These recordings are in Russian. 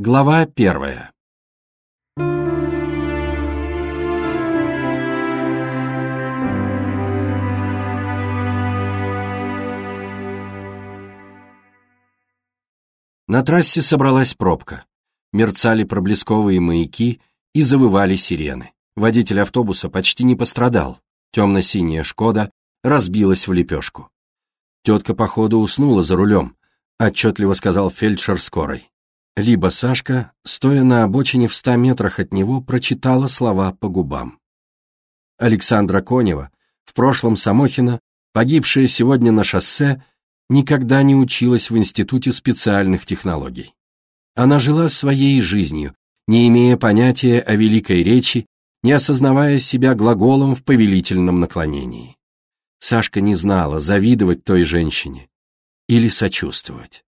Глава первая. На трассе собралась пробка. Мерцали проблесковые маяки и завывали сирены. Водитель автобуса почти не пострадал. Темно-синяя «Шкода» разбилась в лепешку. Тетка, походу, уснула за рулем, отчетливо сказал фельдшер скорой. Либо Сашка, стоя на обочине в ста метрах от него, прочитала слова по губам. Александра Конева, в прошлом Самохина, погибшая сегодня на шоссе, никогда не училась в Институте специальных технологий. Она жила своей жизнью, не имея понятия о великой речи, не осознавая себя глаголом в повелительном наклонении. Сашка не знала, завидовать той женщине или сочувствовать.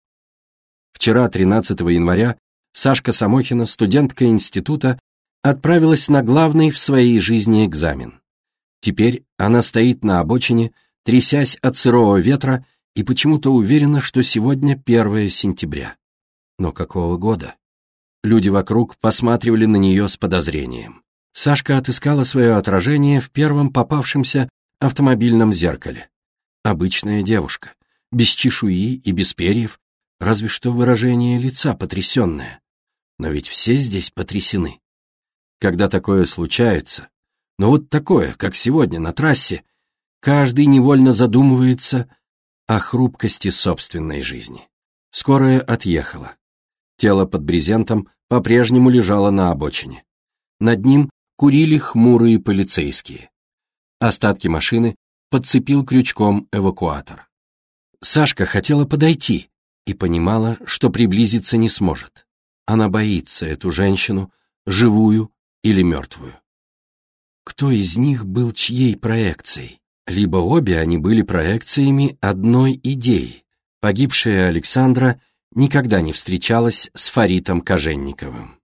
Вчера, 13 января, Сашка Самохина, студентка института, отправилась на главный в своей жизни экзамен. Теперь она стоит на обочине, трясясь от сырого ветра, и почему-то уверена, что сегодня 1 сентября. Но какого года? Люди вокруг посматривали на нее с подозрением. Сашка отыскала свое отражение в первом попавшемся автомобильном зеркале. Обычная девушка, без чешуи и без перьев, разве что выражение лица потрясенное. Но ведь все здесь потрясены. Когда такое случается, но вот такое, как сегодня на трассе, каждый невольно задумывается о хрупкости собственной жизни. Скорая отъехала. Тело под брезентом по-прежнему лежало на обочине. Над ним курили хмурые полицейские. Остатки машины подцепил крючком эвакуатор. Сашка хотела подойти, и понимала, что приблизиться не сможет. Она боится эту женщину, живую или мертвую. Кто из них был чьей проекцией? Либо обе они были проекциями одной идеи. Погибшая Александра никогда не встречалась с Фаритом Коженниковым.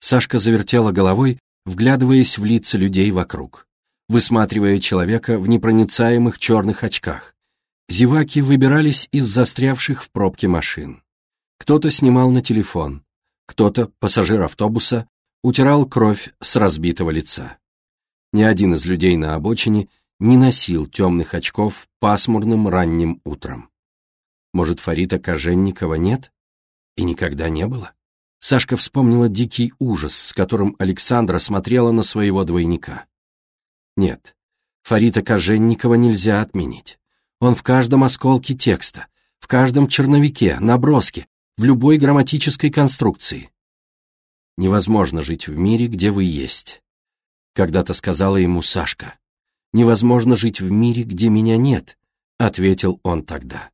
Сашка завертела головой, вглядываясь в лица людей вокруг, высматривая человека в непроницаемых черных очках, Зеваки выбирались из застрявших в пробке машин. Кто-то снимал на телефон, кто-то, пассажир автобуса, утирал кровь с разбитого лица. Ни один из людей на обочине не носил темных очков пасмурным ранним утром. Может, Фарита Коженникова нет? И никогда не было? Сашка вспомнила дикий ужас, с которым Александра смотрела на своего двойника. Нет, Фарита Коженникова нельзя отменить. Он в каждом осколке текста, в каждом черновике, наброске, в любой грамматической конструкции. Невозможно жить в мире, где вы есть. Когда-то сказала ему Сашка. Невозможно жить в мире, где меня нет, ответил он тогда.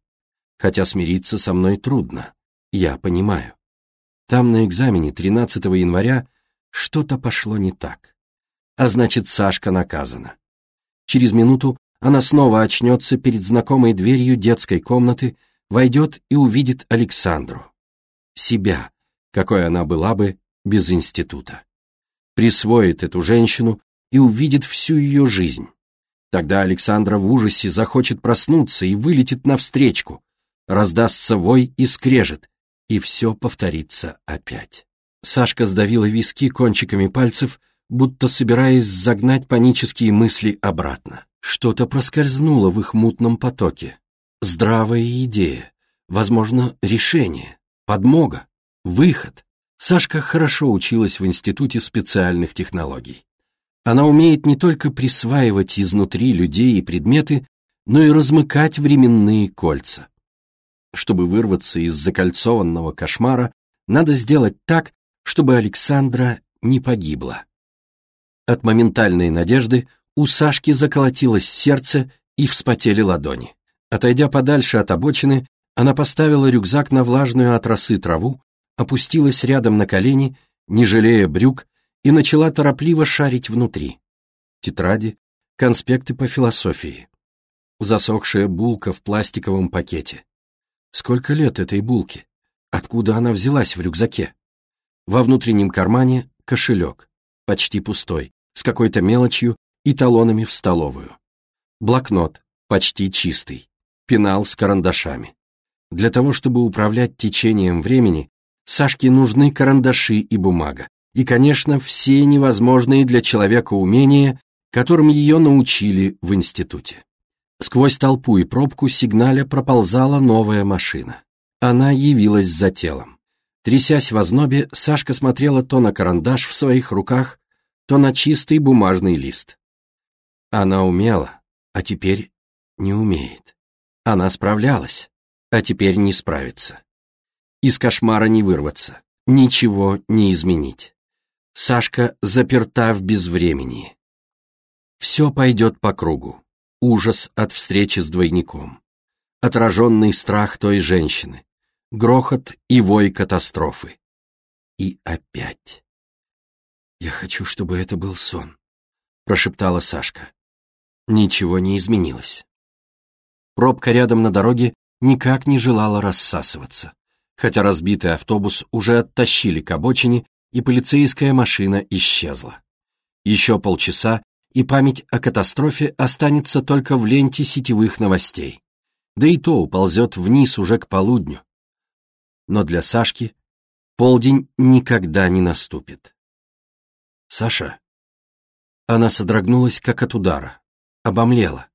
Хотя смириться со мной трудно, я понимаю. Там на экзамене 13 января что-то пошло не так. А значит, Сашка наказана. Через минуту она снова очнется перед знакомой дверью детской комнаты, войдет и увидит Александру. Себя, какой она была бы без института. Присвоит эту женщину и увидит всю ее жизнь. Тогда Александра в ужасе захочет проснуться и вылетит навстречку. Раздастся вой и скрежет, и все повторится опять. Сашка сдавила виски кончиками пальцев, будто собираясь загнать панические мысли обратно. Что-то проскользнуло в их мутном потоке. Здравая идея, возможно, решение, подмога, выход. Сашка хорошо училась в Институте специальных технологий. Она умеет не только присваивать изнутри людей и предметы, но и размыкать временные кольца. Чтобы вырваться из закольцованного кошмара, надо сделать так, чтобы Александра не погибла. От моментальной надежды у Сашки заколотилось сердце и вспотели ладони. Отойдя подальше от обочины, она поставила рюкзак на влажную от росы траву, опустилась рядом на колени, не жалея брюк, и начала торопливо шарить внутри. Тетради, конспекты по философии. Засохшая булка в пластиковом пакете. Сколько лет этой булке? Откуда она взялась в рюкзаке? Во внутреннем кармане кошелек, почти пустой, с какой-то мелочью и талонами в столовую. Блокнот, почти чистый, пенал с карандашами. Для того, чтобы управлять течением времени, Сашке нужны карандаши и бумага. И, конечно, все невозможные для человека умения, которым ее научили в институте. Сквозь толпу и пробку сигналя проползала новая машина. Она явилась за телом. Трясясь в ознобе, Сашка смотрела то на карандаш в своих руках, то на чистый бумажный лист. Она умела, а теперь не умеет. Она справлялась, а теперь не справится. Из кошмара не вырваться, ничего не изменить. Сашка заперта в безвремении. Все пойдет по кругу. Ужас от встречи с двойником. Отраженный страх той женщины. Грохот и вой катастрофы. И опять. «Я хочу, чтобы это был сон», — прошептала Сашка. Ничего не изменилось. Пробка рядом на дороге никак не желала рассасываться, хотя разбитый автобус уже оттащили к обочине, и полицейская машина исчезла. Еще полчаса, и память о катастрофе останется только в ленте сетевых новостей. Да и то уползет вниз уже к полудню. Но для Сашки полдень никогда не наступит. «Саша?» Она содрогнулась, как от удара, обомлела.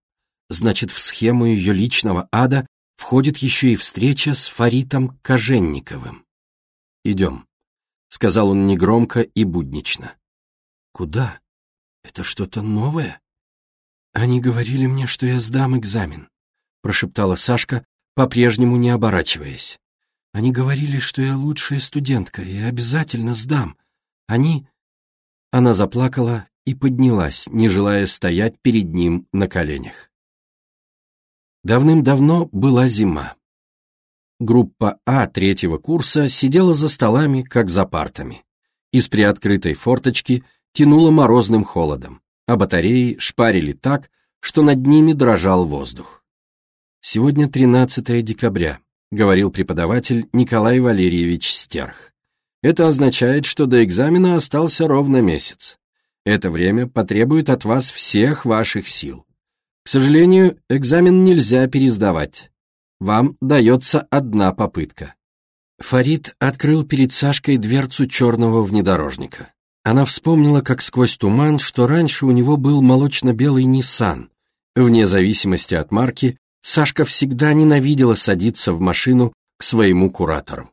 Значит, в схему ее личного ада входит еще и встреча с Фаритом Коженниковым. «Идем», — сказал он негромко и буднично. «Куда? Это что-то новое?» «Они говорили мне, что я сдам экзамен», — прошептала Сашка, по-прежнему не оборачиваясь. «Они говорили, что я лучшая студентка и обязательно сдам. Они...» Она заплакала и поднялась, не желая стоять перед ним на коленях. Давным-давно была зима. Группа А третьего курса сидела за столами, как за партами. Из приоткрытой форточки тянуло морозным холодом, а батареи шпарили так, что над ними дрожал воздух. «Сегодня 13 декабря», — говорил преподаватель Николай Валерьевич Стерх. Это означает, что до экзамена остался ровно месяц. Это время потребует от вас всех ваших сил. К сожалению, экзамен нельзя пересдавать. Вам дается одна попытка. Фарид открыл перед Сашкой дверцу черного внедорожника. Она вспомнила, как сквозь туман, что раньше у него был молочно-белый Ниссан. Вне зависимости от марки, Сашка всегда ненавидела садиться в машину к своему куратору.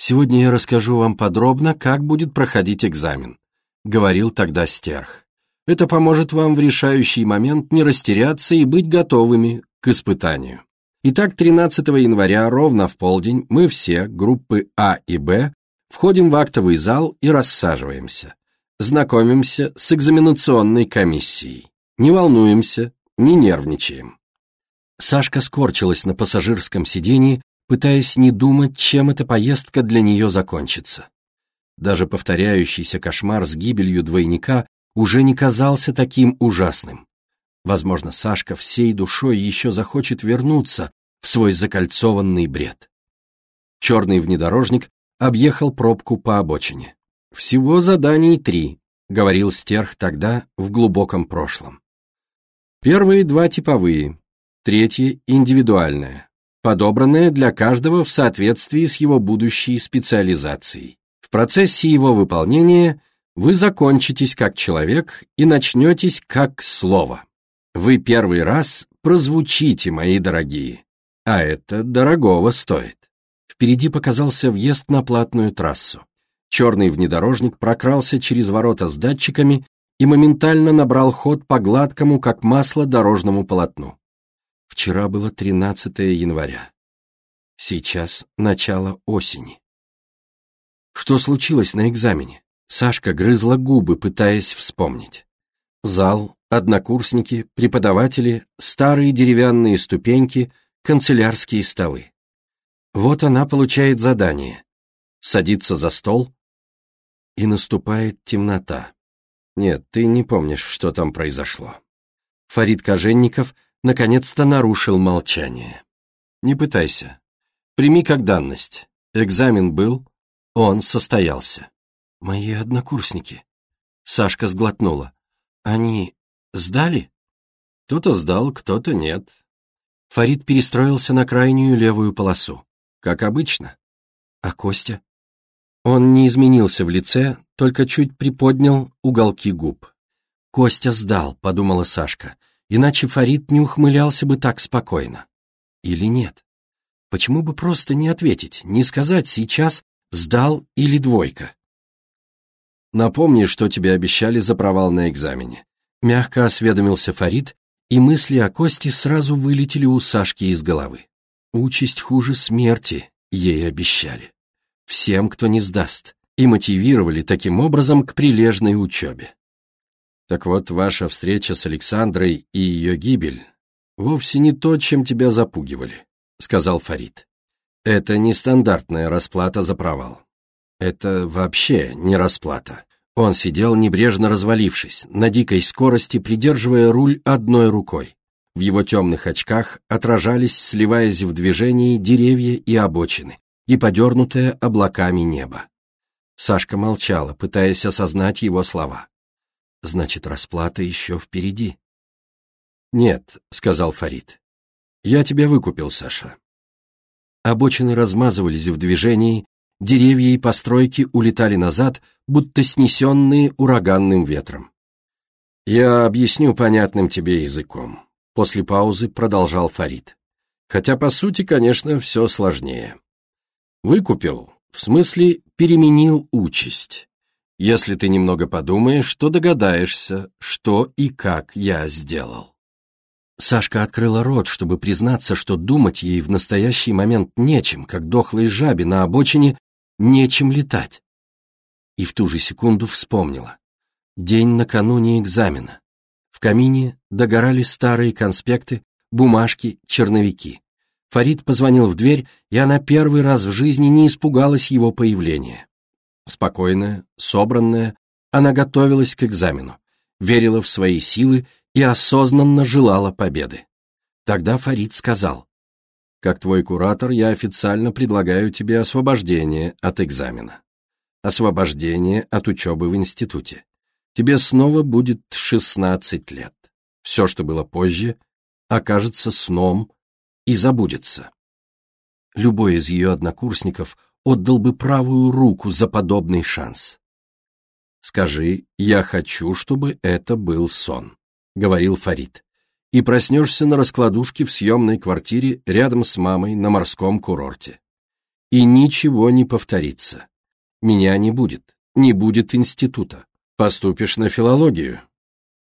Сегодня я расскажу вам подробно, как будет проходить экзамен», — говорил тогда Стерх. «Это поможет вам в решающий момент не растеряться и быть готовыми к испытанию». Итак, 13 января ровно в полдень мы все, группы А и Б, входим в актовый зал и рассаживаемся. Знакомимся с экзаменационной комиссией. Не волнуемся, не нервничаем. Сашка скорчилась на пассажирском сиденье пытаясь не думать, чем эта поездка для нее закончится. Даже повторяющийся кошмар с гибелью двойника уже не казался таким ужасным. Возможно, Сашка всей душой еще захочет вернуться в свой закольцованный бред. Черный внедорожник объехал пробку по обочине. «Всего заданий три», — говорил Стерх тогда в глубоком прошлом. Первые два типовые, третье — индивидуальное подобранное для каждого в соответствии с его будущей специализацией. В процессе его выполнения вы закончитесь как человек и начнетесь как слово. Вы первый раз прозвучите, мои дорогие, а это дорогого стоит. Впереди показался въезд на платную трассу. Черный внедорожник прокрался через ворота с датчиками и моментально набрал ход по гладкому, как масло, дорожному полотну. Вчера было 13 января. Сейчас начало осени. Что случилось на экзамене? Сашка грызла губы, пытаясь вспомнить. Зал, однокурсники, преподаватели, старые деревянные ступеньки, канцелярские столы. Вот она получает задание. Садится за стол, и наступает темнота. Нет, ты не помнишь, что там произошло. Фарид Коженников — наконец-то нарушил молчание. Не пытайся. Прими как данность. Экзамен был, он состоялся. Мои однокурсники. Сашка сглотнула. Они сдали? Кто-то сдал, кто-то нет. Фарид перестроился на крайнюю левую полосу. Как обычно. А Костя? Он не изменился в лице, только чуть приподнял уголки губ. «Костя сдал», — подумала Сашка, иначе Фарид не ухмылялся бы так спокойно. Или нет? Почему бы просто не ответить, не сказать сейчас «сдал» или «двойка»? «Напомни, что тебе обещали за провал на экзамене», — мягко осведомился Фарид, и мысли о Косте сразу вылетели у Сашки из головы. Участь хуже смерти ей обещали. Всем, кто не сдаст, и мотивировали таким образом к прилежной учебе. Так вот, ваша встреча с Александрой и ее гибель вовсе не то, чем тебя запугивали, сказал Фарид. Это не стандартная расплата за провал. Это вообще не расплата. Он сидел небрежно развалившись, на дикой скорости придерживая руль одной рукой. В его темных очках отражались, сливаясь в движении, деревья и обочины, и подернутое облаками небо. Сашка молчала, пытаясь осознать его слова. Значит, расплата еще впереди. «Нет», — сказал Фарид. «Я тебя выкупил, Саша». Обочины размазывались в движении, деревья и постройки улетали назад, будто снесенные ураганным ветром. «Я объясню понятным тебе языком», — после паузы продолжал Фарид. «Хотя, по сути, конечно, все сложнее. Выкупил, в смысле переменил участь. Если ты немного подумаешь, то догадаешься, что и как я сделал. Сашка открыла рот, чтобы признаться, что думать ей в настоящий момент нечем, как дохлой жабе на обочине нечем летать. И в ту же секунду вспомнила. День накануне экзамена. В камине догорали старые конспекты, бумажки, черновики. Фарид позвонил в дверь, и она первый раз в жизни не испугалась его появления. Спокойная, собранная, она готовилась к экзамену, верила в свои силы и осознанно желала победы. Тогда Фарид сказал, «Как твой куратор, я официально предлагаю тебе освобождение от экзамена. Освобождение от учебы в институте. Тебе снова будет 16 лет. Все, что было позже, окажется сном и забудется». Любой из ее однокурсников отдал бы правую руку за подобный шанс. «Скажи, я хочу, чтобы это был сон», — говорил Фарид. «И проснешься на раскладушке в съемной квартире рядом с мамой на морском курорте. И ничего не повторится. Меня не будет, не будет института. Поступишь на филологию».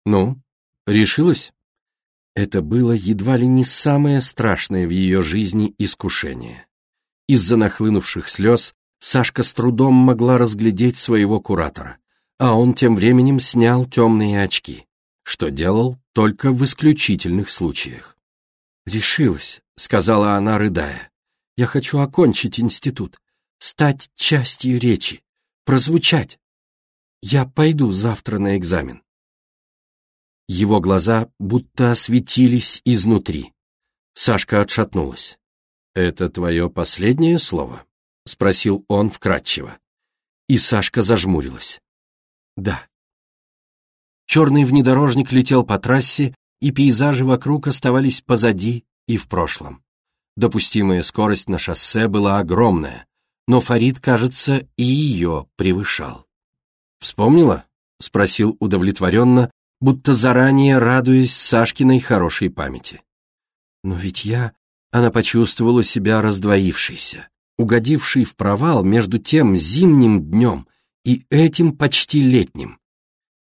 «Ну, решилась?» Это было едва ли не самое страшное в ее жизни искушение. Из-за нахлынувших слез Сашка с трудом могла разглядеть своего куратора, а он тем временем снял темные очки, что делал только в исключительных случаях. «Решилась», — сказала она, рыдая. «Я хочу окончить институт, стать частью речи, прозвучать. Я пойду завтра на экзамен». Его глаза будто осветились изнутри. Сашка отшатнулась. «Это твое последнее слово?» — спросил он вкратчиво. И Сашка зажмурилась. «Да». Черный внедорожник летел по трассе, и пейзажи вокруг оставались позади и в прошлом. Допустимая скорость на шоссе была огромная, но Фарид, кажется, и ее превышал. «Вспомнила?» — спросил удовлетворенно, будто заранее радуясь Сашкиной хорошей памяти. «Но ведь я...» Она почувствовала себя раздвоившейся, угодившей в провал между тем зимним днем и этим почти летним.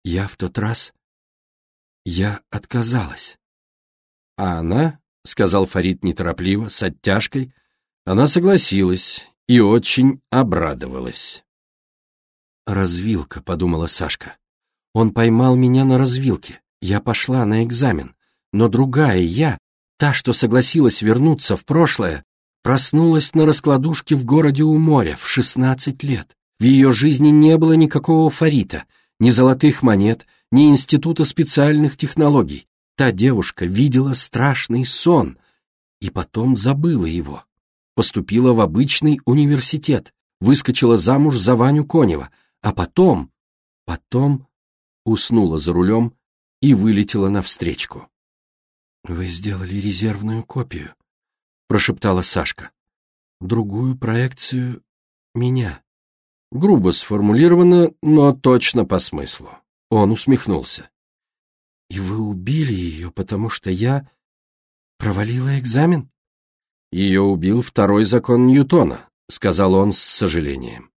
Я в тот раз... Я отказалась. А она, — сказал Фарид неторопливо, с оттяжкой, — она согласилась и очень обрадовалась. «Развилка», — подумала Сашка. «Он поймал меня на развилке. Я пошла на экзамен, но другая я Та, что согласилась вернуться в прошлое, проснулась на раскладушке в городе у моря в 16 лет. В ее жизни не было никакого фарита, ни золотых монет, ни института специальных технологий. Та девушка видела страшный сон и потом забыла его. Поступила в обычный университет, выскочила замуж за Ваню Конева, а потом, потом уснула за рулем и вылетела навстречку. «Вы сделали резервную копию», — прошептала Сашка. «Другую проекцию меня». Грубо сформулировано, но точно по смыслу. Он усмехнулся. «И вы убили ее, потому что я провалила экзамен?» «Ее убил второй закон Ньютона», — сказал он с сожалением.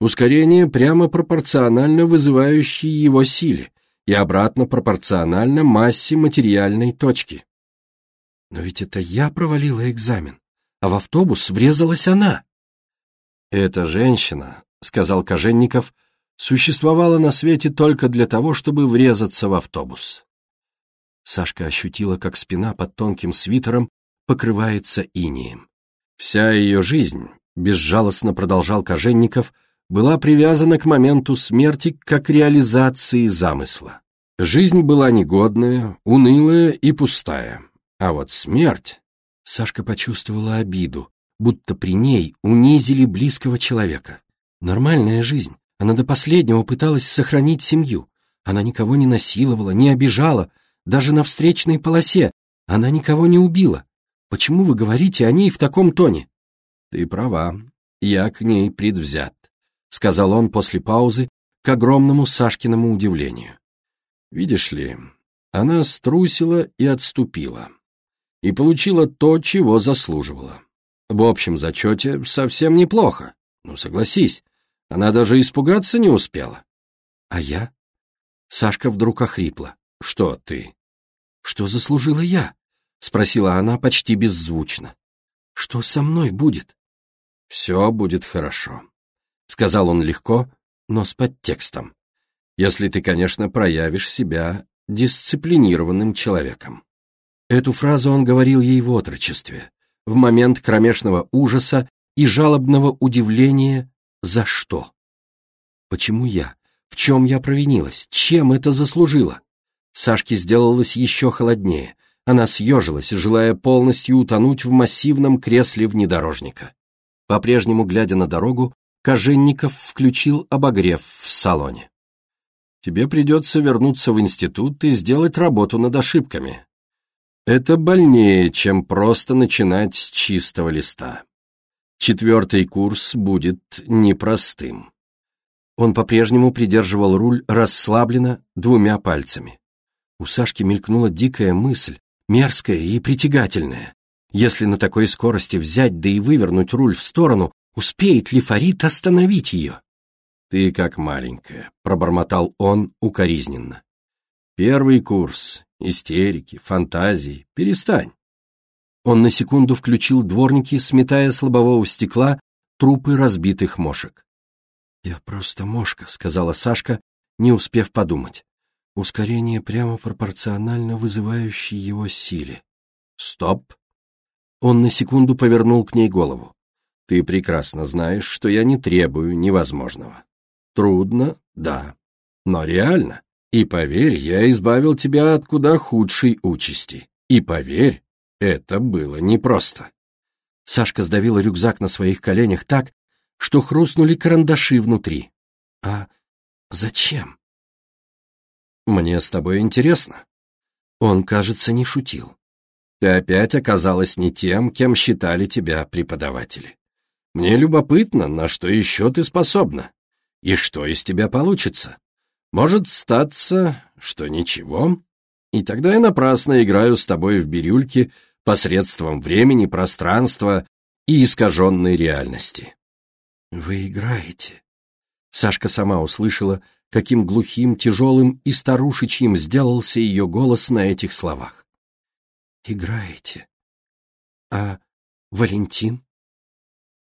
«Ускорение прямо пропорционально вызывающей его силе и обратно пропорционально массе материальной точки». «Но ведь это я провалила экзамен, а в автобус врезалась она». «Эта женщина», — сказал Коженников, — существовала на свете только для того, чтобы врезаться в автобус. Сашка ощутила, как спина под тонким свитером покрывается инием. Вся ее жизнь, безжалостно продолжал Коженников, была привязана к моменту смерти как реализации замысла. Жизнь была негодная, унылая и пустая. А вот смерть... Сашка почувствовала обиду, будто при ней унизили близкого человека. Нормальная жизнь, она до последнего пыталась сохранить семью. Она никого не насиловала, не обижала, даже на встречной полосе. Она никого не убила. Почему вы говорите о ней в таком тоне? Ты права, я к ней предвзят, сказал он после паузы к огромному Сашкиному удивлению. Видишь ли, она струсила и отступила. И получила то, чего заслуживала. В общем зачете совсем неплохо. Ну, согласись, она даже испугаться не успела. А я? Сашка вдруг охрипла. Что ты? Что заслужила я? Спросила она почти беззвучно. Что со мной будет? Все будет хорошо. Сказал он легко, но с подтекстом. Если ты, конечно, проявишь себя дисциплинированным человеком. Эту фразу он говорил ей в отрочестве, в момент кромешного ужаса и жалобного удивления за что? Почему я? В чем я провинилась? Чем это заслужило? Сашке сделалось еще холоднее. Она съежилась, желая полностью утонуть в массивном кресле внедорожника. По-прежнему, глядя на дорогу, Коженников включил обогрев в салоне. «Тебе придется вернуться в институт и сделать работу над ошибками. Это больнее, чем просто начинать с чистого листа. Четвертый курс будет непростым. Он по-прежнему придерживал руль расслабленно двумя пальцами. У Сашки мелькнула дикая мысль, мерзкая и притягательная. Если на такой скорости взять да и вывернуть руль в сторону, успеет ли Фарид остановить ее? «Ты как маленькая», — пробормотал он укоризненно. «Первый курс, истерики, фантазии, перестань. Он на секунду включил дворники, сметая с лобового стекла трупы разбитых мошек. «Я просто мошка», — сказала Сашка, не успев подумать. Ускорение прямо пропорционально вызывающей его силе. «Стоп!» Он на секунду повернул к ней голову. «Ты прекрасно знаешь, что я не требую невозможного. Трудно, да, но реально. И поверь, я избавил тебя от куда худшей участи. И поверь, это было непросто. Сашка сдавила рюкзак на своих коленях так, что хрустнули карандаши внутри. А зачем? Мне с тобой интересно. Он, кажется, не шутил. Ты опять оказалась не тем, кем считали тебя преподаватели. Мне любопытно, на что еще ты способна, и что из тебя получится. Может статься, что ничего, и тогда я напрасно играю с тобой в бирюльки посредством времени, пространства и искаженной реальности. «Вы играете». Сашка сама услышала, каким глухим, тяжелым и старушечьим сделался ее голос на этих словах. «Играете. А Валентин?»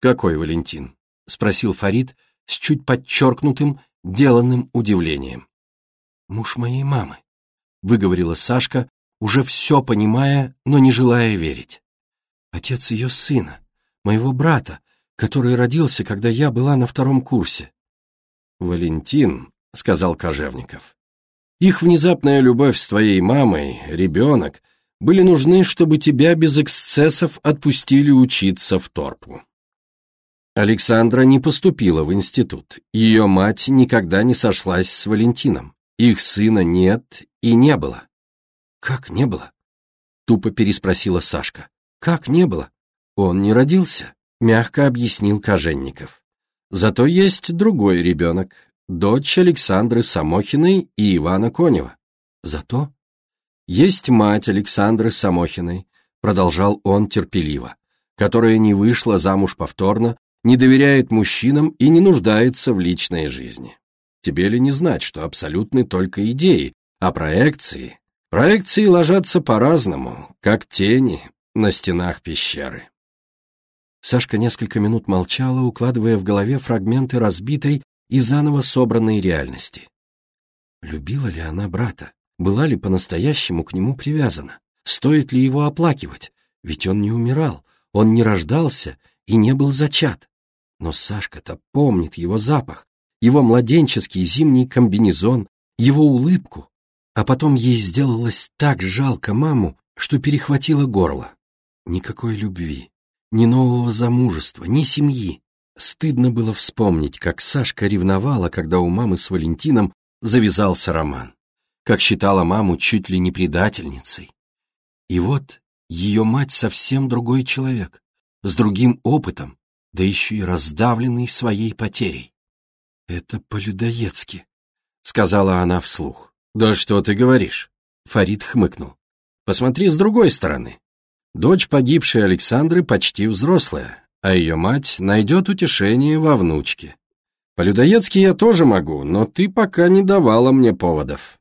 «Какой Валентин?» — спросил Фарид с чуть подчеркнутым, деланным удивлением. «Муж моей мамы», — выговорила Сашка, уже все понимая, но не желая верить. Отец ее сына, моего брата, который родился, когда я была на втором курсе. «Валентин», — сказал Кожевников, — «их внезапная любовь с твоей мамой, ребенок, были нужны, чтобы тебя без эксцессов отпустили учиться в Торпу. Александра не поступила в институт, ее мать никогда не сошлась с Валентином, их сына нет и не было. «Как не было?» — тупо переспросила Сашка. «Как не было?» «Он не родился», — мягко объяснил Коженников. Зато есть другой ребенок, дочь Александры Самохиной и Ивана Конева. Зато есть мать Александры Самохиной, продолжал он терпеливо, которая не вышла замуж повторно, не доверяет мужчинам и не нуждается в личной жизни. Тебе ли не знать, что абсолютны только идеи, а проекции... Проекции ложатся по-разному, как тени на стенах пещеры. Сашка несколько минут молчала, укладывая в голове фрагменты разбитой и заново собранной реальности. Любила ли она брата? Была ли по-настоящему к нему привязана? Стоит ли его оплакивать? Ведь он не умирал, он не рождался и не был зачат. Но Сашка-то помнит его запах, его младенческий зимний комбинезон, его улыбку. А потом ей сделалось так жалко маму, что перехватило горло. Никакой любви, ни нового замужества, ни семьи. Стыдно было вспомнить, как Сашка ревновала, когда у мамы с Валентином завязался роман. Как считала маму чуть ли не предательницей. И вот ее мать совсем другой человек, с другим опытом, да еще и раздавленный своей потерей. «Это по-людоедски», — сказала она вслух. «Да что ты говоришь?» Фарид хмыкнул. «Посмотри с другой стороны. Дочь погибшей Александры почти взрослая, а ее мать найдет утешение во внучке. По-людоедски я тоже могу, но ты пока не давала мне поводов».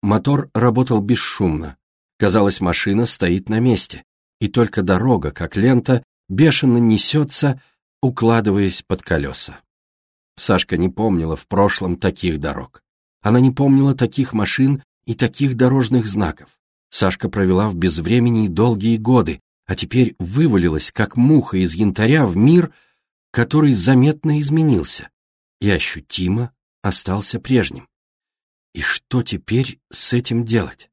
Мотор работал бесшумно. Казалось, машина стоит на месте, и только дорога, как лента, бешено несется, укладываясь под колеса. Сашка не помнила в прошлом таких дорог. Она не помнила таких машин и таких дорожных знаков. Сашка провела в безвремени долгие годы, а теперь вывалилась, как муха из янтаря, в мир, который заметно изменился и ощутимо остался прежним. И что теперь с этим делать?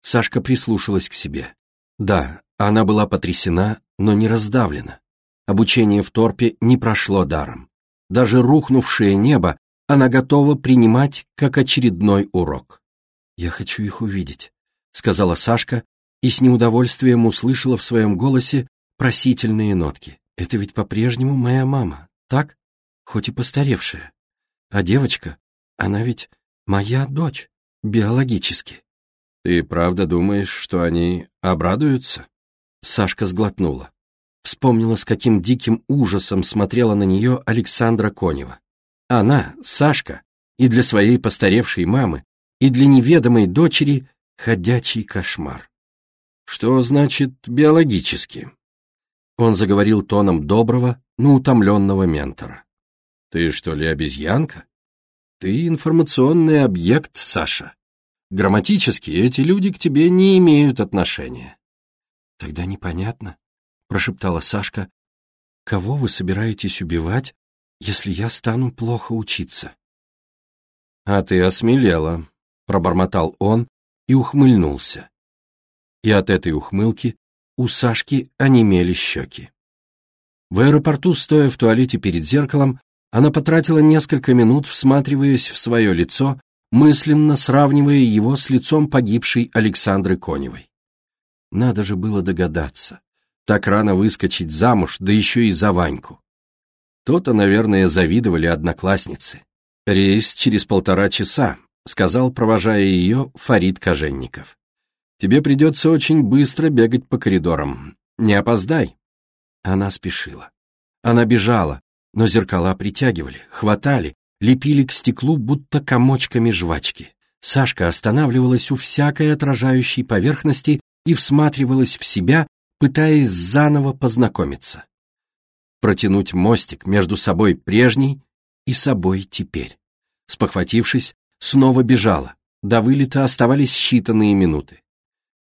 Сашка прислушалась к себе. Да, она была потрясена, но не раздавлена. Обучение в торпе не прошло даром. Даже рухнувшее небо она готова принимать как очередной урок. «Я хочу их увидеть», — сказала Сашка и с неудовольствием услышала в своем голосе просительные нотки. «Это ведь по-прежнему моя мама, так? Хоть и постаревшая. А девочка, она ведь моя дочь, биологически». «Ты правда думаешь, что они обрадуются?» Сашка сглотнула. Вспомнила, с каким диким ужасом смотрела на нее Александра Конева. Она, Сашка, и для своей постаревшей мамы, и для неведомой дочери Ходячий кошмар. Что значит биологически? Он заговорил тоном доброго, но утомленного ментора. Ты что ли обезьянка? Ты информационный объект, Саша. Грамматически эти люди к тебе не имеют отношения. Тогда непонятно, прошептала Сашка, кого вы собираетесь убивать, если я стану плохо учиться? А ты осмелела, пробормотал он, и ухмыльнулся. И от этой ухмылки у Сашки онемели щеки. В аэропорту, стоя в туалете перед зеркалом, она потратила несколько минут, всматриваясь в свое лицо, мысленно сравнивая его с лицом погибшей Александры Коневой. Надо же было догадаться. Так рано выскочить замуж, да еще и за Ваньку. То-то, наверное, завидовали одноклассницы. Рейс через полтора часа, — сказал, провожая ее, Фарид Коженников. «Тебе придется очень быстро бегать по коридорам. Не опоздай». Она спешила. Она бежала, но зеркала притягивали, хватали, лепили к стеклу, будто комочками жвачки. Сашка останавливалась у всякой отражающей поверхности и всматривалась в себя, пытаясь заново познакомиться. Протянуть мостик между собой прежней и собой теперь. Спохватившись, снова бежала. До вылета оставались считанные минуты.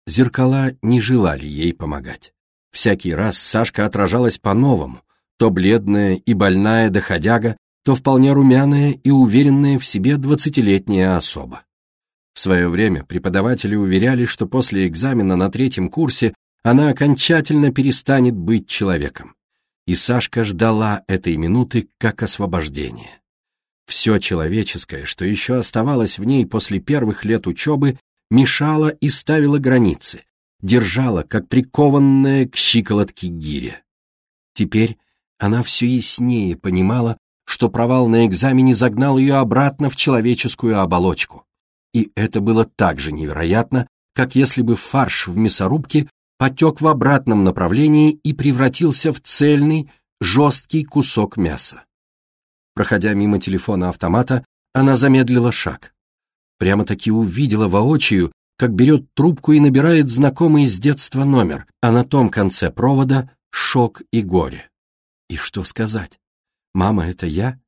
Зеркала не желали ей помогать. Всякий раз Сашка отражалась по-новому, то бледная и больная доходяга, то вполне румяная и уверенная в себе двадцатилетняя особа. В свое время преподаватели уверяли, что после экзамена на третьем курсе она окончательно перестанет быть человеком. И Сашка ждала этой минуты как освобождения. Все человеческое, что еще оставалось в ней после первых лет учебы, мешало и ставило границы, держало, как прикованное к щиколотке гиря. Теперь Она все яснее понимала, что провал на экзамене загнал ее обратно в человеческую оболочку. И это было так же невероятно, как если бы фарш в мясорубке потек в обратном направлении и превратился в цельный, жесткий кусок мяса. Проходя мимо телефона автомата, она замедлила шаг. Прямо-таки увидела воочию, как берет трубку и набирает знакомый с детства номер, а на том конце провода шок и горе. И что сказать? «Мама, это я?»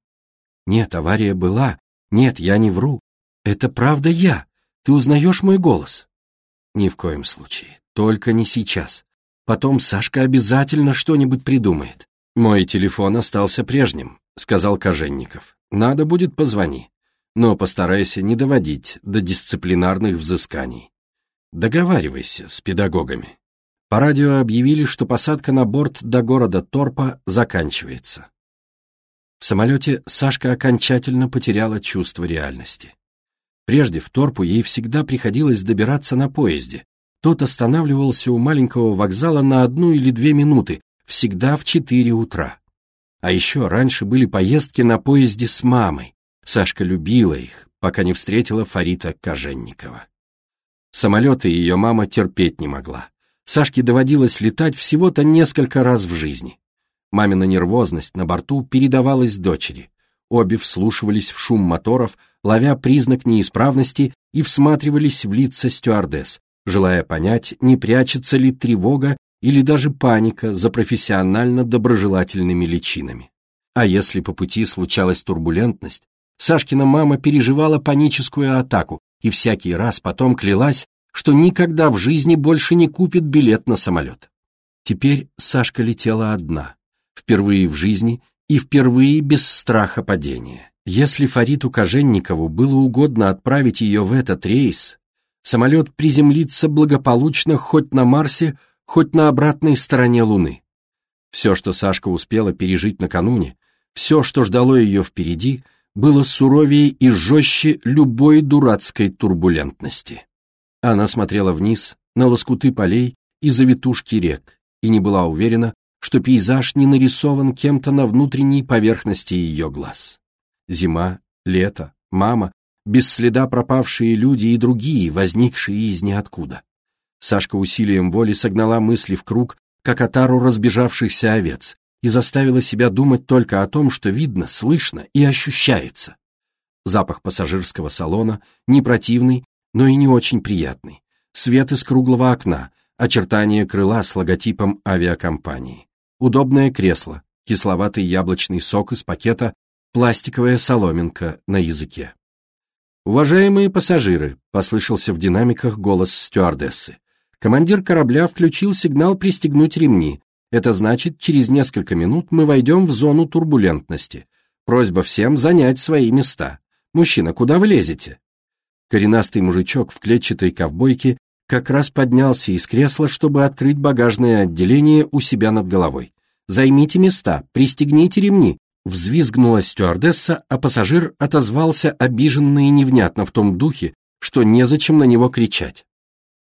«Нет, авария была. Нет, я не вру. Это правда я. Ты узнаешь мой голос?» «Ни в коем случае. Только не сейчас. Потом Сашка обязательно что-нибудь придумает. Мой телефон остался прежним, сказал Коженников. Надо будет позвони. Но постарайся не доводить до дисциплинарных взысканий. Договаривайся с педагогами. По радио объявили, что посадка на борт до города Торпа заканчивается. В самолете Сашка окончательно потеряла чувство реальности. Прежде в Торпу ей всегда приходилось добираться на поезде, тот останавливался у маленького вокзала на одну или две минуты, всегда в четыре утра. А еще раньше были поездки на поезде с мамой. Сашка любила их, пока не встретила Фарита Коженникова. Самолеты ее мама терпеть не могла. Сашке доводилось летать всего-то несколько раз в жизни. Мамина нервозность на борту передавалась дочери. Обе вслушивались в шум моторов, ловя признак неисправности и всматривались в лица стюардесс, желая понять, не прячется ли тревога или даже паника за профессионально доброжелательными личинами. А если по пути случалась турбулентность, Сашкина мама переживала паническую атаку и всякий раз потом клялась, что никогда в жизни больше не купит билет на самолет. Теперь Сашка летела одна, впервые в жизни и впервые без страха падения. Если Фариту Коженникову было угодно отправить ее в этот рейс, самолет приземлится благополучно хоть на Марсе, хоть на обратной стороне Луны. Все, что Сашка успела пережить накануне, все, что ждало ее впереди, было суровее и жестче любой дурацкой турбулентности. Она смотрела вниз, на лоскуты полей и завитушки рек, и не была уверена, что пейзаж не нарисован кем-то на внутренней поверхности ее глаз. Зима, лето, мама без следа пропавшие люди и другие, возникшие из ниоткуда. Сашка усилием воли согнала мысли в круг, как отару разбежавшихся овец, и заставила себя думать только о том, что видно, слышно и ощущается. Запах пассажирского салона не противный, но и не очень приятный. Свет из круглого окна, очертания крыла с логотипом авиакомпании. Удобное кресло, кисловатый яблочный сок из пакета, пластиковая соломинка на языке. «Уважаемые пассажиры», — послышался в динамиках голос стюардессы. Командир корабля включил сигнал пристегнуть ремни. Это значит, через несколько минут мы войдем в зону турбулентности. Просьба всем занять свои места. Мужчина, куда вы лезете? Коренастый мужичок в клетчатой ковбойке как раз поднялся из кресла, чтобы открыть багажное отделение у себя над головой. «Займите места, пристегните ремни, Взвизгнула стюардесса, а пассажир отозвался обиженно и невнятно в том духе, что незачем на него кричать.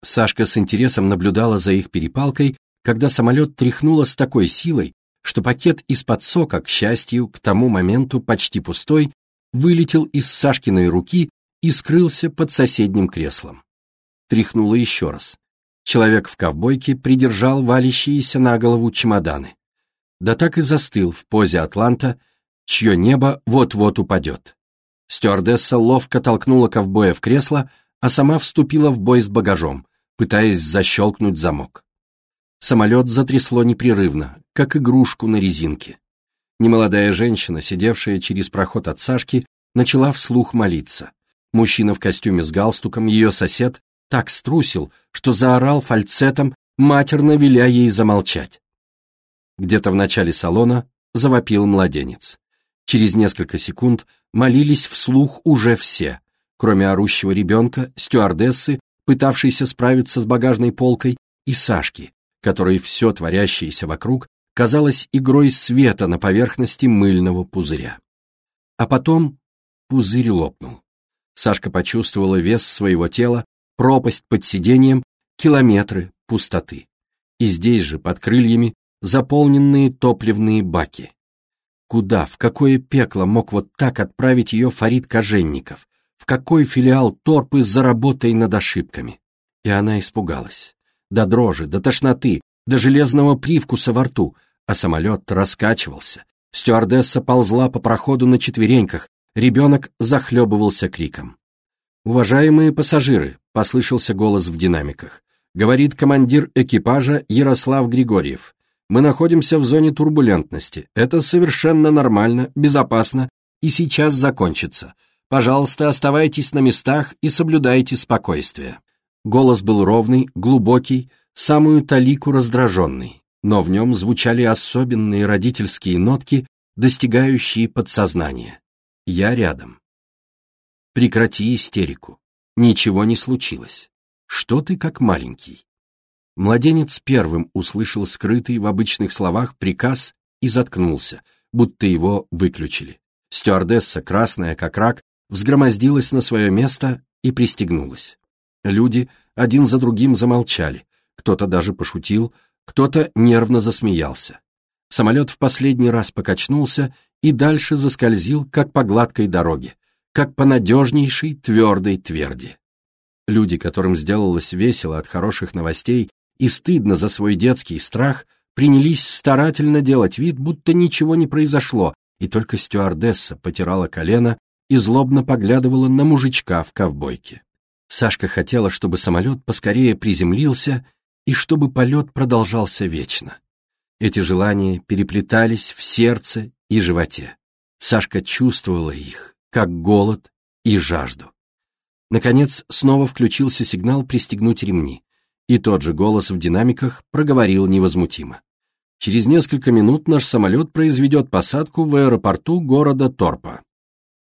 Сашка с интересом наблюдала за их перепалкой, когда самолет тряхнуло с такой силой, что пакет из-под сока, к счастью, к тому моменту почти пустой, вылетел из Сашкиной руки и скрылся под соседним креслом. Тряхнуло еще раз. Человек в ковбойке придержал валящиеся на голову чемоданы да так и застыл в позе атланта, чье небо вот-вот упадет. Стюардесса ловко толкнула ковбоя в кресло, а сама вступила в бой с багажом, пытаясь защелкнуть замок. Самолет затрясло непрерывно, как игрушку на резинке. Немолодая женщина, сидевшая через проход от Сашки, начала вслух молиться. Мужчина в костюме с галстуком, ее сосед, так струсил, что заорал фальцетом, матерно веля ей замолчать. Где-то в начале салона завопил младенец. Через несколько секунд молились вслух уже все, кроме орущего ребенка, стюардессы, пытавшейся справиться с багажной полкой, и Сашки, которой все творящееся вокруг казалось игрой света на поверхности мыльного пузыря. А потом пузырь лопнул. Сашка почувствовала вес своего тела, пропасть под сиденьем, километры пустоты. И здесь же, под крыльями, заполненные топливные баки. Куда, в какое пекло мог вот так отправить ее Фарид Коженников? В какой филиал торпы за работой над ошибками? И она испугалась. До дрожи, до тошноты, до железного привкуса во рту, а самолет раскачивался. Стюардесса ползла по проходу на четвереньках, ребенок захлебывался криком. «Уважаемые пассажиры», — послышался голос в динамиках, говорит командир экипажа Ярослав Григорьев. «Мы находимся в зоне турбулентности. Это совершенно нормально, безопасно и сейчас закончится. Пожалуйста, оставайтесь на местах и соблюдайте спокойствие». Голос был ровный, глубокий, самую талику раздраженный, но в нем звучали особенные родительские нотки, достигающие подсознания. «Я рядом». Прекрати истерику. Ничего не случилось. Что ты как маленький? Младенец первым услышал скрытый в обычных словах приказ и заткнулся, будто его выключили. Стюардесса, красная как рак, взгромоздилась на свое место и пристегнулась. Люди один за другим замолчали, кто-то даже пошутил, кто-то нервно засмеялся. Самолет в последний раз покачнулся и дальше заскользил, как по гладкой дороге, как по надежнейшей твердой тверди. Люди, которым сделалось весело от хороших новостей и стыдно за свой детский страх, принялись старательно делать вид, будто ничего не произошло, и только стюардесса потирала колено и злобно поглядывала на мужичка в ковбойке. Сашка хотела, чтобы самолет поскорее приземлился и чтобы полет продолжался вечно. Эти желания переплетались в сердце и животе. Сашка чувствовала их, как голод и жажду. Наконец, снова включился сигнал пристегнуть ремни, и тот же голос в динамиках проговорил невозмутимо. Через несколько минут наш самолет произведет посадку в аэропорту города Торпа.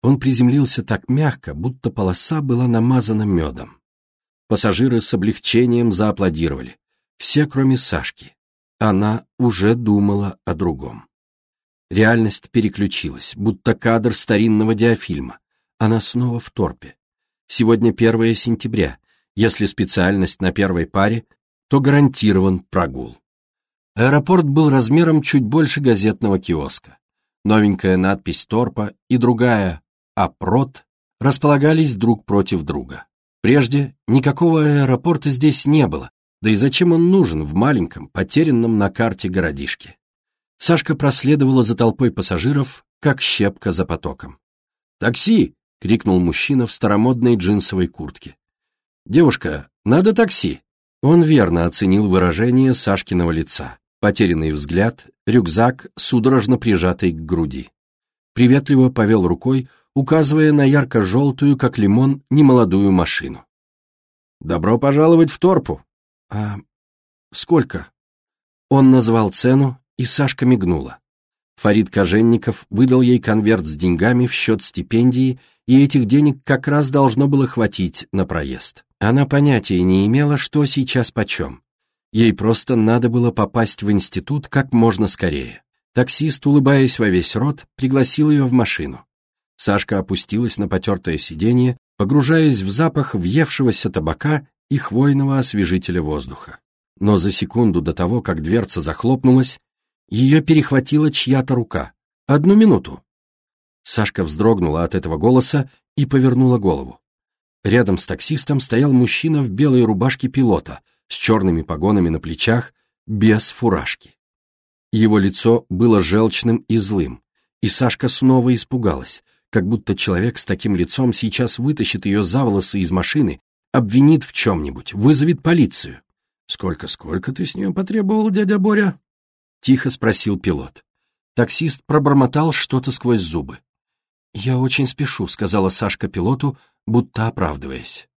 Он приземлился так мягко, будто полоса была намазана медом. Пассажиры с облегчением зааплодировали. Все, кроме Сашки. Она уже думала о другом. Реальность переключилась, будто кадр старинного диафильма. Она снова в торпе. Сегодня 1 сентября. Если специальность на первой паре, то гарантирован прогул. Аэропорт был размером чуть больше газетного киоска. Новенькая надпись торпа и другая «Апрот» располагались друг против друга. Прежде никакого аэропорта здесь не было, да и зачем он нужен в маленьком, потерянном на карте городишке? Сашка проследовала за толпой пассажиров, как щепка за потоком. «Такси!» — крикнул мужчина в старомодной джинсовой куртке. «Девушка, надо такси!» Он верно оценил выражение Сашкиного лица. Потерянный взгляд, рюкзак, судорожно прижатый к груди. Приветливо повел рукой, указывая на ярко-желтую, как лимон, немолодую машину. «Добро пожаловать в Торпу!» «А сколько?» Он назвал цену, и Сашка мигнула. Фарид Коженников выдал ей конверт с деньгами в счет стипендии, и этих денег как раз должно было хватить на проезд. Она понятия не имела, что сейчас почем. Ей просто надо было попасть в институт как можно скорее. Таксист, улыбаясь во весь рот, пригласил ее в машину. Сашка опустилась на потертое сиденье, погружаясь в запах въевшегося табака и хвойного освежителя воздуха. Но за секунду до того, как дверца захлопнулась, ее перехватила чья-то рука. «Одну минуту». Сашка вздрогнула от этого голоса и повернула голову. Рядом с таксистом стоял мужчина в белой рубашке пилота, с черными погонами на плечах, без фуражки. Его лицо было желчным и злым, и Сашка снова испугалась, как будто человек с таким лицом сейчас вытащит ее за волосы из машины, обвинит в чем-нибудь, вызовет полицию. «Сколько-сколько ты с нее потребовал, дядя Боря?» Тихо спросил пилот. Таксист пробормотал что-то сквозь зубы. «Я очень спешу», — сказала Сашка пилоту, будто оправдываясь.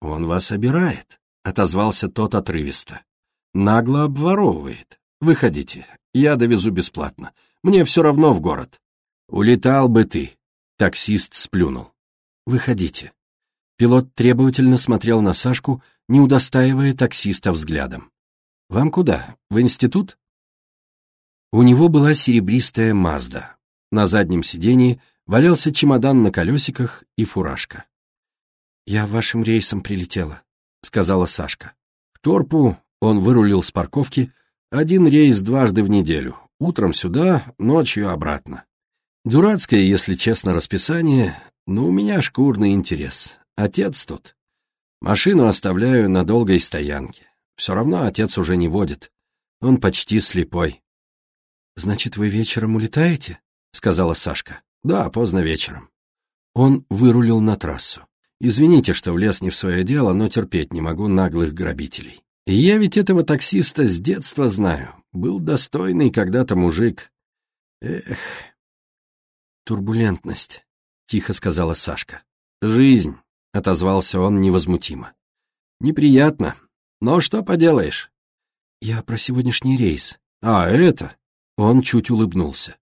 «Он вас обирает», — отозвался тот отрывисто. «Нагло обворовывает. Выходите, я довезу бесплатно. Мне все равно в город». «Улетал бы ты», — таксист сплюнул. «Выходите». Пилот требовательно смотрел на Сашку, не удостаивая таксиста взглядом. «Вам куда? В институт?» У него была серебристая Мазда. На заднем сидении валялся чемодан на колесиках и фуражка. «Я вашим рейсом прилетела», — сказала Сашка. В Торпу он вырулил с парковки, Один рейс дважды в неделю. Утром сюда, ночью обратно. Дурацкое, если честно, расписание, но у меня шкурный интерес. Отец тут. Машину оставляю на долгой стоянке. Все равно отец уже не водит. Он почти слепой. «Значит, вы вечером улетаете?» — сказала Сашка. «Да, поздно вечером». Он вырулил на трассу. «Извините, что влез не в свое дело, но терпеть не могу наглых грабителей. И я ведь этого таксиста с детства знаю. Был достойный когда-то мужик. Эх...» «Турбулентность», — тихо сказала Сашка. «Жизнь», — отозвался он невозмутимо. «Неприятно, но что поделаешь?» «Я про сегодняшний рейс». «А, это?» Он чуть улыбнулся.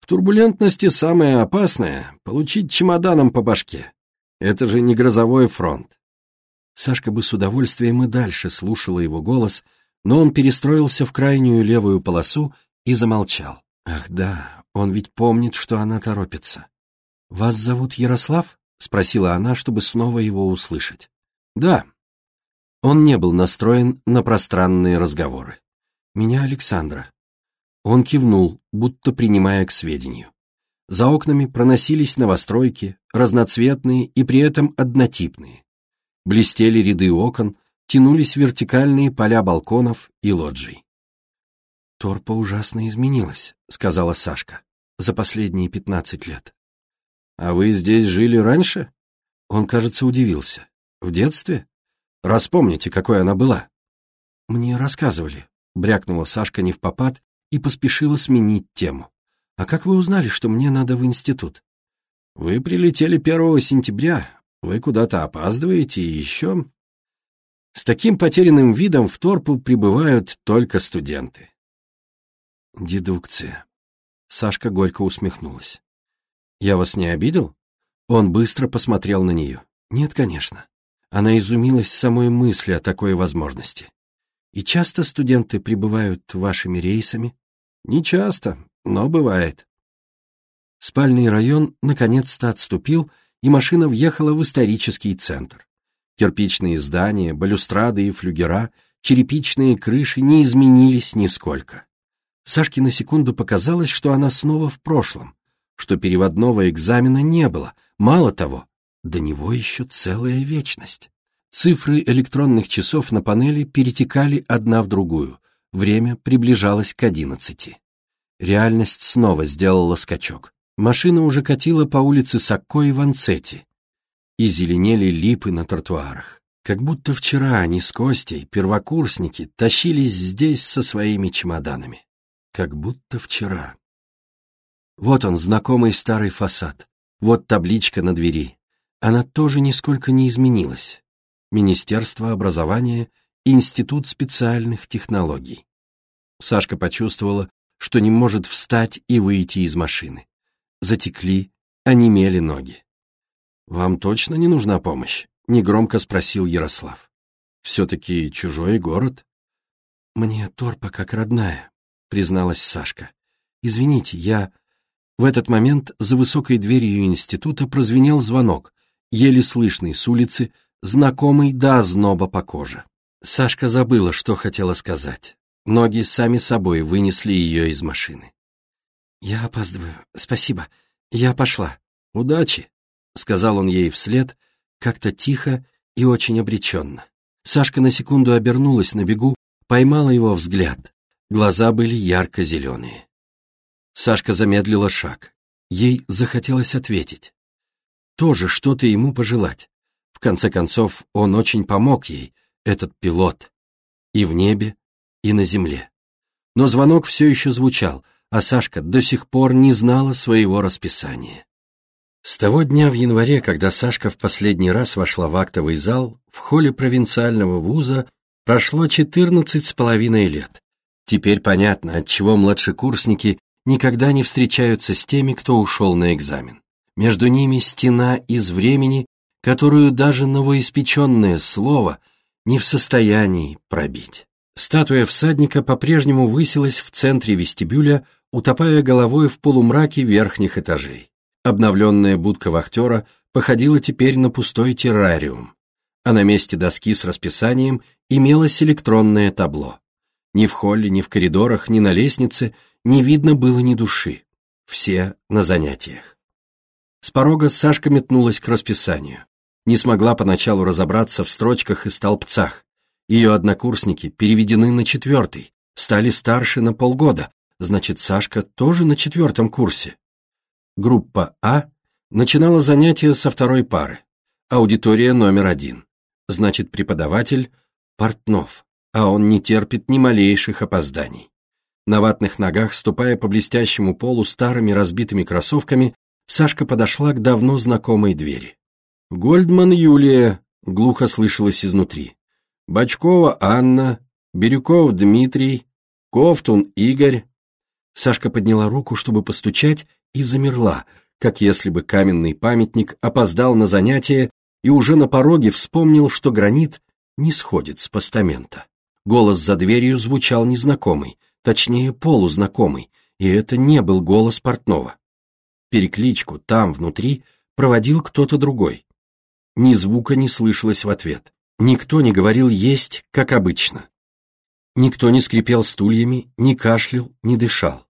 В турбулентности самое опасное — получить чемоданом по башке. Это же не грозовой фронт. Сашка бы с удовольствием и дальше слушала его голос, но он перестроился в крайнюю левую полосу и замолчал. Ах да, он ведь помнит, что она торопится. «Вас зовут Ярослав?» — спросила она, чтобы снова его услышать. «Да». Он не был настроен на пространные разговоры. «Меня Александра. Он кивнул, будто принимая к сведению. За окнами проносились новостройки, разноцветные и при этом однотипные. Блестели ряды окон, тянулись вертикальные поля балконов и лоджий. «Торпа ужасно изменилась», — сказала Сашка, — «за последние пятнадцать лет». «А вы здесь жили раньше?» Он, кажется, удивился. «В детстве? Распомните, какой она была». «Мне рассказывали», — брякнула Сашка не в попад и поспешила сменить тему. «А как вы узнали, что мне надо в институт?» «Вы прилетели 1 сентября. Вы куда-то опаздываете и еще...» С таким потерянным видом в Торпу прибывают только студенты. Дедукция. Сашка горько усмехнулась. «Я вас не обидел?» Он быстро посмотрел на нее. «Нет, конечно». Она изумилась самой мысли о такой возможности. «И часто студенты прибывают вашими рейсами?» Не часто, но бывает. Спальный район наконец-то отступил, и машина въехала в исторический центр. Кирпичные здания, балюстрады и флюгера, черепичные крыши не изменились нисколько. Сашке на секунду показалось, что она снова в прошлом, что переводного экзамена не было, мало того, до него еще целая вечность. Цифры электронных часов на панели перетекали одна в другую, Время приближалось к одиннадцати. Реальность снова сделала скачок. Машина уже катила по улице Сакко и Ванцетти, и зеленели липы на тротуарах. Как будто вчера они с Костей, первокурсники, тащились здесь со своими чемоданами. Как будто вчера. Вот он, знакомый старый фасад. Вот табличка на двери. Она тоже нисколько не изменилась. Министерство образования Институт специальных технологий. Сашка почувствовала, что не может встать и выйти из машины. Затекли, онемели ноги. «Вам точно не нужна помощь?» — негромко спросил Ярослав. «Все-таки чужой город?» «Мне Торпа как родная», — призналась Сашка. «Извините, я...» В этот момент за высокой дверью института прозвенел звонок, еле слышный с улицы, знакомый до озноба по коже. Сашка забыла, что хотела сказать. Ноги сами собой вынесли ее из машины. «Я опаздываю. Спасибо. Я пошла. Удачи», — сказал он ей вслед, как-то тихо и очень обреченно. Сашка на секунду обернулась на бегу, поймала его взгляд. Глаза были ярко-зеленые. Сашка замедлила шаг. Ей захотелось ответить. Тоже что-то ему пожелать. В конце концов, он очень помог ей, этот пилот. И в небе, и на земле. Но звонок все еще звучал, а Сашка до сих пор не знала своего расписания. С того дня в январе, когда Сашка в последний раз вошла в актовый зал, в холле провинциального вуза прошло 14 с половиной лет. Теперь понятно, отчего младшекурсники никогда не встречаются с теми, кто ушел на экзамен. Между ними стена из времени, которую даже новоиспеченное слово не в состоянии пробить. Статуя всадника по-прежнему высилась в центре вестибюля, утопая головой в полумраке верхних этажей. Обновленная будка вахтера походила теперь на пустой террариум, а на месте доски с расписанием имелось электронное табло. Ни в холле, ни в коридорах, ни на лестнице не видно было ни души. Все на занятиях. С порога Сашка метнулась к расписанию. Не смогла поначалу разобраться в строчках и столбцах. Ее однокурсники переведены на четвертый, стали старше на полгода, значит, Сашка тоже на четвертом курсе. Группа А начинала занятия со второй пары, аудитория номер один. Значит, преподаватель Портнов а он не терпит ни малейших опозданий. На ватных ногах, ступая по блестящему полу старыми разбитыми кроссовками, Сашка подошла к давно знакомой двери. «Гольдман Юлия», — глухо слышалось изнутри. «Бачкова Анна», «Бирюков Дмитрий», «Ковтун Игорь». Сашка подняла руку, чтобы постучать, и замерла, как если бы каменный памятник опоздал на занятие и уже на пороге вспомнил, что гранит не сходит с постамента. Голос за дверью звучал незнакомый, точнее полузнакомый, и это не был голос портного. Перекличку там, внутри, проводил кто-то другой. Ни звука не слышалось в ответ. Никто не говорил «есть», как обычно. Никто не скрипел стульями, не кашлял, не дышал.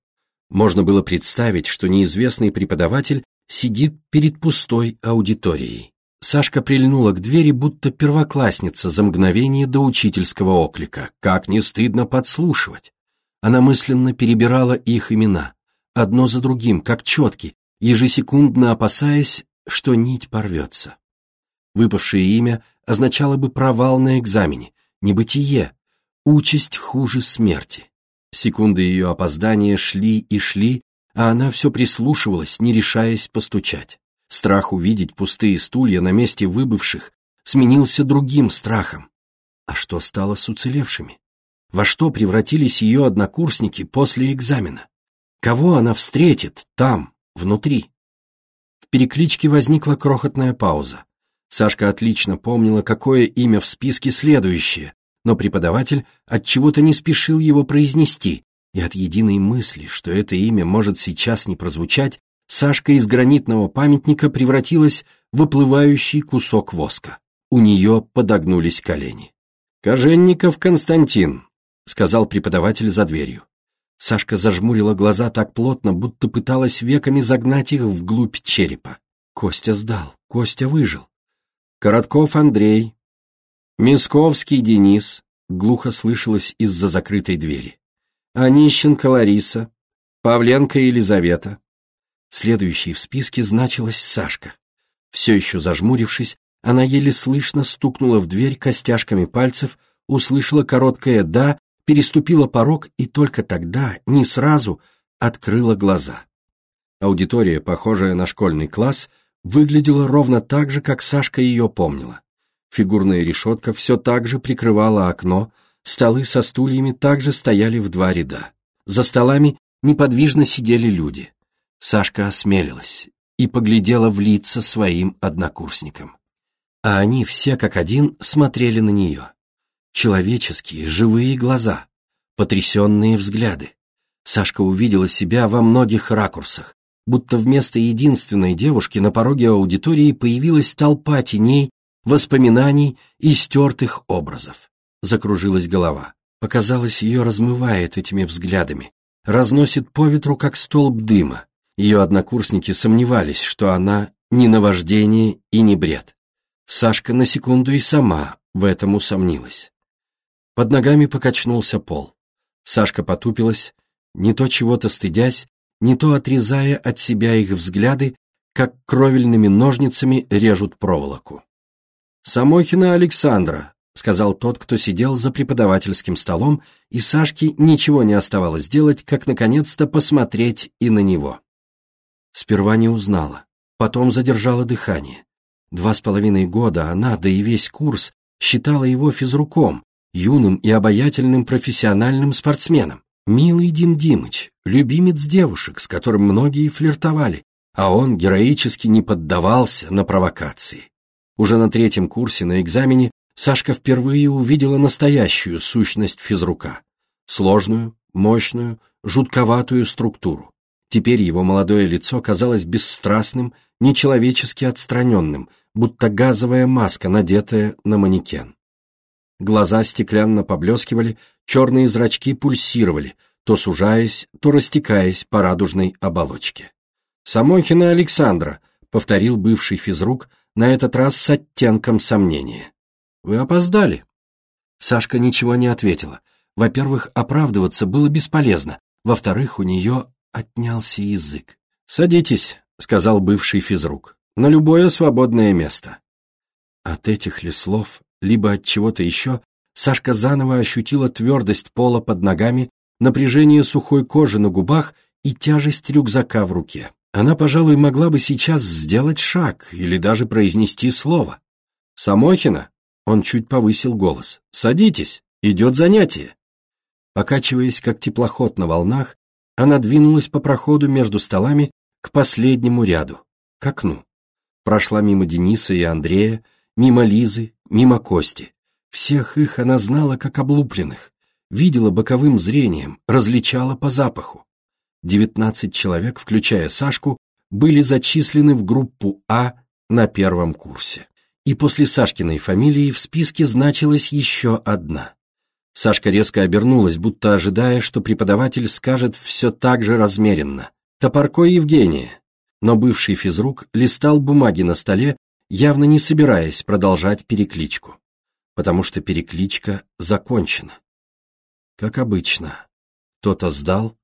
Можно было представить, что неизвестный преподаватель сидит перед пустой аудиторией. Сашка прильнула к двери, будто первоклассница за мгновение до учительского оклика. Как не стыдно подслушивать. Она мысленно перебирала их имена, одно за другим, как четки, ежесекундно опасаясь, что нить порвется. Выпавшее имя означало бы провал на экзамене, небытие, участь хуже смерти. Секунды ее опоздания шли и шли, а она все прислушивалась, не решаясь постучать. Страх увидеть пустые стулья на месте выбывших сменился другим страхом. А что стало с уцелевшими? Во что превратились ее однокурсники после экзамена? Кого она встретит там, внутри? В перекличке возникла крохотная пауза. Сашка отлично помнила, какое имя в списке следующее, но преподаватель от чего то не спешил его произнести, и от единой мысли, что это имя может сейчас не прозвучать, Сашка из гранитного памятника превратилась в выплывающий кусок воска. У нее подогнулись колени. «Коженников Константин», — сказал преподаватель за дверью. Сашка зажмурила глаза так плотно, будто пыталась веками загнать их вглубь черепа. Костя сдал, Костя выжил. Коротков Андрей, Мисковский Денис, глухо слышалось из-за закрытой двери. Онищенко Лариса, Павленко Елизавета, Следующей в списке значилась Сашка. Все еще зажмурившись, она еле слышно стукнула в дверь костяшками пальцев, услышала короткое «да», переступила порог и только тогда, не сразу, открыла глаза. Аудитория, похожая на школьный класс, выглядела ровно так же, как Сашка ее помнила. Фигурная решетка все так же прикрывала окно, столы со стульями также стояли в два ряда. За столами неподвижно сидели люди. Сашка осмелилась и поглядела в лица своим однокурсникам. А они все как один смотрели на нее. Человеческие, живые глаза, потрясенные взгляды. Сашка увидела себя во многих ракурсах, будто вместо единственной девушки на пороге аудитории появилась толпа теней, воспоминаний и стертых образов. Закружилась голова. Показалось, ее размывает этими взглядами, разносит по ветру, как столб дыма, ее однокурсники сомневались, что она не наваждение и не бред. Сашка на секунду и сама в этом усомнилась. Под ногами покачнулся пол. Сашка потупилась, не то чего-то стыдясь, не то отрезая от себя их взгляды, как кровельными ножницами режут проволоку. «Самохина Александра», — сказал тот, кто сидел за преподавательским столом, и Сашке ничего не оставалось делать, как наконец-то посмотреть и на него. Сперва не узнала, потом задержала дыхание. Два с половиной года она, да и весь курс, считала его физруком, юным и обаятельным профессиональным спортсменом. Милый Дим Димыч, любимец девушек, с которым многие флиртовали, а он героически не поддавался на провокации. Уже на третьем курсе на экзамене Сашка впервые увидела настоящую сущность физрука. Сложную, мощную, жутковатую структуру. Теперь его молодое лицо казалось бесстрастным, нечеловечески отстраненным, будто газовая маска, надетая на манекен. Глаза стеклянно поблескивали, Черные зрачки пульсировали, то сужаясь, то растекаясь по радужной оболочке. «Самохина Александра», — повторил бывший физрук, на этот раз с оттенком сомнения. «Вы опоздали». Сашка ничего не ответила. Во-первых, оправдываться было бесполезно. Во-вторых, у нее отнялся язык. «Садитесь», — сказал бывший физрук, — «на любое свободное место». От этих ли слов, либо от чего-то еще, Сашка заново ощутила твердость пола под ногами, напряжение сухой кожи на губах и тяжесть рюкзака в руке. Она, пожалуй, могла бы сейчас сделать шаг или даже произнести слово. «Самохина!» — он чуть повысил голос. «Садитесь, идет занятие!» Покачиваясь, как теплоход на волнах, она двинулась по проходу между столами к последнему ряду, к окну. Прошла мимо Дениса и Андрея, мимо Лизы, мимо Кости. Всех их она знала как облупленных, видела боковым зрением, различала по запаху. Девятнадцать человек, включая Сашку, были зачислены в группу А на первом курсе. И после Сашкиной фамилии в списке значилась еще одна. Сашка резко обернулась, будто ожидая, что преподаватель скажет все так же размеренно. «Топорко Евгения». Но бывший физрук листал бумаги на столе, явно не собираясь продолжать перекличку. Потому что перекличка закончена. Как обычно. Кто-то сдал,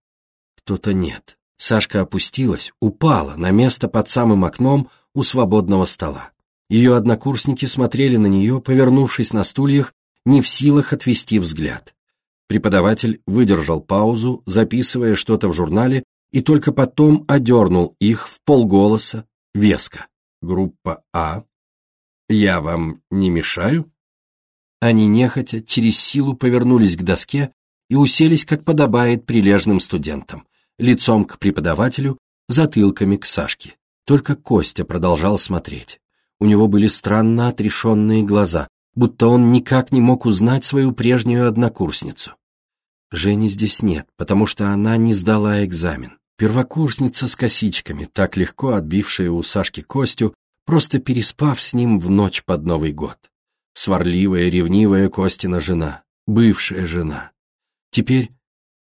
кто-то нет. Сашка опустилась, упала на место под самым окном у свободного стола. Ее однокурсники смотрели на нее, повернувшись на стульях не в силах отвести взгляд. Преподаватель выдержал паузу, записывая что-то в журнале, и только потом одернул их в полголоса, веско. Группа А. Я вам не мешаю? Они нехотя, через силу повернулись к доске и уселись, как подобает прилежным студентам, лицом к преподавателю, затылками к Сашке. Только Костя продолжал смотреть. У него были странно отрешенные глаза, будто он никак не мог узнать свою прежнюю однокурсницу. Жени здесь нет, потому что она не сдала экзамен. Первокурсница с косичками, так легко отбившая у Сашки Костю, просто переспав с ним в ночь под Новый год. Сварливая, ревнивая Костина жена, бывшая жена. Теперь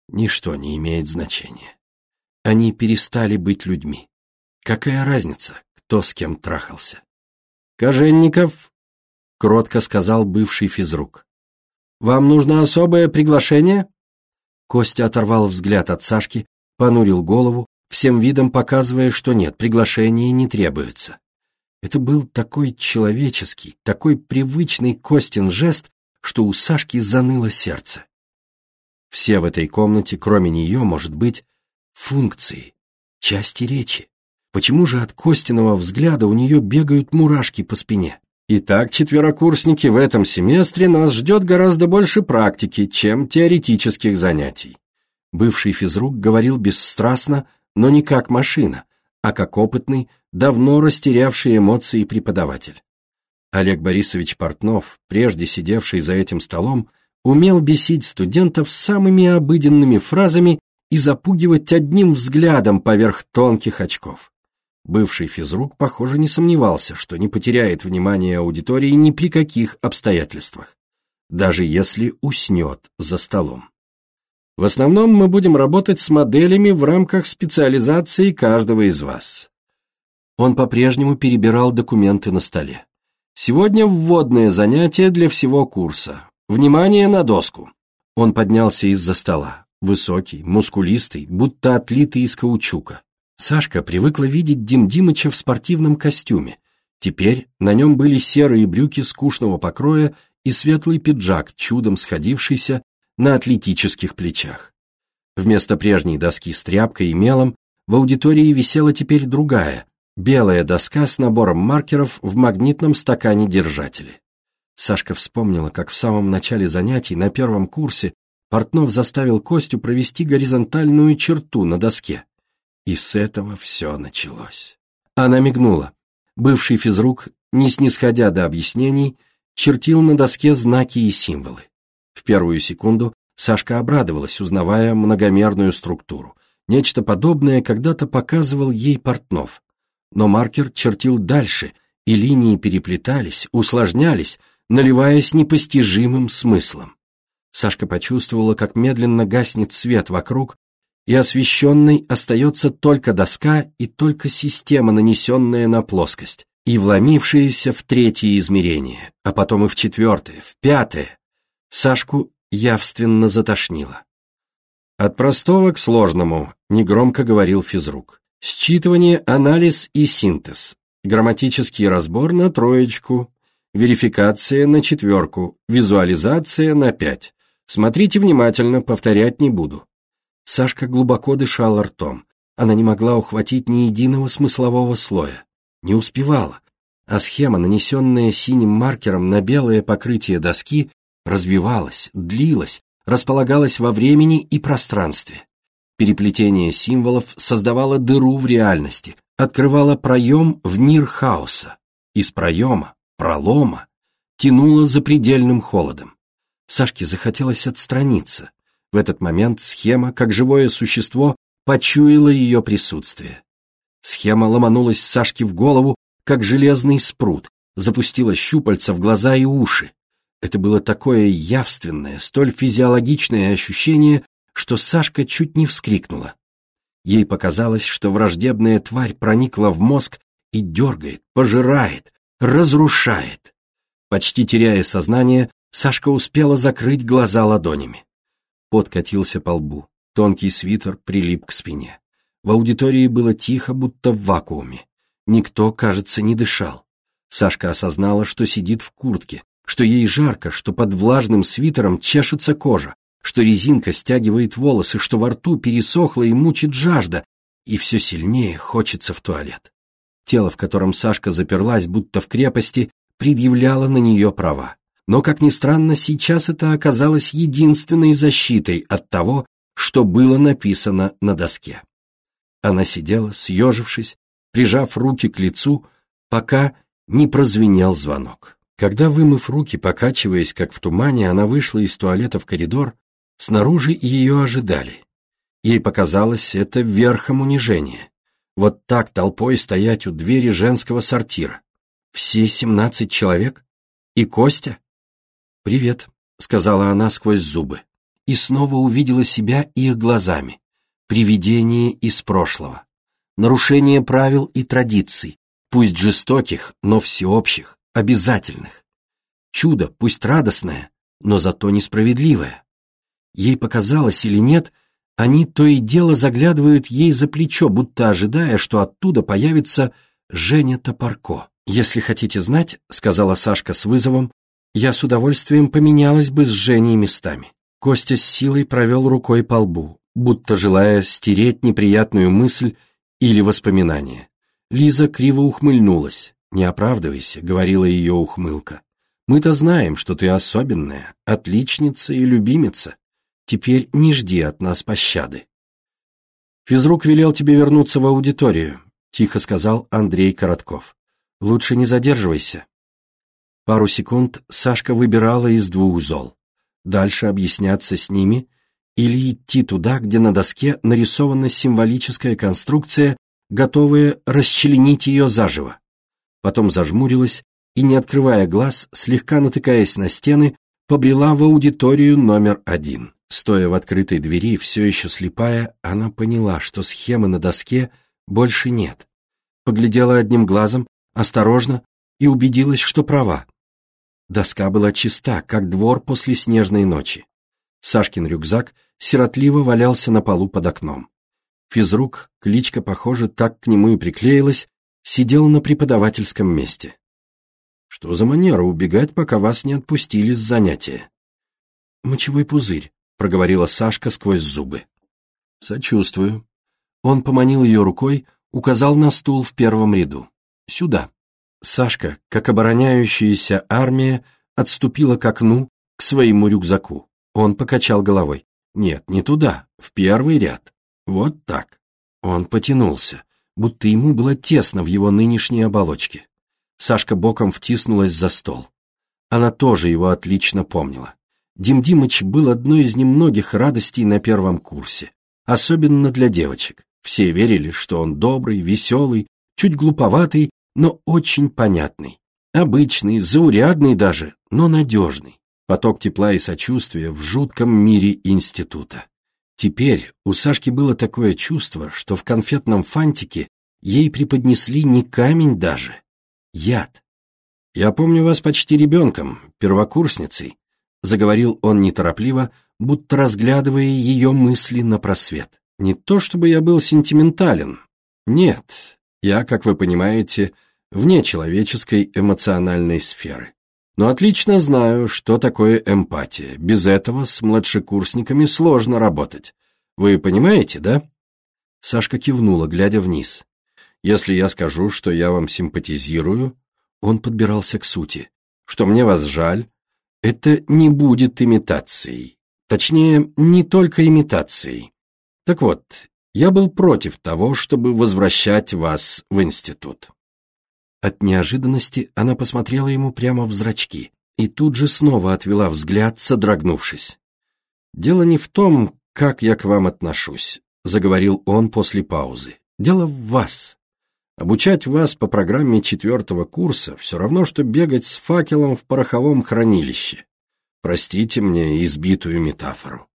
ничто не имеет значения. Они перестали быть людьми. Какая разница, кто с кем трахался? «Коженников — кротко сказал бывший физрук. «Вам нужно особое приглашение?» Костя оторвал взгляд от Сашки, понурил голову, всем видом показывая, что нет, приглашения не требуется. Это был такой человеческий, такой привычный Костин жест, что у Сашки заныло сердце. Все в этой комнате, кроме нее, может быть, функции, части речи. Почему же от Костиного взгляда у нее бегают мурашки по спине? Итак, четверокурсники, в этом семестре нас ждет гораздо больше практики, чем теоретических занятий. Бывший физрук говорил бесстрастно, но не как машина, а как опытный, давно растерявший эмоции преподаватель. Олег Борисович Портнов, прежде сидевший за этим столом, умел бесить студентов самыми обыденными фразами и запугивать одним взглядом поверх тонких очков. Бывший физрук, похоже, не сомневался, что не потеряет внимание аудитории ни при каких обстоятельствах, даже если уснет за столом. В основном мы будем работать с моделями в рамках специализации каждого из вас. Он по-прежнему перебирал документы на столе. Сегодня вводное занятие для всего курса. Внимание на доску. Он поднялся из-за стола, высокий, мускулистый, будто отлитый из каучука. Сашка привыкла видеть Дим Димыча в спортивном костюме. Теперь на нем были серые брюки скучного покроя и светлый пиджак, чудом сходившийся на атлетических плечах. Вместо прежней доски с тряпкой и мелом в аудитории висела теперь другая, белая доска с набором маркеров в магнитном стакане-держателе. Сашка вспомнила, как в самом начале занятий на первом курсе Портнов заставил Костю провести горизонтальную черту на доске. И с этого все началось. Она мигнула. Бывший физрук, не снисходя до объяснений, чертил на доске знаки и символы. В первую секунду Сашка обрадовалась, узнавая многомерную структуру. Нечто подобное когда-то показывал ей Портнов. Но маркер чертил дальше, и линии переплетались, усложнялись, наливаясь непостижимым смыслом. Сашка почувствовала, как медленно гаснет свет вокруг, и освещенной остается только доска и только система, нанесенная на плоскость, и вломившаяся в третье измерение, а потом и в четвертое, в пятое. Сашку явственно затошнило. От простого к сложному, негромко говорил физрук. Считывание, анализ и синтез. Грамматический разбор на троечку, верификация на четверку, визуализация на пять. Смотрите внимательно, повторять не буду. Сашка глубоко дышала ртом. Она не могла ухватить ни единого смыслового слоя. Не успевала. А схема, нанесенная синим маркером на белое покрытие доски, развивалась, длилась, располагалась во времени и пространстве. Переплетение символов создавало дыру в реальности, открывало проем в мир хаоса. Из проема, пролома, тянуло запредельным холодом. Сашке захотелось отстраниться. В этот момент схема, как живое существо, почуяла ее присутствие. Схема ломанулась Сашке в голову, как железный спрут, запустила щупальца в глаза и уши. Это было такое явственное, столь физиологичное ощущение, что Сашка чуть не вскрикнула. Ей показалось, что враждебная тварь проникла в мозг и дергает, пожирает, разрушает. Почти теряя сознание, Сашка успела закрыть глаза ладонями. Пот катился по лбу, тонкий свитер прилип к спине. В аудитории было тихо, будто в вакууме. Никто, кажется, не дышал. Сашка осознала, что сидит в куртке, что ей жарко, что под влажным свитером чешется кожа, что резинка стягивает волосы, что во рту пересохло и мучит жажда, и все сильнее хочется в туалет. Тело, в котором Сашка заперлась, будто в крепости, предъявляло на нее права. Но, как ни странно, сейчас это оказалось единственной защитой от того, что было написано на доске. Она сидела, съежившись, прижав руки к лицу, пока не прозвенел звонок. Когда, вымыв руки, покачиваясь, как в тумане, она вышла из туалета в коридор, снаружи ее ожидали. Ей показалось это верхом унижения. Вот так толпой стоять у двери женского сортира. Все семнадцать человек? И Костя? «Привет», — сказала она сквозь зубы, и снова увидела себя их глазами. Привидение из прошлого. Нарушение правил и традиций, пусть жестоких, но всеобщих, обязательных. Чудо, пусть радостное, но зато несправедливое. Ей показалось или нет, они то и дело заглядывают ей за плечо, будто ожидая, что оттуда появится Женя Топорко. «Если хотите знать», — сказала Сашка с вызовом, я с удовольствием поменялась бы с Женей местами. Костя с силой провел рукой по лбу, будто желая стереть неприятную мысль или воспоминание. Лиза криво ухмыльнулась. «Не оправдывайся», — говорила ее ухмылка. «Мы-то знаем, что ты особенная, отличница и любимица. Теперь не жди от нас пощады». «Физрук велел тебе вернуться в аудиторию», — тихо сказал Андрей Коротков. «Лучше не задерживайся. Пару секунд Сашка выбирала из двух зол. Дальше объясняться с ними или идти туда, где на доске нарисована символическая конструкция, готовая расчленить ее заживо. Потом зажмурилась и, не открывая глаз, слегка натыкаясь на стены, побрела в аудиторию номер один. Стоя в открытой двери, все еще слепая, она поняла, что схемы на доске больше нет. Поглядела одним глазом, осторожно, и убедилась, что права. Доска была чиста, как двор после снежной ночи. Сашкин рюкзак сиротливо валялся на полу под окном. Физрук, кличка, похоже, так к нему и приклеилась, сидел на преподавательском месте. Что за манера убегать, пока вас не отпустили с занятия? Мочевой пузырь, проговорила Сашка сквозь зубы. Сочувствую. Он поманил ее рукой, указал на стул в первом ряду. Сюда. Сашка, как обороняющаяся армия, отступила к окну, к своему рюкзаку. Он покачал головой. Нет, не туда, в первый ряд. Вот так. Он потянулся, будто ему было тесно в его нынешней оболочке. Сашка боком втиснулась за стол. Она тоже его отлично помнила. Дим Димыч был одной из немногих радостей на первом курсе, особенно для девочек. Все верили, что он добрый, веселый, чуть глуповатый но очень понятный. Обычный, заурядный даже, но надежный. Поток тепла и сочувствия в жутком мире института. Теперь у Сашки было такое чувство, что в конфетном фантике ей преподнесли не камень даже, яд. «Я помню вас почти ребенком, первокурсницей», — заговорил он неторопливо, будто разглядывая ее мысли на просвет. «Не то чтобы я был сентиментален. Нет, я, как вы понимаете, вне человеческой эмоциональной сферы. Но отлично знаю, что такое эмпатия. Без этого с младшекурсниками сложно работать. Вы понимаете, да?» Сашка кивнула, глядя вниз. «Если я скажу, что я вам симпатизирую, он подбирался к сути. Что мне вас жаль, это не будет имитацией. Точнее, не только имитацией. Так вот, я был против того, чтобы возвращать вас в институт. От неожиданности она посмотрела ему прямо в зрачки и тут же снова отвела взгляд, содрогнувшись. «Дело не в том, как я к вам отношусь», — заговорил он после паузы. «Дело в вас. Обучать вас по программе четвертого курса все равно, что бегать с факелом в пороховом хранилище. Простите мне избитую метафору.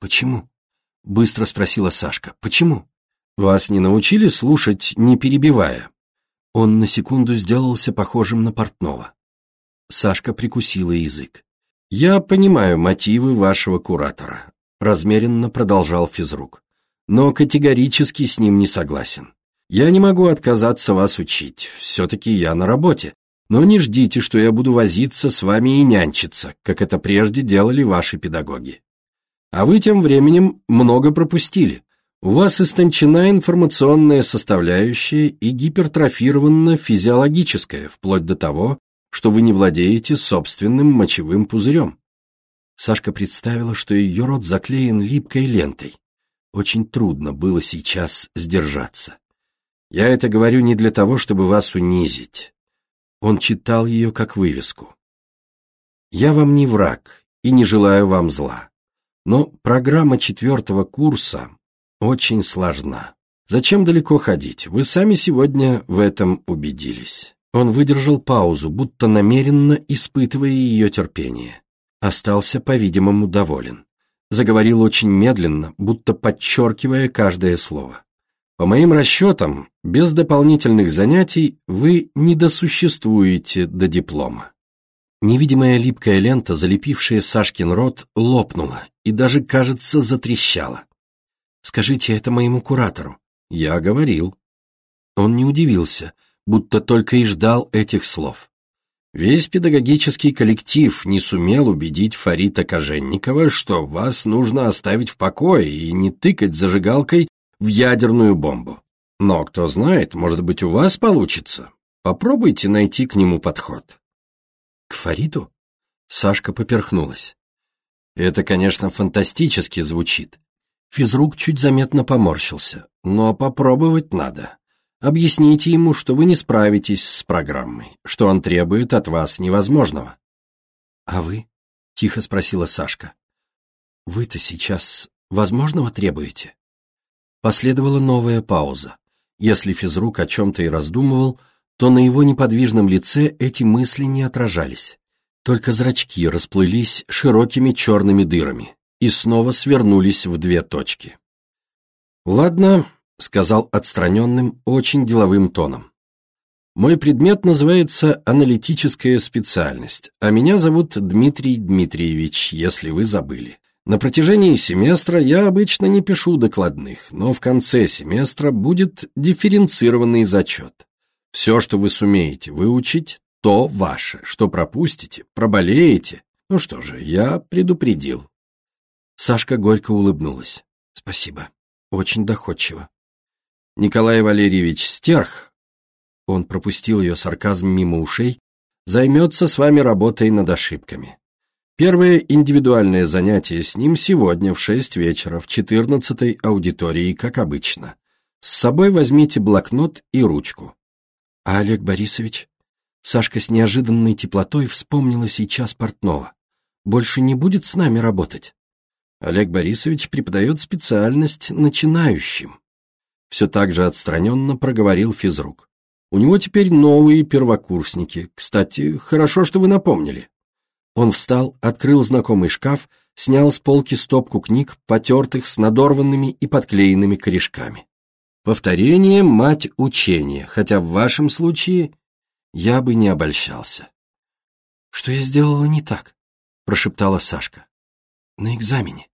«Почему?» — быстро спросила Сашка. «Почему?» «Вас не научили слушать, не перебивая?» Он на секунду сделался похожим на портного. Сашка прикусила язык. «Я понимаю мотивы вашего куратора», — размеренно продолжал физрук, «но категорически с ним не согласен. Я не могу отказаться вас учить, все-таки я на работе, но не ждите, что я буду возиться с вами и нянчиться, как это прежде делали ваши педагоги. А вы тем временем много пропустили. У вас истончена информационная составляющая и гипертрофирована физиологическая, вплоть до того, что вы не владеете собственным мочевым пузырем. Сашка представила, что ее рот заклеен липкой лентой. Очень трудно было сейчас сдержаться. Я это говорю не для того, чтобы вас унизить. Он читал ее как вывеску. Я вам не враг и не желаю вам зла. Но программа четвертого курса очень сложна. Зачем далеко ходить? Вы сами сегодня в этом убедились. Он выдержал паузу, будто намеренно испытывая ее терпение. Остался, по-видимому, доволен. Заговорил очень медленно, будто подчеркивая каждое слово. По моим расчетам, без дополнительных занятий вы не досуществуете до диплома. Невидимая липкая лента, залепившая Сашкин рот, лопнула и даже, кажется, затрещала. «Скажите это моему куратору». «Я говорил». Он не удивился, будто только и ждал этих слов. Весь педагогический коллектив не сумел убедить Фарита Коженникова, что вас нужно оставить в покое и не тыкать зажигалкой в ядерную бомбу. Но, кто знает, может быть, у вас получится. Попробуйте найти к нему подход. К Фариду? Сашка поперхнулась. Это, конечно, фантастически звучит. Физрук чуть заметно поморщился. Но попробовать надо. Объясните ему, что вы не справитесь с программой, что он требует от вас невозможного. А вы? Тихо спросила Сашка. Вы-то сейчас возможного требуете? Последовала новая пауза. Если физрук о чем-то и раздумывал, то на его неподвижном лице эти мысли не отражались. Только зрачки расплылись широкими черными дырами и снова свернулись в две точки. «Ладно», — сказал отстраненным, очень деловым тоном. «Мой предмет называется аналитическая специальность, а меня зовут Дмитрий Дмитриевич, если вы забыли. На протяжении семестра я обычно не пишу докладных, но в конце семестра будет дифференцированный зачет. Все, что вы сумеете выучить, то ваше, что пропустите, проболеете. Ну что же, я предупредил. Сашка горько улыбнулась. Спасибо. Очень доходчиво. Николай Валерьевич Стерх, он пропустил ее сарказм мимо ушей, займется с вами работой над ошибками. Первое индивидуальное занятие с ним сегодня в 6 вечера в 14-й аудитории, как обычно. С собой возьмите блокнот и ручку. А Олег Борисович? Сашка с неожиданной теплотой вспомнила сейчас портного. Больше не будет с нами работать. Олег Борисович преподает специальность начинающим. Все так же отстраненно проговорил физрук. У него теперь новые первокурсники. Кстати, хорошо, что вы напомнили. Он встал, открыл знакомый шкаф, снял с полки стопку книг, потертых, с надорванными и подклеенными корешками. Повторение — мать учения, хотя в вашем случае я бы не обольщался. «Что я сделала не так?» — прошептала Сашка. «На экзамене».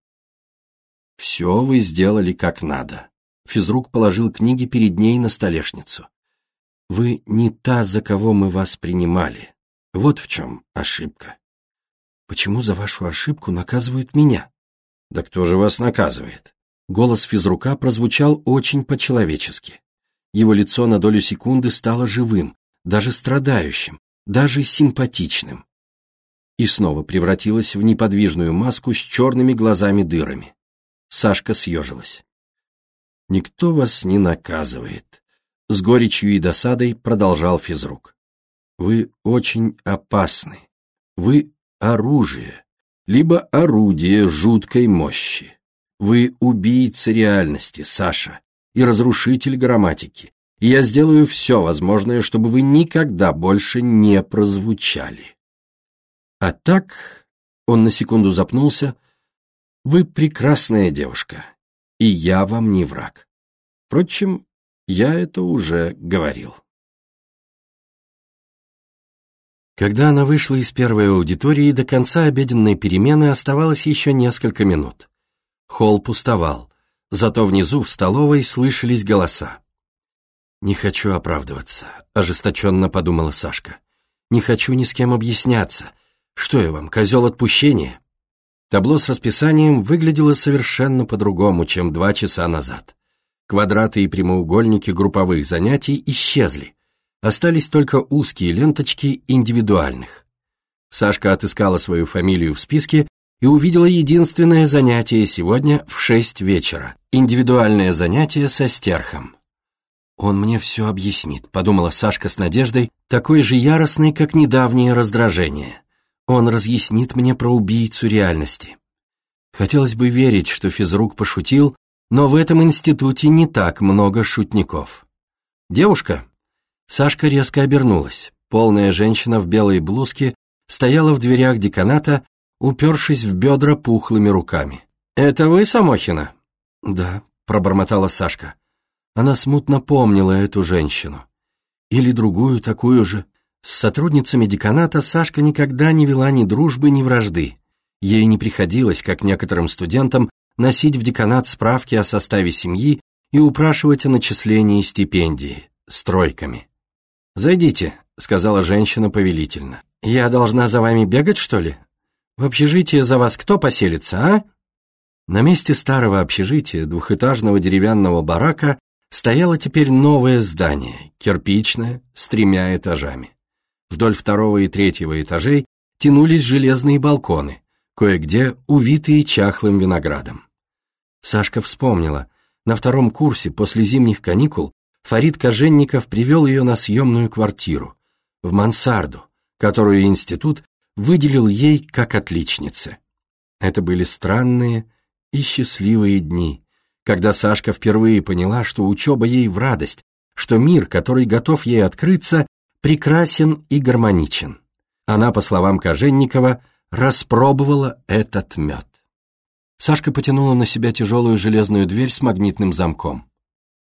«Все вы сделали как надо». Физрук положил книги перед ней на столешницу. «Вы не та, за кого мы вас принимали. Вот в чем ошибка». «Почему за вашу ошибку наказывают меня?» «Да кто же вас наказывает?» Голос физрука прозвучал очень по-человечески. Его лицо на долю секунды стало живым, даже страдающим, даже симпатичным. И снова превратилось в неподвижную маску с черными глазами-дырами. Сашка съежилась. «Никто вас не наказывает», — с горечью и досадой продолжал физрук. «Вы очень опасны. Вы оружие, либо орудие жуткой мощи. Вы убийца реальности, Саша, и разрушитель грамматики, и я сделаю все возможное, чтобы вы никогда больше не прозвучали. А так, он на секунду запнулся, вы прекрасная девушка, и я вам не враг. Впрочем, я это уже говорил. Когда она вышла из первой аудитории, до конца обеденной перемены оставалось еще несколько минут. Холл пустовал, зато внизу в столовой слышались голоса. «Не хочу оправдываться», — ожесточенно подумала Сашка. «Не хочу ни с кем объясняться. Что я вам, козел отпущения?» Табло с расписанием выглядело совершенно по-другому, чем два часа назад. Квадраты и прямоугольники групповых занятий исчезли. Остались только узкие ленточки индивидуальных. Сашка отыскала свою фамилию в списке и увидела единственное занятие сегодня в шесть вечера. Индивидуальное занятие со стерхом. «Он мне все объяснит», — подумала Сашка с надеждой, такой же яростной, как недавнее раздражение. «Он разъяснит мне про убийцу реальности». Хотелось бы верить, что физрук пошутил, но в этом институте не так много шутников. «Девушка?» Сашка резко обернулась. Полная женщина в белой блузке стояла в дверях деканата упершись в бедра пухлыми руками. «Это вы, Самохина?» «Да», — пробормотала Сашка. Она смутно помнила эту женщину. Или другую такую же. С сотрудницами деканата Сашка никогда не вела ни дружбы, ни вражды. Ей не приходилось, как некоторым студентам, носить в деканат справки о составе семьи и упрашивать о начислении стипендии, стройками. «Зайдите», — сказала женщина повелительно. «Я должна за вами бегать, что ли?» В общежитие за вас кто поселится, а?» На месте старого общежития, двухэтажного деревянного барака, стояло теперь новое здание, кирпичное, с тремя этажами. Вдоль второго и третьего этажей тянулись железные балконы, кое-где увитые чахлым виноградом. Сашка вспомнила, на втором курсе после зимних каникул Фарид Коженников привел ее на съемную квартиру, в мансарду, которую институт выделил ей как отличнице. Это были странные и счастливые дни, когда Сашка впервые поняла, что учеба ей в радость, что мир, который готов ей открыться, прекрасен и гармоничен. Она, по словам Коженникова, распробовала этот мед. Сашка потянула на себя тяжелую железную дверь с магнитным замком.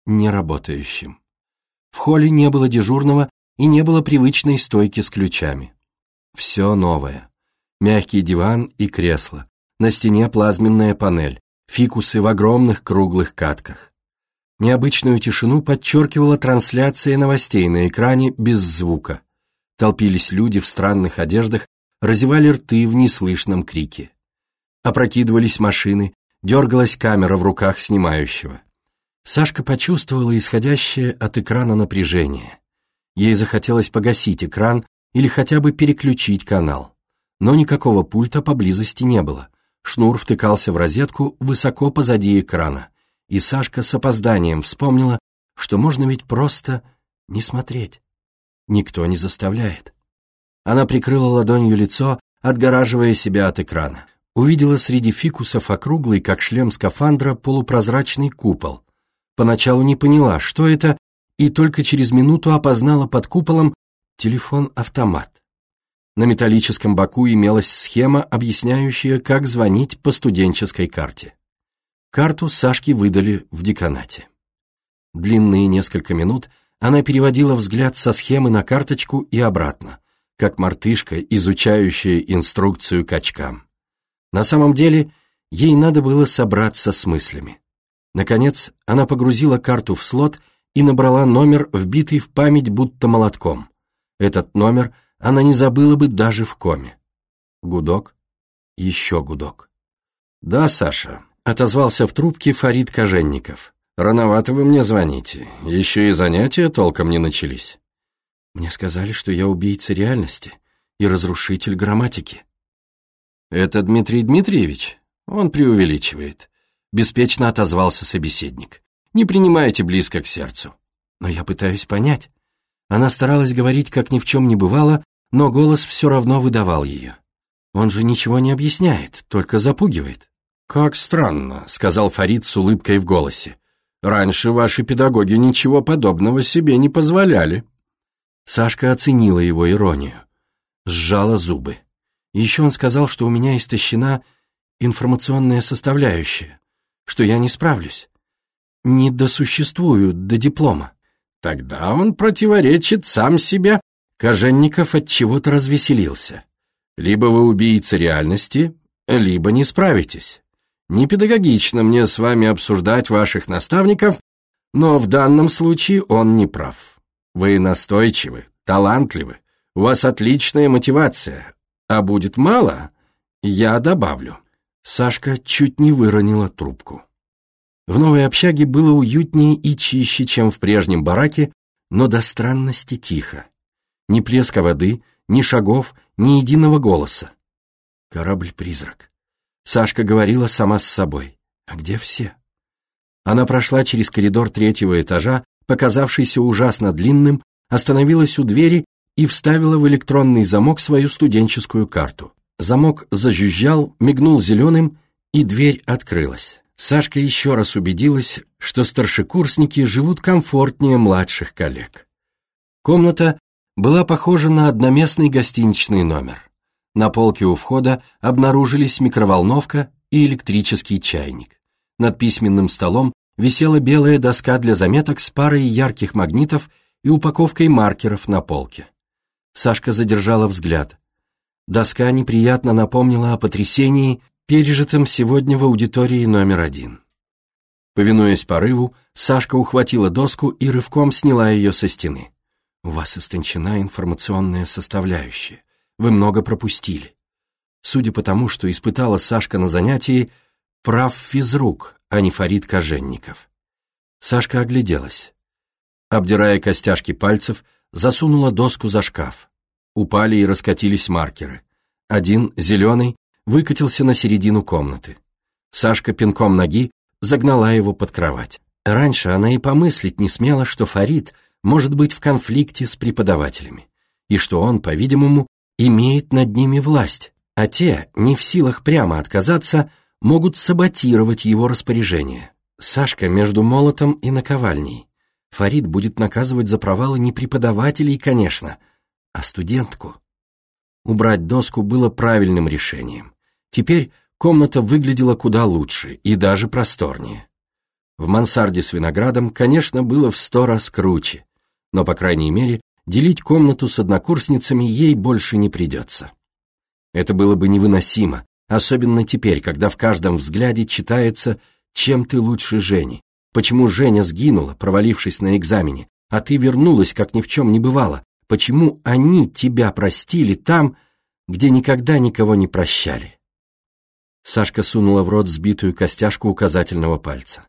Неработающим. В холле не было дежурного и не было привычной стойки с ключами. Все новое. Мягкий диван и кресло. На стене плазменная панель. Фикусы в огромных круглых катках. Необычную тишину подчеркивала трансляция новостей на экране без звука. Толпились люди в странных одеждах, разевали рты в неслышном крике. Опрокидывались машины, дергалась камера в руках снимающего. Сашка почувствовала исходящее от экрана напряжение. Ей захотелось погасить экран или хотя бы переключить канал. Но никакого пульта поблизости не было. Шнур втыкался в розетку высоко позади экрана, и Сашка с опозданием вспомнила, что можно ведь просто не смотреть. Никто не заставляет. Она прикрыла ладонью лицо, отгораживая себя от экрана. Увидела среди фикусов округлый, как шлем скафандра, полупрозрачный купол. Поначалу не поняла, что это, и только через минуту опознала под куполом телефон-автомат. На металлическом боку имелась схема, объясняющая, как звонить по студенческой карте. Карту Сашке выдали в деканате. Длинные несколько минут она переводила взгляд со схемы на карточку и обратно, как мартышка, изучающая инструкцию качкам. На самом деле, ей надо было собраться с мыслями. Наконец, она погрузила карту в слот и набрала номер, вбитый в память будто молотком. Этот номер она не забыла бы даже в коме. Гудок, еще гудок. «Да, Саша», — отозвался в трубке Фарид Коженников. «Рановато вы мне звоните, еще и занятия толком не начались». «Мне сказали, что я убийца реальности и разрушитель грамматики». «Это Дмитрий Дмитриевич? Он преувеличивает», — беспечно отозвался собеседник. «Не принимайте близко к сердцу». «Но я пытаюсь понять». Она старалась говорить, как ни в чем не бывало, но голос все равно выдавал ее. Он же ничего не объясняет, только запугивает. «Как странно», — сказал Фарид с улыбкой в голосе. Раньше ваши педагоги ничего подобного себе не позволяли». Сашка оценила его иронию. Сжала зубы. Еще он сказал, что у меня истощена информационная составляющая, что я не справлюсь. Не досуществую до диплома. Тогда он противоречит сам себе. Коженников от чего-то развеселился. Либо вы убийца реальности, либо не справитесь. Непедагогично мне с вами обсуждать ваших наставников, но в данном случае он не прав. Вы настойчивы, талантливы, у вас отличная мотивация, а будет мало, я добавлю». Сашка чуть не выронила трубку. В новой общаге было уютнее и чище, чем в прежнем бараке, но до странности тихо. Ни плеска воды, ни шагов, ни единого голоса. Корабль-призрак. Сашка говорила сама с собой. А где все? Она прошла через коридор третьего этажа, показавшийся ужасно длинным, остановилась у двери и вставила в электронный замок свою студенческую карту. Замок зажужжал, мигнул зеленым, и дверь открылась. Сашка еще раз убедилась, что старшекурсники живут комфортнее младших коллег. Комната была похожа на одноместный гостиничный номер. На полке у входа обнаружились микроволновка и электрический чайник. Над письменным столом висела белая доска для заметок с парой ярких магнитов и упаковкой маркеров на полке. Сашка задержала взгляд. Доска неприятно напомнила о потрясении, пережитом сегодня в аудитории номер один. Повинуясь порыву, Сашка ухватила доску и рывком сняла ее со стены. «У вас истончена информационная составляющая. Вы много пропустили. Судя по тому, что испытала Сашка на занятии, прав физрук, а не Фарид Коженников. Сашка огляделась. Обдирая костяшки пальцев, засунула доску за шкаф. Упали и раскатились маркеры. Один, зеленый, выкатился на середину комнаты. Сашка пинком ноги загнала его под кровать. Раньше она и помыслить не смела, что Фарид может быть в конфликте с преподавателями, и что он, по-видимому, имеет над ними власть, а те, не в силах прямо отказаться, могут саботировать его распоряжение. Сашка между молотом и наковальней. Фарид будет наказывать за провалы не преподавателей, конечно, а студентку. Убрать доску было правильным решением. Теперь комната выглядела куда лучше и даже просторнее. В мансарде с виноградом, конечно, было в сто раз круче, но, по крайней мере, делить комнату с однокурсницами ей больше не придется. Это было бы невыносимо, особенно теперь, когда в каждом взгляде читается «Чем ты лучше Жени?», «Почему Женя сгинула, провалившись на экзамене, а ты вернулась, как ни в чем не бывало?» «Почему они тебя простили там, где никогда никого не прощали?» Сашка сунула в рот сбитую костяшку указательного пальца.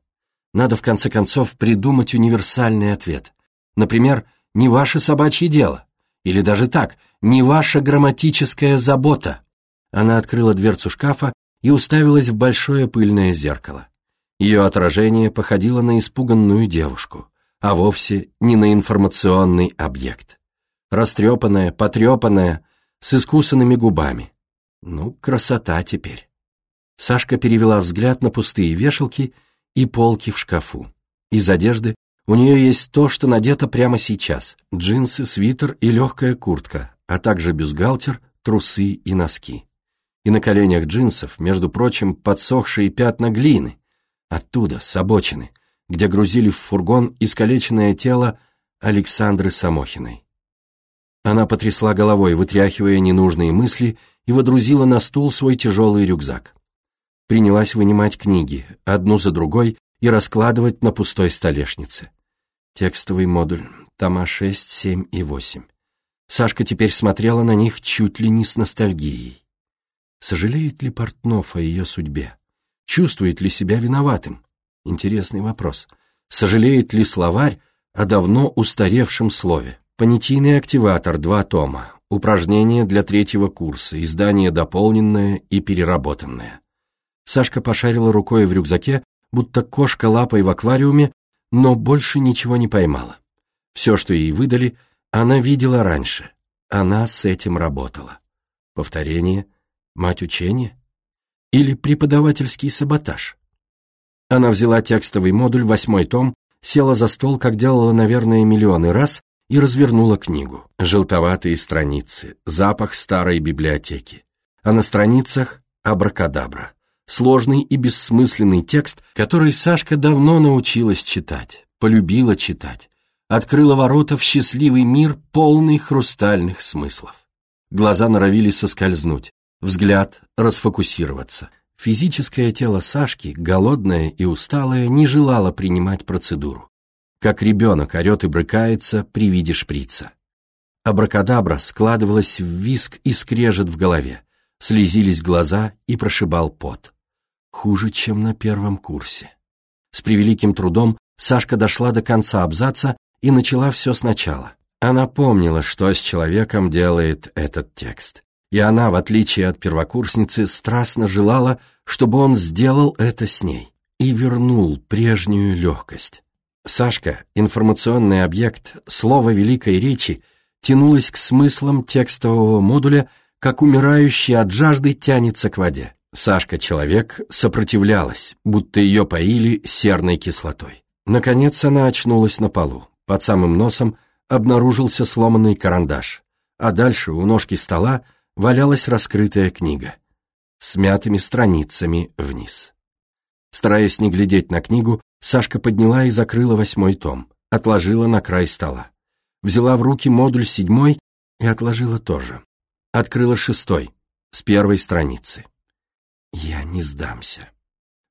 Надо, в конце концов, придумать универсальный ответ. Например, не ваше собачье дело. Или даже так, не ваша грамматическая забота. Она открыла дверцу шкафа и уставилась в большое пыльное зеркало. Ее отражение походило на испуганную девушку, а вовсе не на информационный объект. Растрепанная, потрепанная, с искусанными губами. Ну, красота теперь. Сашка перевела взгляд на пустые вешалки и полки в шкафу. Из одежды у нее есть то, что надето прямо сейчас. Джинсы, свитер и легкая куртка, а также бюстгальтер, трусы и носки. И на коленях джинсов, между прочим, подсохшие пятна глины. Оттуда, с обочины, где грузили в фургон искалеченное тело Александры Самохиной. Она потрясла головой, вытряхивая ненужные мысли, и водрузила на стул свой тяжелый рюкзак. Принялась вынимать книги, одну за другой, и раскладывать на пустой столешнице. Текстовый модуль, тома 6, 7 и 8. Сашка теперь смотрела на них чуть ли не с ностальгией. Сожалеет ли Портнов о ее судьбе? Чувствует ли себя виноватым? Интересный вопрос. Сожалеет ли словарь о давно устаревшем слове? Понятийный активатор, два тома. Упражнение для третьего курса, издание дополненное и переработанное. Сашка пошарила рукой в рюкзаке, будто кошка лапой в аквариуме, но больше ничего не поймала. Все, что ей выдали, она видела раньше. Она с этим работала. Повторение, мать учения или преподавательский саботаж. Она взяла текстовый модуль, восьмой том, села за стол, как делала, наверное, миллионы раз, и развернула книгу. Желтоватые страницы, запах старой библиотеки. А на страницах абракадабра сложный и бессмысленный текст, который Сашка давно научилась читать, полюбила читать, открыла ворота в счастливый мир, полный хрустальных смыслов. Глаза норовили соскользнуть, взгляд расфокусироваться. Физическое тело Сашки, голодное и усталое, не желало принимать процедуру. Как ребенок орет и брыкается при виде шприца. Абракадабра складывалась в виск и скрежет в голове, слезились глаза и прошибал пот. Хуже, чем на первом курсе. С превеликим трудом Сашка дошла до конца абзаца и начала все сначала. Она помнила, что с человеком делает этот текст. И она, в отличие от первокурсницы, страстно желала, чтобы он сделал это с ней и вернул прежнюю легкость. Сашка, информационный объект, слово великой речи, тянулась к смыслам текстового модуля, как умирающий от жажды тянется к воде. Сашка-человек сопротивлялась, будто ее поили серной кислотой. Наконец она очнулась на полу. Под самым носом обнаружился сломанный карандаш, а дальше у ножки стола валялась раскрытая книга с мятыми страницами вниз. Стараясь не глядеть на книгу, Сашка подняла и закрыла восьмой том, отложила на край стола. Взяла в руки модуль седьмой и отложила тоже. Открыла шестой, с первой страницы. Я не сдамся.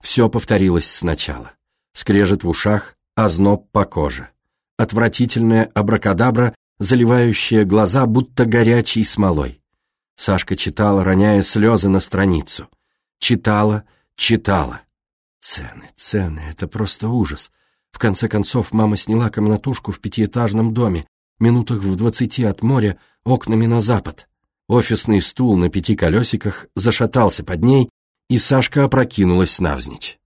Все повторилось сначала. Скрежет в ушах, озноб по коже. Отвратительная абракадабра, заливающая глаза, будто горячей смолой. Сашка читала, роняя слезы на страницу. Читала, читала. Цены, цены, это просто ужас. В конце концов, мама сняла комнатушку в пятиэтажном доме, минутах в двадцати от моря, окнами на запад. Офисный стул на пяти колесиках зашатался под ней, и Сашка опрокинулась навзничь.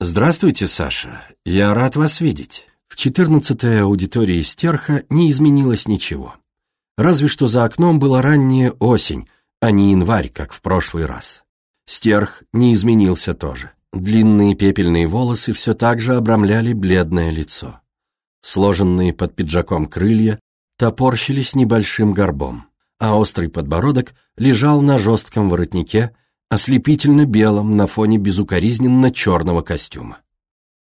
«Здравствуйте, Саша. Я рад вас видеть». В четырнадцатой аудитории стерха не изменилось ничего. Разве что за окном была ранняя осень, а не январь, как в прошлый раз. Стерх не изменился тоже. Длинные пепельные волосы все так же обрамляли бледное лицо. Сложенные под пиджаком крылья топорщились небольшим горбом, а острый подбородок лежал на жестком воротнике, ослепительно белом на фоне безукоризненно черного костюма.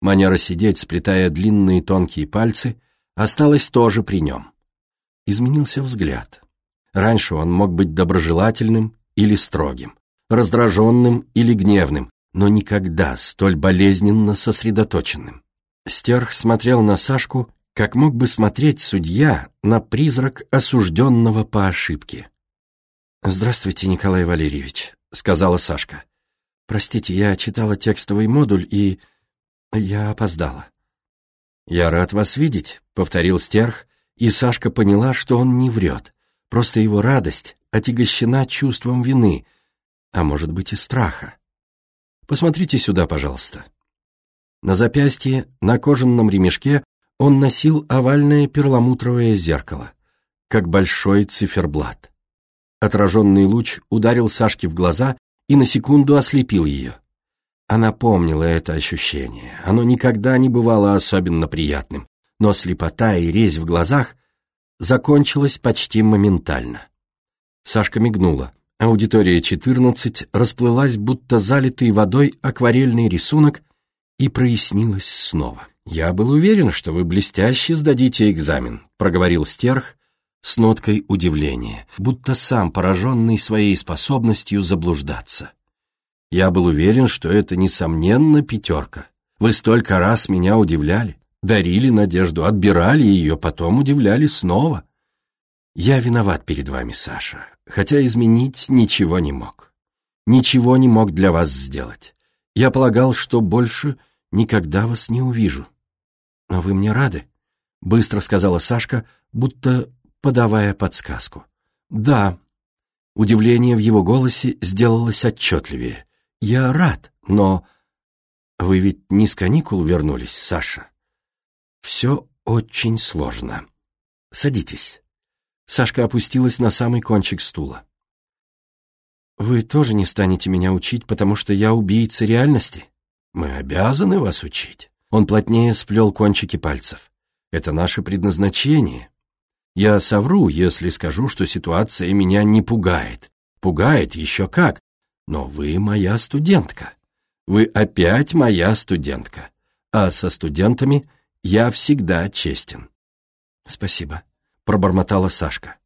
Манера сидеть, сплетая длинные тонкие пальцы, осталась тоже при нем. Изменился взгляд. Раньше он мог быть доброжелательным или строгим, раздраженным или гневным, но никогда столь болезненно сосредоточенным. Стерх смотрел на Сашку, как мог бы смотреть судья на призрак осужденного по ошибке. «Здравствуйте, Николай Валерьевич», — сказала Сашка. «Простите, я читала текстовый модуль и... я опоздала». «Я рад вас видеть», — повторил Стерх, и Сашка поняла, что он не врет. Просто его радость отягощена чувством вины, а может быть и страха. «Посмотрите сюда, пожалуйста». На запястье, на кожаном ремешке, он носил овальное перламутровое зеркало, как большой циферблат. Отраженный луч ударил Сашке в глаза и на секунду ослепил ее. Она помнила это ощущение. Оно никогда не бывало особенно приятным, но слепота и резь в глазах закончилась почти моментально. Сашка мигнула. Аудитория 14 расплылась, будто залитый водой акварельный рисунок, и прояснилась снова. «Я был уверен, что вы блестяще сдадите экзамен», — проговорил Стерх с ноткой удивления, будто сам пораженный своей способностью заблуждаться. «Я был уверен, что это, несомненно, пятерка. Вы столько раз меня удивляли, дарили надежду, отбирали ее, потом удивляли снова. Я виноват перед вами, Саша, хотя изменить ничего не мог. Ничего не мог для вас сделать. Я полагал, что больше никогда вас не увижу. Но вы мне рады, — быстро сказала Сашка, будто подавая подсказку. Да. Удивление в его голосе сделалось отчетливее. Я рад, но... Вы ведь не с каникул вернулись, Саша? Все очень сложно. Садитесь. Сашка опустилась на самый кончик стула. «Вы тоже не станете меня учить, потому что я убийца реальности?» «Мы обязаны вас учить». Он плотнее сплел кончики пальцев. «Это наше предназначение. Я совру, если скажу, что ситуация меня не пугает. Пугает еще как. Но вы моя студентка. Вы опять моя студентка. А со студентами я всегда честен». «Спасибо», пробормотала Сашка.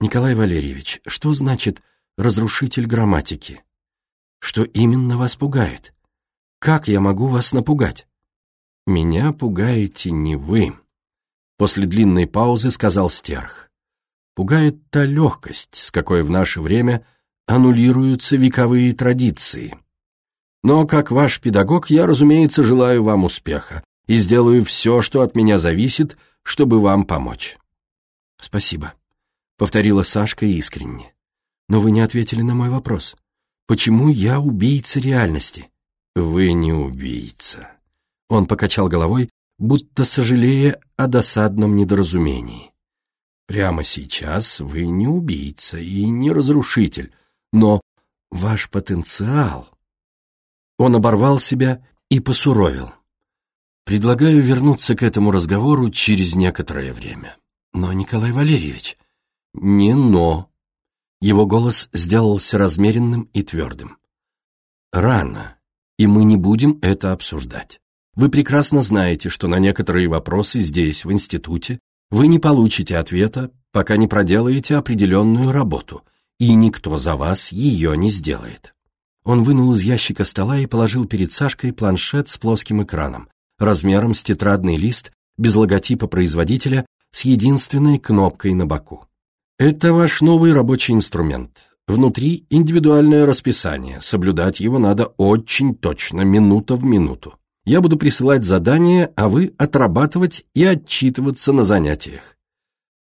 «Николай Валерьевич, что значит «разрушитель грамматики»? Что именно вас пугает? Как я могу вас напугать?» «Меня пугаете не вы», — после длинной паузы сказал Стерх. «Пугает та легкость, с какой в наше время аннулируются вековые традиции. Но, как ваш педагог, я, разумеется, желаю вам успеха и сделаю все, что от меня зависит, чтобы вам помочь». «Спасибо», — повторила Сашка искренне. «Но вы не ответили на мой вопрос. Почему я убийца реальности?» «Вы не убийца». Он покачал головой, будто сожалея о досадном недоразумении. «Прямо сейчас вы не убийца и не разрушитель, но ваш потенциал...» Он оборвал себя и посуровил. «Предлагаю вернуться к этому разговору через некоторое время». «Но, Николай Валерьевич...» «Не но...» Его голос сделался размеренным и твердым. «Рано, и мы не будем это обсуждать. Вы прекрасно знаете, что на некоторые вопросы здесь, в институте, вы не получите ответа, пока не проделаете определенную работу, и никто за вас ее не сделает». Он вынул из ящика стола и положил перед Сашкой планшет с плоским экраном, размером с тетрадный лист, без логотипа производителя с единственной кнопкой на боку. Это ваш новый рабочий инструмент. Внутри индивидуальное расписание, соблюдать его надо очень точно, минута в минуту. Я буду присылать задания, а вы отрабатывать и отчитываться на занятиях.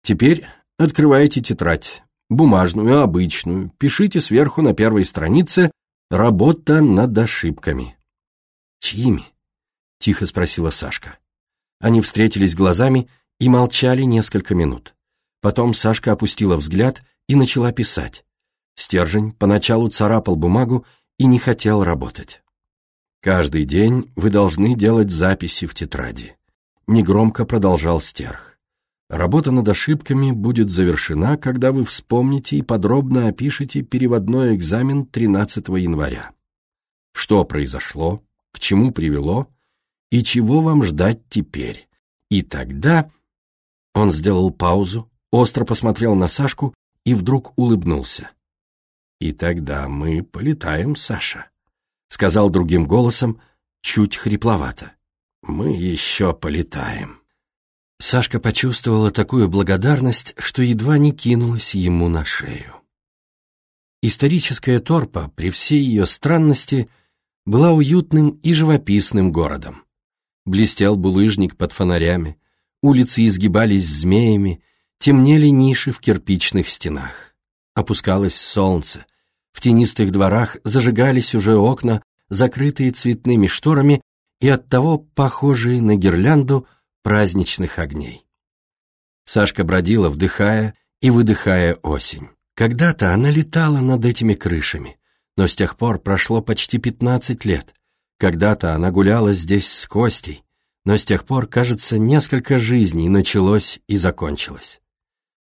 Теперь открывайте тетрадь, бумажную, обычную, пишите сверху на первой странице «Работа над ошибками». «Чьими?» — тихо спросила Сашка. Они встретились глазами и молчали несколько минут. Потом Сашка опустила взгляд и начала писать. Стержень поначалу царапал бумагу и не хотел работать. «Каждый день вы должны делать записи в тетради», — негромко продолжал Стерх. «Работа над ошибками будет завершена, когда вы вспомните и подробно опишете переводной экзамен 13 января. Что произошло, к чему привело и чего вам ждать теперь. И тогда он сделал паузу, остро посмотрел на Сашку и вдруг улыбнулся. «И тогда мы полетаем, Саша», — сказал другим голосом, чуть хрипловато. «Мы еще полетаем». Сашка почувствовала такую благодарность, что едва не кинулась ему на шею. Историческая Торпа, при всей ее странности, была уютным и живописным городом. Блестел булыжник под фонарями, Улицы изгибались змеями, темнели ниши в кирпичных стенах. Опускалось солнце. В тенистых дворах зажигались уже окна, закрытые цветными шторами и оттого похожие на гирлянду праздничных огней. Сашка бродила, вдыхая и выдыхая осень. Когда-то она летала над этими крышами, но с тех пор прошло почти пятнадцать лет. Когда-то она гуляла здесь с Костей, но с тех пор, кажется, несколько жизней началось и закончилось.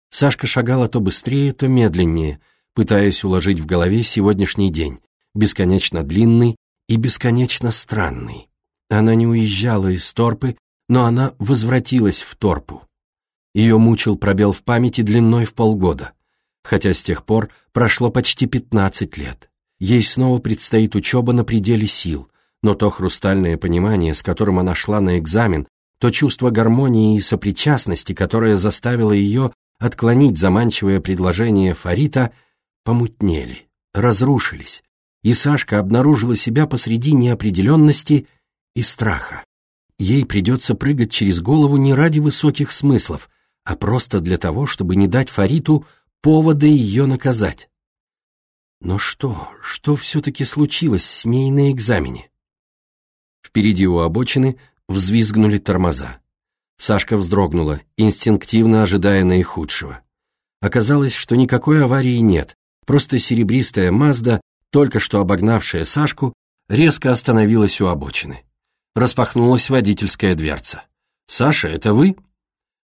Сашка шагала то быстрее, то медленнее, пытаясь уложить в голове сегодняшний день, бесконечно длинный и бесконечно странный. Она не уезжала из Торпы, но она возвратилась в Торпу. Ее мучил пробел в памяти длиной в полгода, хотя с тех пор прошло почти 15 лет. Ей снова предстоит учеба на пределе сил, но то хрустальное понимание, с которым она шла на экзамен, то чувство гармонии и сопричастности, которое заставило ее отклонить заманчивое предложение Фарита, помутнели, разрушились, и Сашка обнаружила себя посреди неопределенности и страха. Ей придется прыгать через голову не ради высоких смыслов, а просто для того, чтобы не дать Фариту повода ее наказать. Но что, что все-таки случилось с ней на экзамене? Впереди у обочины взвизгнули тормоза. Сашка вздрогнула, инстинктивно ожидая наихудшего. Оказалось, что никакой аварии нет, просто серебристая Мазда, только что обогнавшая Сашку, резко остановилась у обочины. Распахнулась водительская дверца. «Саша, это вы?»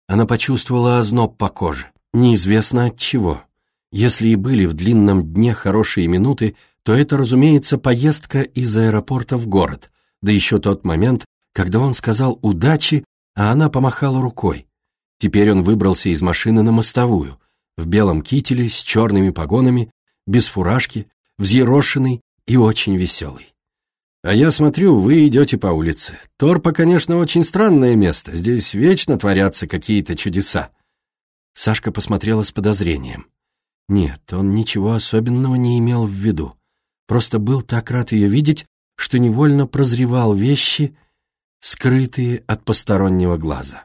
Она почувствовала озноб по коже, неизвестно от чего. Если и были в длинном дне хорошие минуты, то это, разумеется, поездка из аэропорта в город, да еще тот момент, когда он сказал «удачи», а она помахала рукой. Теперь он выбрался из машины на мостовую, в белом кителе с черными погонами, без фуражки, взъерошенный и очень веселый. «А я смотрю, вы идете по улице. Торпа, конечно, очень странное место, здесь вечно творятся какие-то чудеса». Сашка посмотрела с подозрением. Нет, он ничего особенного не имел в виду. Просто был так рад ее видеть, что невольно прозревал вещи, скрытые от постороннего глаза.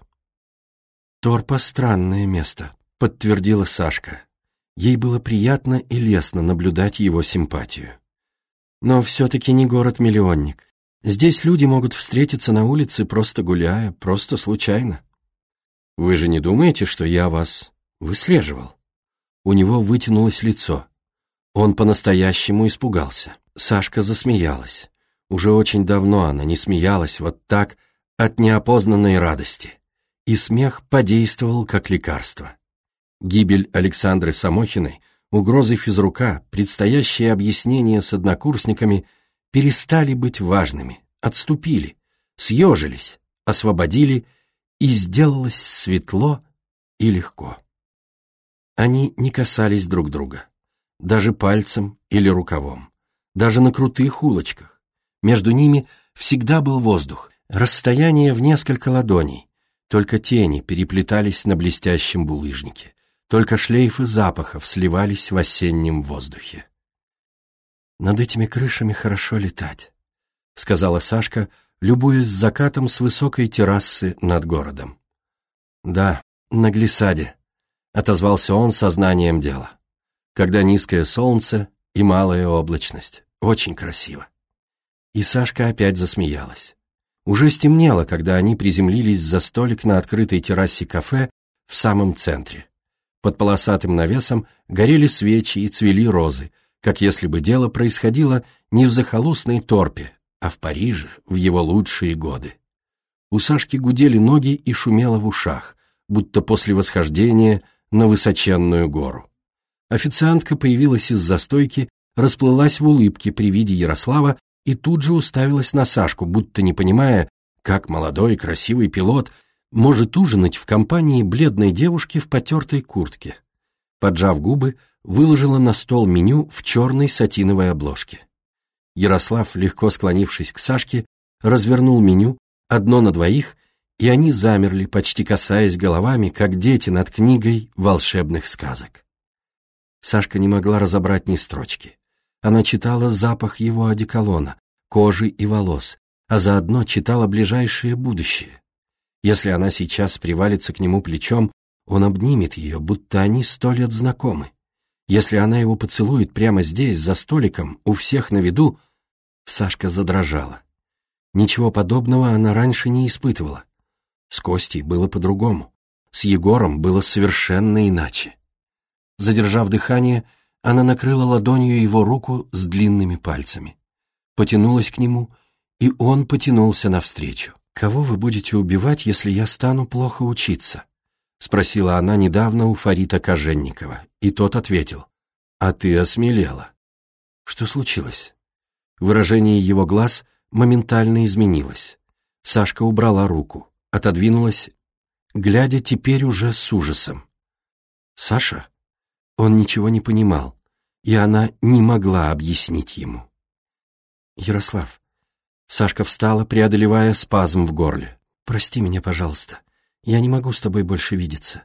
«Торпа — странное место», — подтвердила Сашка. Ей было приятно и лестно наблюдать его симпатию. Но все-таки не город-миллионник. Здесь люди могут встретиться на улице, просто гуляя, просто случайно. Вы же не думаете, что я вас выслеживал? У него вытянулось лицо. Он по-настоящему испугался. Сашка засмеялась. Уже очень давно она не смеялась вот так от неопознанной радости. И смех подействовал как лекарство. Гибель Александры Самохиной, угрозы физрука, предстоящие объяснения с однокурсниками перестали быть важными, отступили, съежились, освободили, и сделалось светло и легко. Они не касались друг друга, даже пальцем или рукавом, даже на крутых улочках между ними всегда был воздух, расстояние в несколько ладоней. Только тени переплетались на блестящем булыжнике. Только шлейфы запахов сливались в осеннем воздухе. «Над этими крышами хорошо летать», — сказала Сашка, любуясь закатом с высокой террасы над городом. «Да, на глиссаде», — отозвался он сознанием дела. «Когда низкое солнце и малая облачность. Очень красиво». И Сашка опять засмеялась. Уже стемнело, когда они приземлились за столик на открытой террасе кафе в самом центре. Под полосатым навесом горели свечи и цвели розы, как если бы дело происходило не в захолустной торпе, а в Париже в его лучшие годы. У Сашки гудели ноги и шумело в ушах, будто после восхождения на высоченную гору. Официантка появилась из застойки, расплылась в улыбке при виде Ярослава и тут же уставилась на Сашку, будто не понимая, как молодой красивый пилот может ужинать в компании бледной девушки в потертой куртке. Поджав губы, выложила на стол меню в черной сатиновой обложке. Ярослав, легко склонившись к Сашке, развернул меню, одно на двоих, и они замерли, почти касаясь головами, как дети над книгой волшебных сказок. Сашка не могла разобрать ни строчки. Она читала запах его одеколона, кожи и волос, а заодно читала ближайшее будущее. Если она сейчас привалится к нему плечом, он обнимет ее, будто они сто лет знакомы. Если она его поцелует прямо здесь, за столиком, у всех на виду, Сашка задрожала. Ничего подобного она раньше не испытывала. С Костей было по-другому. С Егором было совершенно иначе. Задержав дыхание, она накрыла ладонью его руку с длинными пальцами. Потянулась к нему, и он потянулся навстречу. «Кого вы будете убивать, если я стану плохо учиться?» — спросила она недавно у Фарита Коженникова, и тот ответил. а ты осмелела. Что случилось? Выражение его глаз моментально изменилось. Сашка убрала руку, отодвинулась, глядя теперь уже с ужасом. «Саша?» Он ничего не понимал, и она не могла объяснить ему. «Ярослав». Сашка встала, преодолевая спазм в горле. «Прости меня, пожалуйста. Я не могу с тобой больше видеться,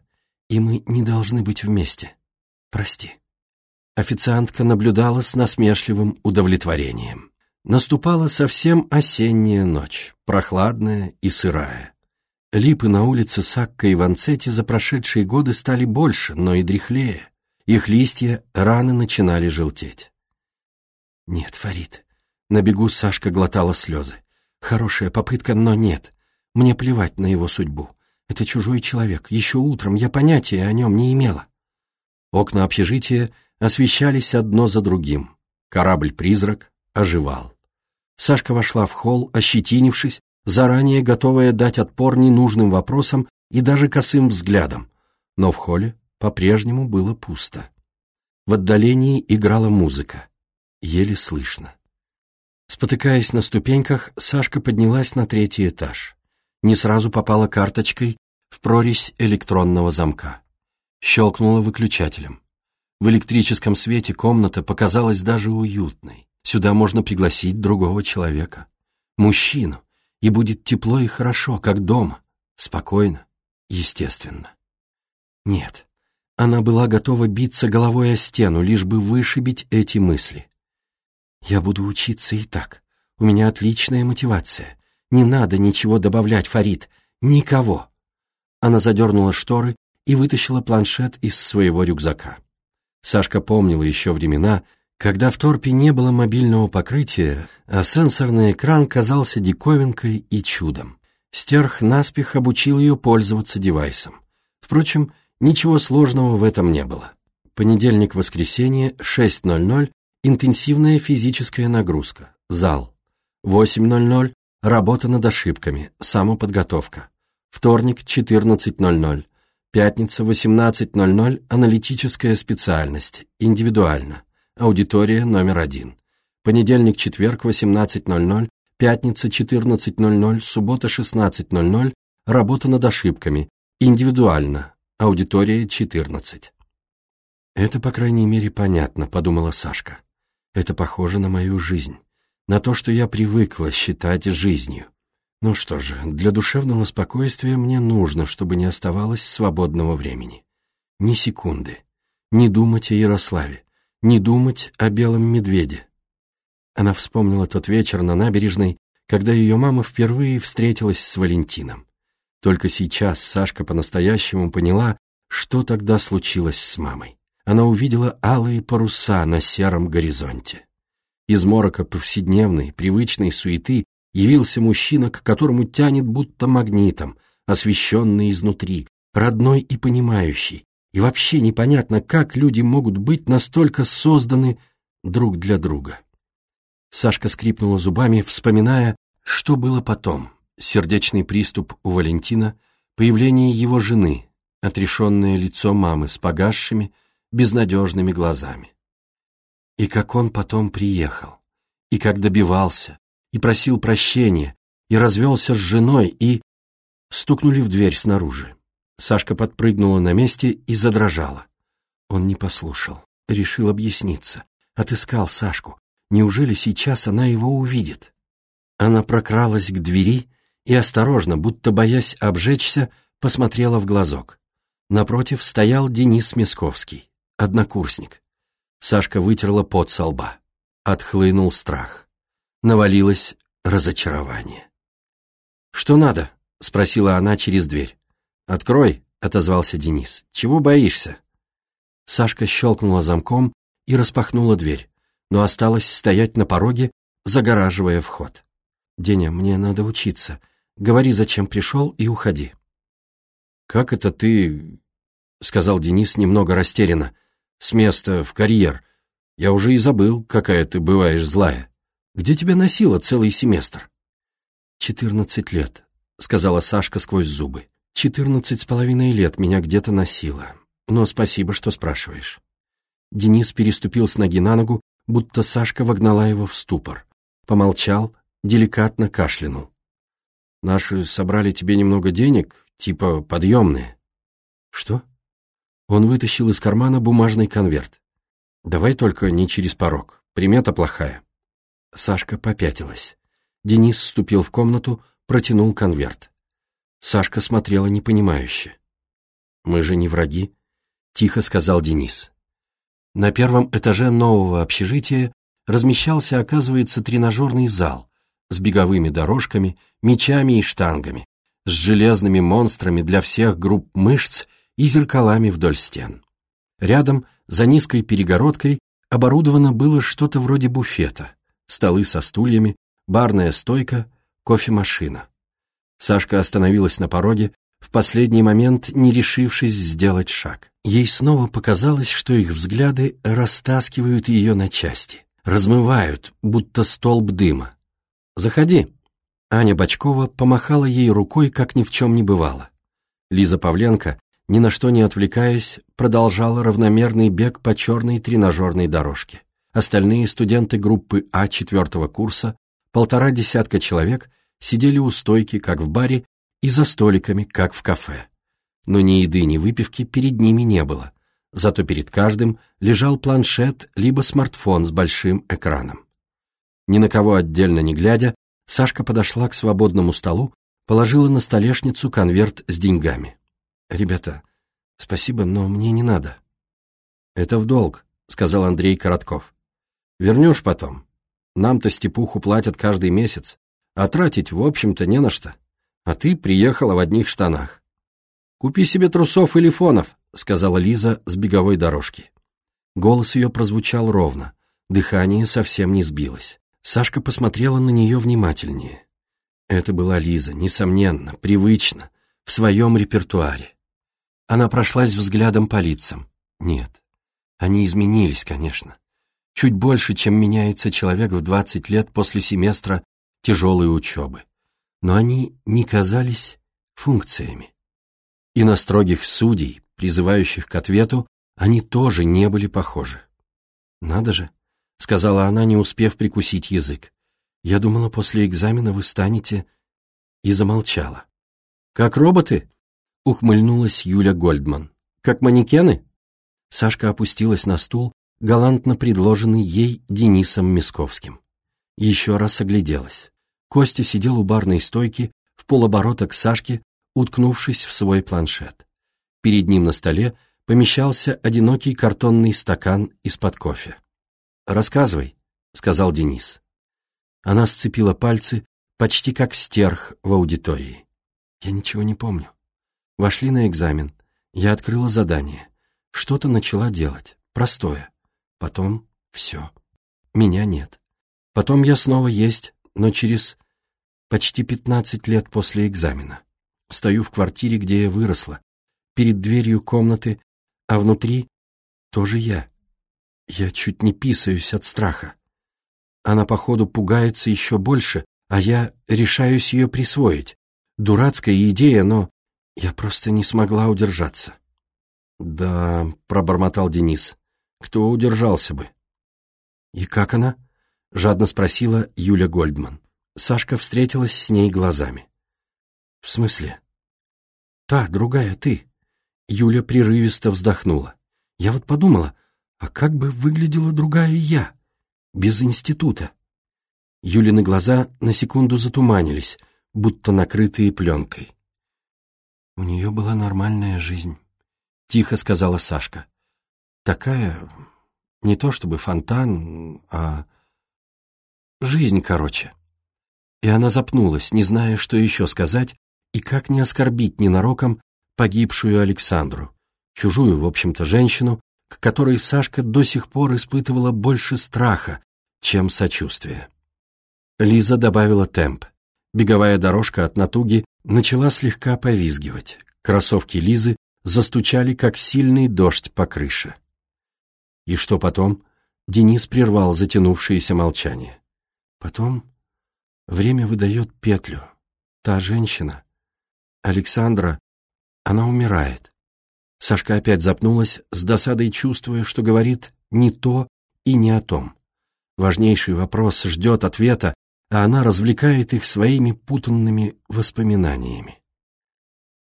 и мы не должны быть вместе. Прости». Официантка наблюдала с насмешливым удовлетворением. Наступала совсем осенняя ночь, прохладная и сырая. Липы на улице Сакка и Ванцетти за прошедшие годы стали больше, но и дряхлее. Их листья рано начинали желтеть. «Нет, Фарид». На бегу Сашка глотала слезы. «Хорошая попытка, но нет. Мне плевать на его судьбу. Это чужой человек. Еще утром я понятия о нем не имела». Окна общежития освещались одно за другим. Корабль-призрак оживал. Сашка вошла в холл, ощетинившись, заранее готовая дать отпор ненужным вопросам и даже косым взглядам. Но в холле по-прежнему было пусто. В отдалении играла музыка. Еле слышно. Спотыкаясь на ступеньках, Сашка поднялась на третий этаж. Не сразу попала карточкой в прорезь электронного замка. Щелкнула выключателем. В электрическом свете комната показалась даже уютной. Сюда можно пригласить другого человека. Мужчину. И будет тепло и хорошо, как дома. Спокойно, естественно. Нет, она была готова биться головой о стену, лишь бы вышибить эти мысли. «Я буду учиться и так. У меня отличная мотивация. Не надо ничего добавлять, Фарид. Никого». Она задернула шторы и вытащила планшет из своего рюкзака. Сашка помнила еще времена, когда в торпе не было мобильного покрытия, а сенсорный экран казался диковинкой и чудом. Стерх наспех обучил ее пользоваться девайсом. Впрочем, ничего сложного в этом не было. Понедельник-воскресенье, 6.00, интенсивная физическая нагрузка, зал. 8.00, работа над ошибками, самоподготовка. Вторник, 14.00, Пятница, 18.00, аналитическая специальность, индивидуально, аудитория номер один. Понедельник, четверг, 18.00, пятница, 14.00, суббота, 16.00, работа над ошибками, индивидуально, аудитория 14. «Это, по крайней мере, понятно», — подумала Сашка. «Это похоже на мою жизнь, на то, что я привыкла считать жизнью. Ну что же, для душевного спокойствия мне нужно, чтобы не оставалось свободного времени. Ни секунды. Не думать о Ярославе. Не думать о белом медведе. Она вспомнила тот вечер на набережной, когда ее мама впервые встретилась с Валентином. Только сейчас Сашка по-настоящему поняла, что тогда случилось с мамой. Она увидела алые паруса на сером горизонте. Из морока повседневной, привычной суеты явился мужчина, к которому тянет будто магнитом, освещенный изнутри, родной и понимающий. И вообще непонятно, как люди могут быть настолько созданы друг для друга. Сашка скрипнула зубами, вспоминая, что было потом. Сердечный приступ у Валентина, появление его жены, отрешенное лицо мамы с погасшими, безнадежными глазами. И как он потом приехал, и как добивался, и просил прощения, и развелся с женой, и... Стукнули в дверь снаружи. Сашка подпрыгнула на месте и задрожала. Он не послушал, решил объясниться. Отыскал Сашку. Неужели сейчас она его увидит? Она прокралась к двери и осторожно, будто боясь обжечься, посмотрела в глазок. Напротив стоял Денис Мясковский, однокурсник. Сашка вытерла пот со лба. Отхлынул страх навалилось разочарование. «Что надо?» — спросила она через дверь. «Открой», — отозвался Денис. «Чего боишься?» Сашка щелкнула замком и распахнула дверь, но осталась стоять на пороге, загораживая вход. «Деня, мне надо учиться. Говори, зачем пришел, и уходи». «Как это ты...» — сказал Денис немного растерянно. «С места в карьер. Я уже и забыл, какая ты бываешь злая». Где тебя носило целый семестр?» «Четырнадцать лет», — сказала Сашка сквозь зубы. «Четырнадцать с половиной лет меня где-то носило. Но спасибо, что спрашиваешь». Денис переступил с ноги на ногу, будто Сашка вогнала его в ступор. Помолчал, деликатно кашлянул. «Наши собрали тебе немного денег, типа подъемные». «Что?» Он вытащил из кармана бумажный конверт. «Давай только не через порог, примета плохая». Сашка попятилась. Денис вступил в комнату, протянул конверт. Сашка смотрела непонимающе. «Мы же не враги», — тихо сказал Денис. На первом этаже нового общежития размещался, оказывается, тренажерный зал с беговыми дорожками, мечами и штангами, с железными монстрами для всех групп мышц и зеркалами вдоль стен. Рядом, за низкой перегородкой, оборудовано было что-то вроде буфета, столы со стульями, барная стойка, кофемашина. Сашка остановилась на пороге, в последний момент не решившись сделать шаг. Ей снова показалось, что их взгляды растаскивают ее на части, размывают, будто столб дыма. «Заходи». Аня Бочкова помахала ей рукой, как ни в чем не бывало. Лиза Павленко, ни на что не отвлекаясь, продолжала равномерный бег по черной тренажерной дорожке. Остальные студенты группы А четвертого курса, полтора десятка человек, сидели у стойки, как в баре, и за столиками, как в кафе. Но ни еды, ни выпивки перед ними не было, зато перед каждым лежал планшет либо смартфон с большим экраном. Ни на кого отдельно не глядя, Сашка подошла к свободному столу, положила на столешницу конверт с деньгами. «Ребята, спасибо, но мне не надо». «Это в долг», — сказал Андрей Коротков. «Вернешь потом. Нам-то степуху платят каждый месяц, а тратить, в общем-то, не на что а ты приехала в одних штанах. «Купи себе трусов или фонов», — сказала Лиза с беговой дорожки. Голос ее прозвучал ровно, дыхание совсем не сбилось. Сашка посмотрела на нее внимательнее. Это была Лиза, несомненно, привычно, в своем репертуаре. Она прошлась взглядом по лицам. Нет, они изменились, конечно. Чуть больше, чем меняется человек в 20 лет после семестра тяжелой учебы но они не казались функциями. И на строгих судей, призывающих к ответу, они тоже не были похожи. «Надо же», — сказала она, не успев прикусить язык. «Я думала, после экзамена вы станете...» И замолчала. «Как роботы?» — ухмыльнулась Юля Гольдман. «Как манекены?» Сашка опустилась на стул, галантно предложенный ей Денисом Мисковским. Еще раз огляделась. Костя сидел у барной стойки, в полоборота к Сашке, уткнувшись в свой планшет. Перед ним на столе помещался одинокий картонный стакан из-под кофе. «Рассказывай», — сказал Денис. Она сцепила пальцы, почти как стерх в аудитории. «Я ничего не помню. Вошли на экзамен. Я открыла задание. Что-то начала делать. Простое. Потом все. Меня нет. Потом я снова есть, но через почти пятнадцать лет после экзамена. Стою в квартире, где я выросла, перед дверью комнаты, а внутри тоже я. Я чуть не писаюсь от страха. Она, походу, пугается еще больше, а я решаюсь ее присвоить. Дурацкая идея, но я просто не смогла удержаться. «Да», — пробормотал Денис, — «кто удержался бы?» «И как она?» — жадно спросила Юля Гольдман. Сашка встретилась с ней глазами. «В смысле?» «Та, другая, ты». Юля прерывисто вздохнула. «Я вот подумала, а как бы выглядела другая я, без института?» Юлины глаза на секунду затуманились, будто накрытые пленкой. «У нее была нормальная жизнь», — тихо сказала Сашка. «Такая, не то чтобы фонтан, а жизнь, короче». И она запнулась, не зная, что еще сказать, и как не оскорбить ненароком погибшую Александру, чужую, в общем-то, женщину, к которой Сашка до сих пор испытывала больше страха, чем сочувствия. Лиза добавила темп. Беговая дорожка от натуги начала слегка повизгивать. Кроссовки Лизы застучали, как сильный дождь по крыше. И что потом? Денис прервал затянувшееся молчание. Потом Время выдает петлю. Та женщина, Александра, она умирает. Сашка опять запнулась, с досадой чувствуя, что говорит не то и не о том. Важнейший вопрос ждет ответа, а она развлекает их своими путанными воспоминаниями.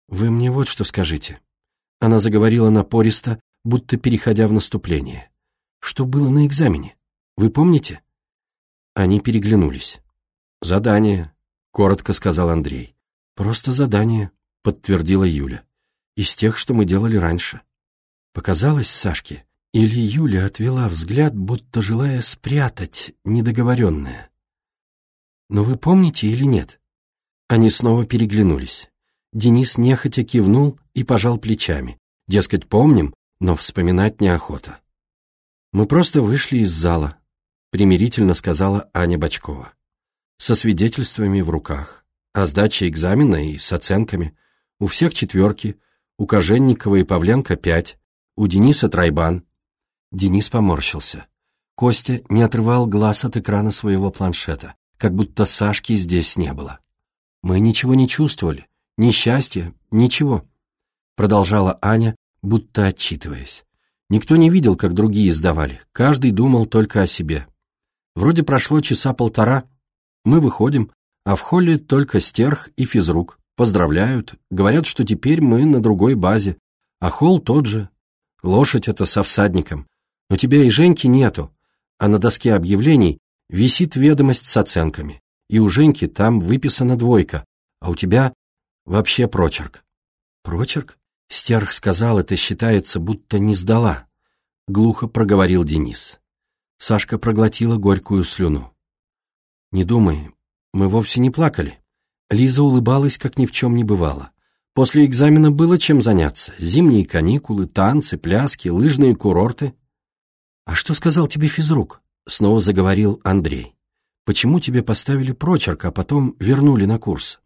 «Вы мне вот что скажите». Она заговорила напористо, будто переходя в наступление. «Что было на экзамене? Вы помните?» Они переглянулись. «Задание», — коротко сказал Андрей. «Просто задание», — подтвердила Юля. «Из тех, что мы делали раньше». Показалось Сашке, или Юля отвела взгляд, будто желая спрятать недоговоренное. «Но вы помните или нет?» Они снова переглянулись. Денис нехотя кивнул и пожал плечами. Дескать, помним, но вспоминать неохота. «Мы просто вышли из зала», — примирительно сказала Аня Бочкова. «Со свидетельствами в руках, о сдаче экзамена и с оценками. У всех четверки, у Коженникова и Павленко пять, у Дениса тройбан». Денис поморщился. Костя не отрывал глаз от экрана своего планшета, как будто Сашки здесь не было. «Мы ничего не чувствовали, ни счастья, ничего», — продолжала Аня, будто отчитываясь. Никто не видел, как другие сдавали, каждый думал только о себе. Вроде прошло часа полтора, мы выходим, а в холле только стерх и физрук. Поздравляют, говорят, что теперь мы на другой базе, а холл тот же. Лошадь это со всадником. Но тебя и Женьки нету, а на доске объявлений висит ведомость с оценками. И у Женьки там выписана двойка, а у тебя вообще прочерк. Прочерк? Стерх сказал, это считается, будто не сдала. Глухо проговорил Денис. Сашка проглотила горькую слюну. «Не думай, мы вовсе не плакали». Лиза улыбалась, как ни в чем не бывало. После экзамена было чем заняться. Зимние каникулы, танцы, пляски, лыжные курорты. «А что сказал тебе физрук?» — снова заговорил Андрей. «Почему тебе поставили прочерк, а потом вернули на курс?»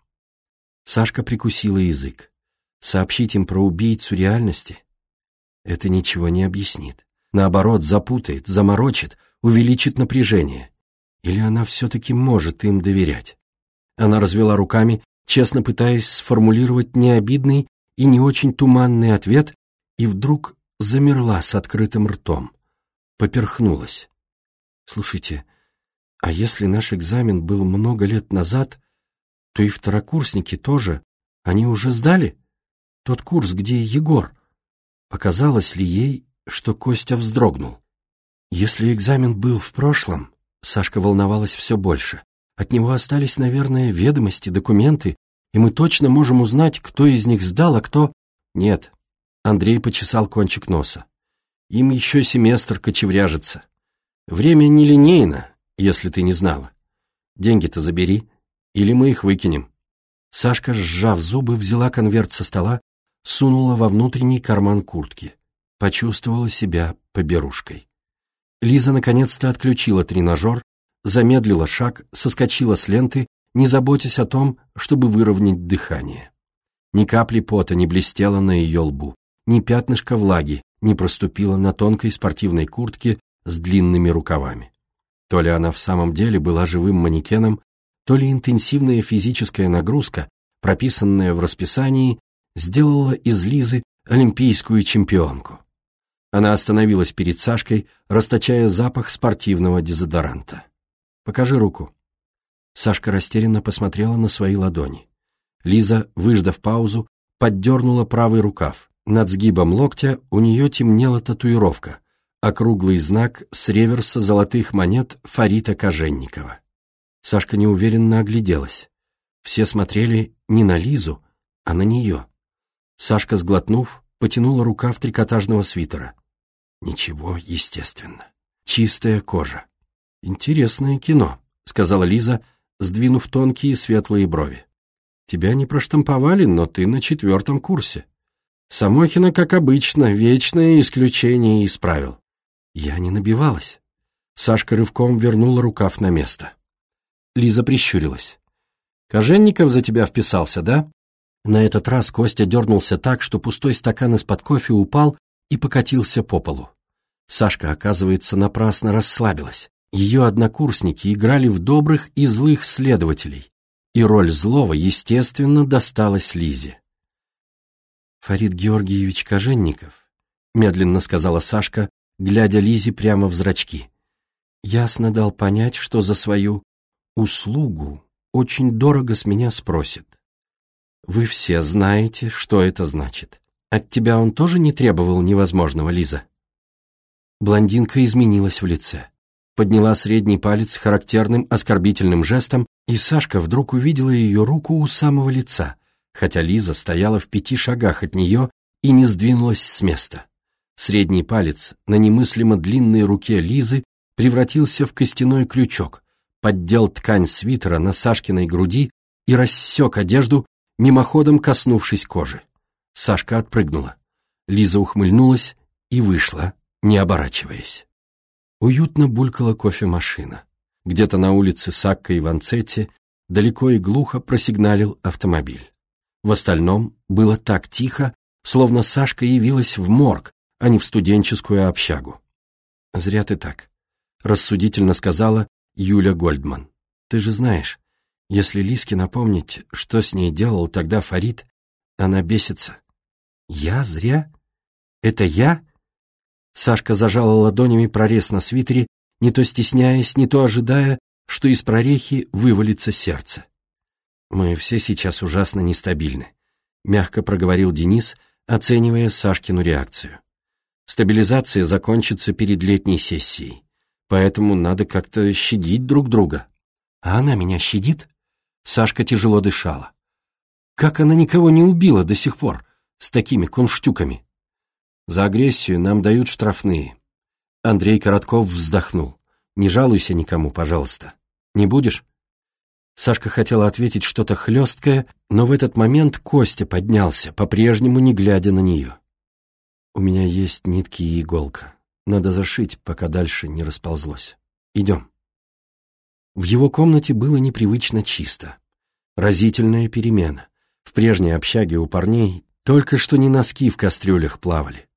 Сашка прикусила язык. Сообщить им про убийцу реальности? Это ничего не объяснит. Наоборот, запутает, заморочит, увеличит напряжение. Или она все-таки может им доверять? Она развела руками, честно пытаясь сформулировать необидный и не очень туманный ответ, и вдруг замерла с открытым ртом. Поперхнулась. «Слушайте, а если наш экзамен был много лет назад, то и второкурсники тоже, они уже сдали?» Тот курс, где Егор. Показалось ли ей, что Костя вздрогнул? Если экзамен был в прошлом, Сашка волновалась все больше. От него остались, наверное, ведомости, документы, и мы точно можем узнать, кто из них сдал, а кто... Нет. Андрей почесал кончик носа. Им еще семестр кочевряжется. Время нелинейно, если ты не знала. Деньги-то забери, или мы их выкинем. Сашка, сжав зубы, взяла конверт со стола сунула во внутренний карман куртки. Почувствовала себя поберушкой. Лиза наконец-то отключила тренажер, замедлила шаг, соскочила с ленты, не заботясь о том, чтобы выровнять дыхание. Ни капли пота не блестело на ее лбу, ни пятнышка влаги не проступило на тонкой спортивной куртке с длинными рукавами. То ли она в самом деле была живым манекеном, то ли интенсивная физическая нагрузка, прописанная в расписании, сделала из Лизы олимпийскую чемпионку. Она остановилась перед Сашкой, расточая запах спортивного дезодоранта. «Покажи руку». Сашка растерянно посмотрела на свои ладони. Лиза, выждав паузу, поддернула правый рукав. Над сгибом локтя у нее темнела татуировка, округлый знак с реверса золотых монет Фарита Коженникова. Сашка неуверенно огляделась. Все смотрели не на Лизу, а на нее. Сашка, сглотнув, потянула рукав трикотажного свитера. Ничего, естественно. Чистая кожа. Интересное кино, сказала Лиза, сдвинув тонкие светлые брови. Тебя не проштамповали, но ты на четвертом курсе. Самохина, как обычно, вечное исключение из правил. Я не набивалась. Сашка рывком вернула рукав на место. Лиза прищурилась. «Коженников за тебя вписался, да?» На этот раз Костя дернулся так, что пустой стакан из-под кофе упал и покатился по полу. Сашка, оказывается, напрасно расслабилась. Ее однокурсники играли в добрых и злых следователей, и роль злого, естественно, досталась Лизе. «Фарид Георгиевич Коженников», — медленно сказала Сашка, глядя Лизе прямо в зрачки. Ясно дал понять, что за свою услугу очень дорого с меня спросит. Вы все знаете, что это значит. От тебя он тоже не требовал невозможного, Лиза? Блондинка изменилась в лице. Подняла средний палец характерным оскорбительным жестом, и Сашка вдруг увидела ее руку у самого лица, хотя Лиза стояла в пяти шагах от нее и не сдвинулась с места. Средний палец на немыслимо длинной руке Лизы превратился в костяной крючок, поддел ткань свитера на Сашкиной груди и рассек одежду, мимоходом коснувшись кожи. Сашка отпрыгнула. Лиза ухмыльнулась и вышла, не оборачиваясь. Уютно булькала кофемашина. Где-то на улице Сакка и Ванцетти далеко и глухо просигналил автомобиль. В остальном было так тихо, словно Сашка явилась в морг, а не в студенческую общагу. «Зря ты так», — рассудительно сказала Юля Гольдман. «Ты же знаешь, если Лиске напомнить, что с ней делал тогда Фарид, она бесится». «Я зря? Это я?» Сашка зажала ладонями прорез на свитере, не то стесняясь, не то ожидая, что из прорехи вывалится сердце. «Мы все сейчас ужасно нестабильны», — мягко проговорил Денис, оценивая Сашкину реакцию. «Стабилизация закончится перед летней сессией поэтому надо как-то щадить друг друга. А она меня щадит? Сашка тяжело дышала. Как она никого не убила до сих пор с такими кунштюками? За агрессию нам дают штрафные. Андрей Коротков вздохнул. Не жалуйся никому, пожалуйста. Не будешь? Сашка хотела ответить что-то хлесткое, но в этот момент Костя поднялся, по-прежнему не глядя на нее. «У меня есть нитки и иголка. Надо зашить, пока дальше не расползлось. Идем. В его комнате было непривычно чисто. Разительная перемена. В прежней общаге у парней только что не носки в кастрюлях плавали.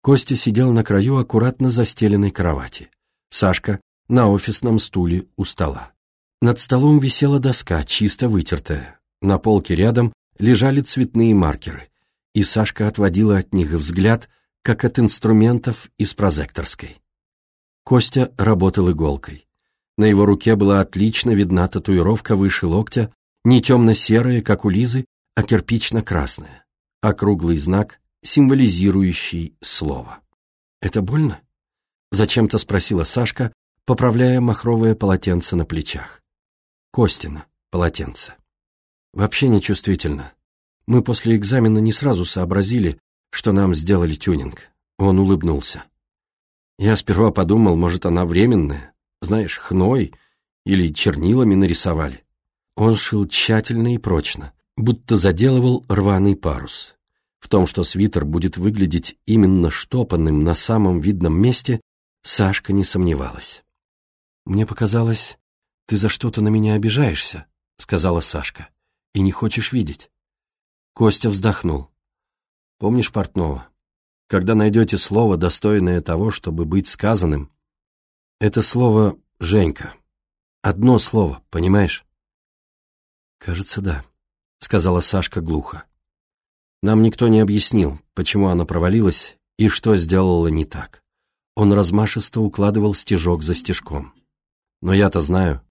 Костя сидел на краю аккуратно застеленной кровати. Сашка на офисном стуле у стола. Над столом висела доска, чисто вытертая. На полке рядом лежали цветные маркеры, и Сашка отводила от них взгляд, как от инструментов из прозекторской. Костя работал иголкой. На его руке была отлично видна татуировка выше локтя, не темно-серая, как у Лизы, а кирпично-красная, округлый знак, символизирующий слово. «Это больно?» — зачем-то спросила Сашка, поправляя махровое полотенце на плечах. Костина полотенце. Вообще нечувствительно. Мы после экзамена не сразу сообразили, что нам сделали тюнинг. Он улыбнулся. Я сперва подумал, может, она временная, знаешь, хной или чернилами нарисовали. Он шил тщательно и прочно, будто заделывал рваный парус. В том, что свитер будет выглядеть именно штопанным на самом видном месте, Сашка не сомневалась. «Мне показалось, ты за что-то на меня обижаешься», — сказала Сашка, — «и не хочешь видеть». Костя вздохнул. Помнишь Портнова? Когда найдете слово, достойное того, чтобы быть сказанным, это слово «Женька». Одно слово, понимаешь? Кажется, да, сказала Сашка глухо. Нам никто не объяснил, почему она провалилась и что сделала не так. Он размашисто укладывал стежок за стежком. Но я-то знаю.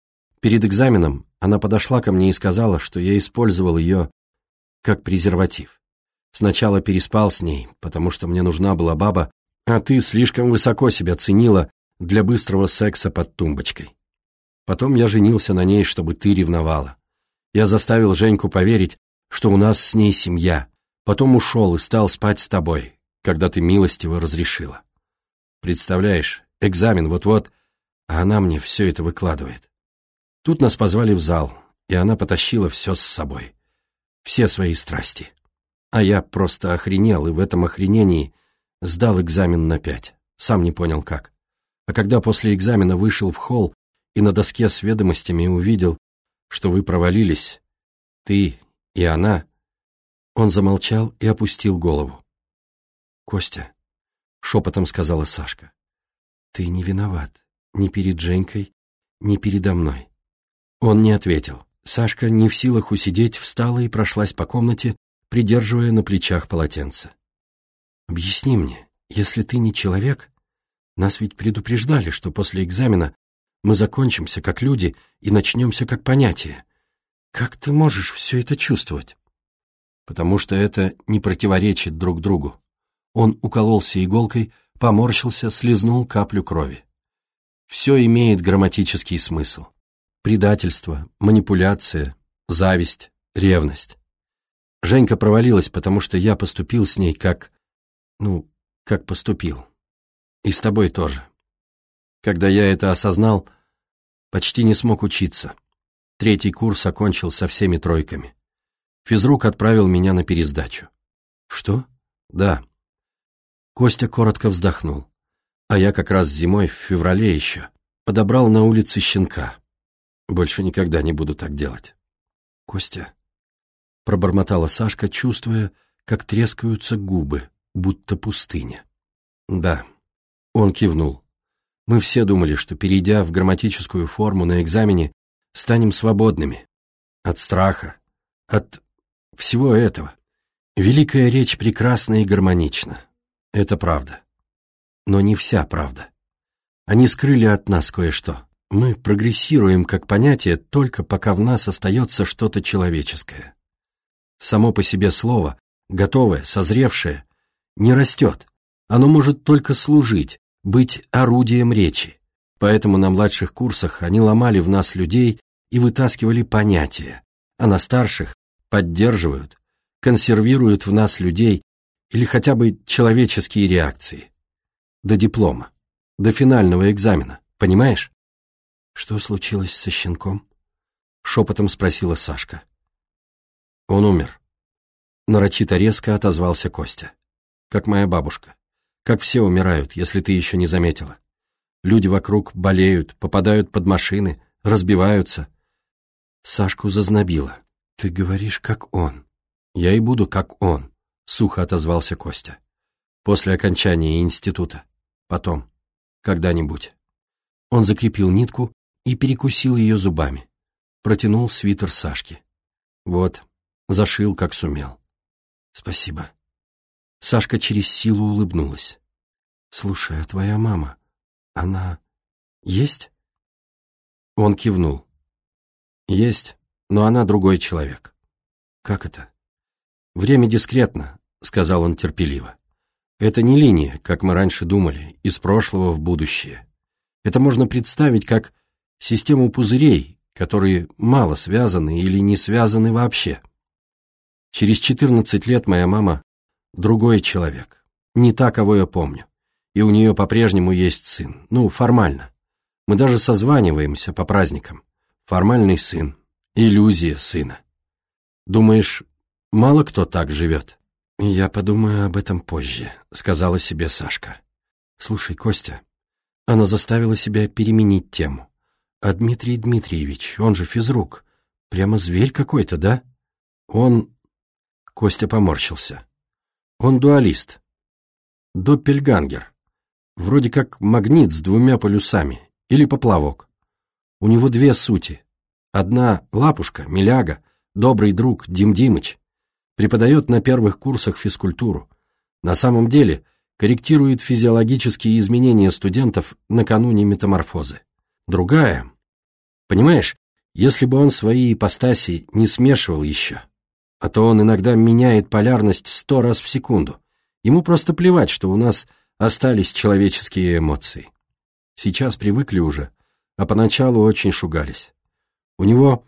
Перед экзаменом она подошла ко мне и сказала, что я использовал ее как презерватив. Сначала переспал с ней, потому что мне нужна была баба, а ты слишком высоко себя ценила для быстрого секса под тумбочкой. Потом я женился на ней, чтобы ты ревновала. Я заставил Женьку поверить, что у нас с ней семья. Потом ушел и стал спать с тобой, когда ты милостиво разрешила. Представляешь, экзамен вот-вот, а она мне все это выкладывает. Тут нас позвали в зал, и она потащила все с собой. Все свои страсти. А я просто охренел, и в этом охренении сдал экзамен на пять. Сам не понял как. А когда после экзамена вышел в холл и на доске с ведомостями увидел, что вы провалились, ты и она, он замолчал и опустил голову. «Костя», — шепотом сказала Сашка, — «ты не виноват ни перед Женькой, ни передо мной». Он не ответил. Сашка, не в силах усидеть, встала и прошлась по комнате, придерживая на плечах полотенце. «Объясни мне, если ты не человек, Нас ведь предупреждали, что после экзамена мы закончимся как люди и начнемся как понятие. Как ты можешь все это чувствовать? Потому что это не противоречит друг другу. Он укололся иголкой, поморщился, слезнул каплю крови. Все имеет грамматический смысл. Предательство, манипуляция, зависть, ревность. Женька провалилась, потому что я поступил с ней как... Ну, как поступил. И с тобой тоже. Когда я это осознал, почти не смог учиться. Третий курс окончил со всеми тройками. Физрук отправил меня на пересдачу. Что? Да. Костя коротко вздохнул. А я как раз зимой, в феврале еще, подобрал на улице щенка. Больше никогда не буду так делать. Костя, пробормотала Сашка, чувствуя, как трескаются губы, будто пустыня. Да, он кивнул. Мы все думали, что, перейдя в грамматическую форму на экзамене, станем свободными. От страха, от всего этого. Великая речь прекрасна и гармонична. Это правда. Но не вся правда. Они скрыли от нас кое-что. Мы прогрессируем как понятие только пока в нас остается что-то человеческое. Само по себе слово, готовое, созревшее, не растет. Оно может только служить, быть орудием речи. Поэтому на младших курсах они ломали в нас людей и вытаскивали понятия, а на старших поддерживают, консервируют в нас людей или хотя бы человеческие реакции. До диплома, до финального экзамена, понимаешь? Что случилось со щенком? Шепотом спросила Сашка. Он умер. Нарочито резко отозвался Костя. Как моя бабушка. Как все умирают, если ты еще не заметила. Люди вокруг болеют, попадают под машины, разбиваются. Сашку зазнобило. Ты говоришь, как он. Я и буду, как он, сухо отозвался Костя. После окончания института. Потом. Когда-нибудь. Он закрепил нитку и перекусил ее зубами. Протянул свитер Сашке. Вот, Зашил, как сумел. Спасибо. Сашка через силу улыбнулась. Слушай, а твоя мама, она есть? Он кивнул. Есть, но она другой человек. Как это? Время дискретно, сказал он терпеливо. Это не линия, как мы раньше думали, из прошлого в будущее. Это можно представить как систему пузырей, которые мало связаны или не связаны вообще. Через 14 лет моя мама другой человек, не та, кого я помню. И у нее по-прежнему есть сын, ну, формально. Мы даже созваниваемся по праздникам. Формальный сын, иллюзия сына. Думаешь, мало кто так живет? Я подумаю об этом позже, сказала себе Сашка. Слушай, Костя, она заставила себя переменить тему. А Дмитрий Дмитриевич, он же физрук, прямо зверь какой-то, да? Он Костя поморщился. Он дуалист. Доппельгангер. Вроде как магнит с двумя полюсами. Или поплавок. У него две сути. Одна — лапушка, миляга, добрый друг Дим Димыч. Преподает на первых курсах физкультуру. На самом деле корректирует физиологические изменения студентов накануне метаморфозы. Другая. Понимаешь, если бы он свои ипостаси не смешивал еще, а то он иногда меняет полярность сто раз в секунду. Ему просто плевать, что у нас остались человеческие эмоции. Сейчас привыкли уже, а поначалу очень шугались. У него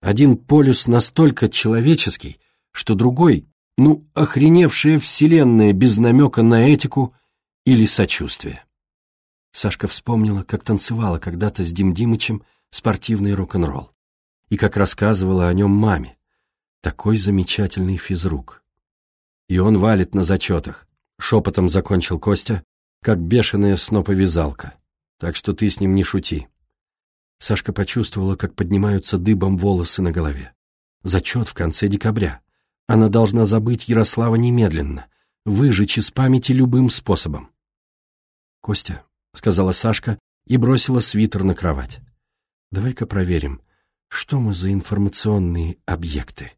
один полюс настолько человеческий, что другой, ну, охреневшая вселенная без намека на этику или сочувствие. Сашка вспомнила, как танцевала когда-то с Дим Димычем спортивный рок-н-ролл, и как рассказывала о нем маме, такой замечательный физрук. И он валит на зачетах. Шепотом закончил Костя, как бешеная сноповязалка. Так что ты с ним не шути. Сашка почувствовала, как поднимаются дыбом волосы на голове. Зачет в конце декабря. Она должна забыть Ярослава немедленно, выжечь из памяти любым способом. «Костя», — сказала Сашка и бросила свитер на кровать. «Давай-ка проверим, что мы за информационные объекты».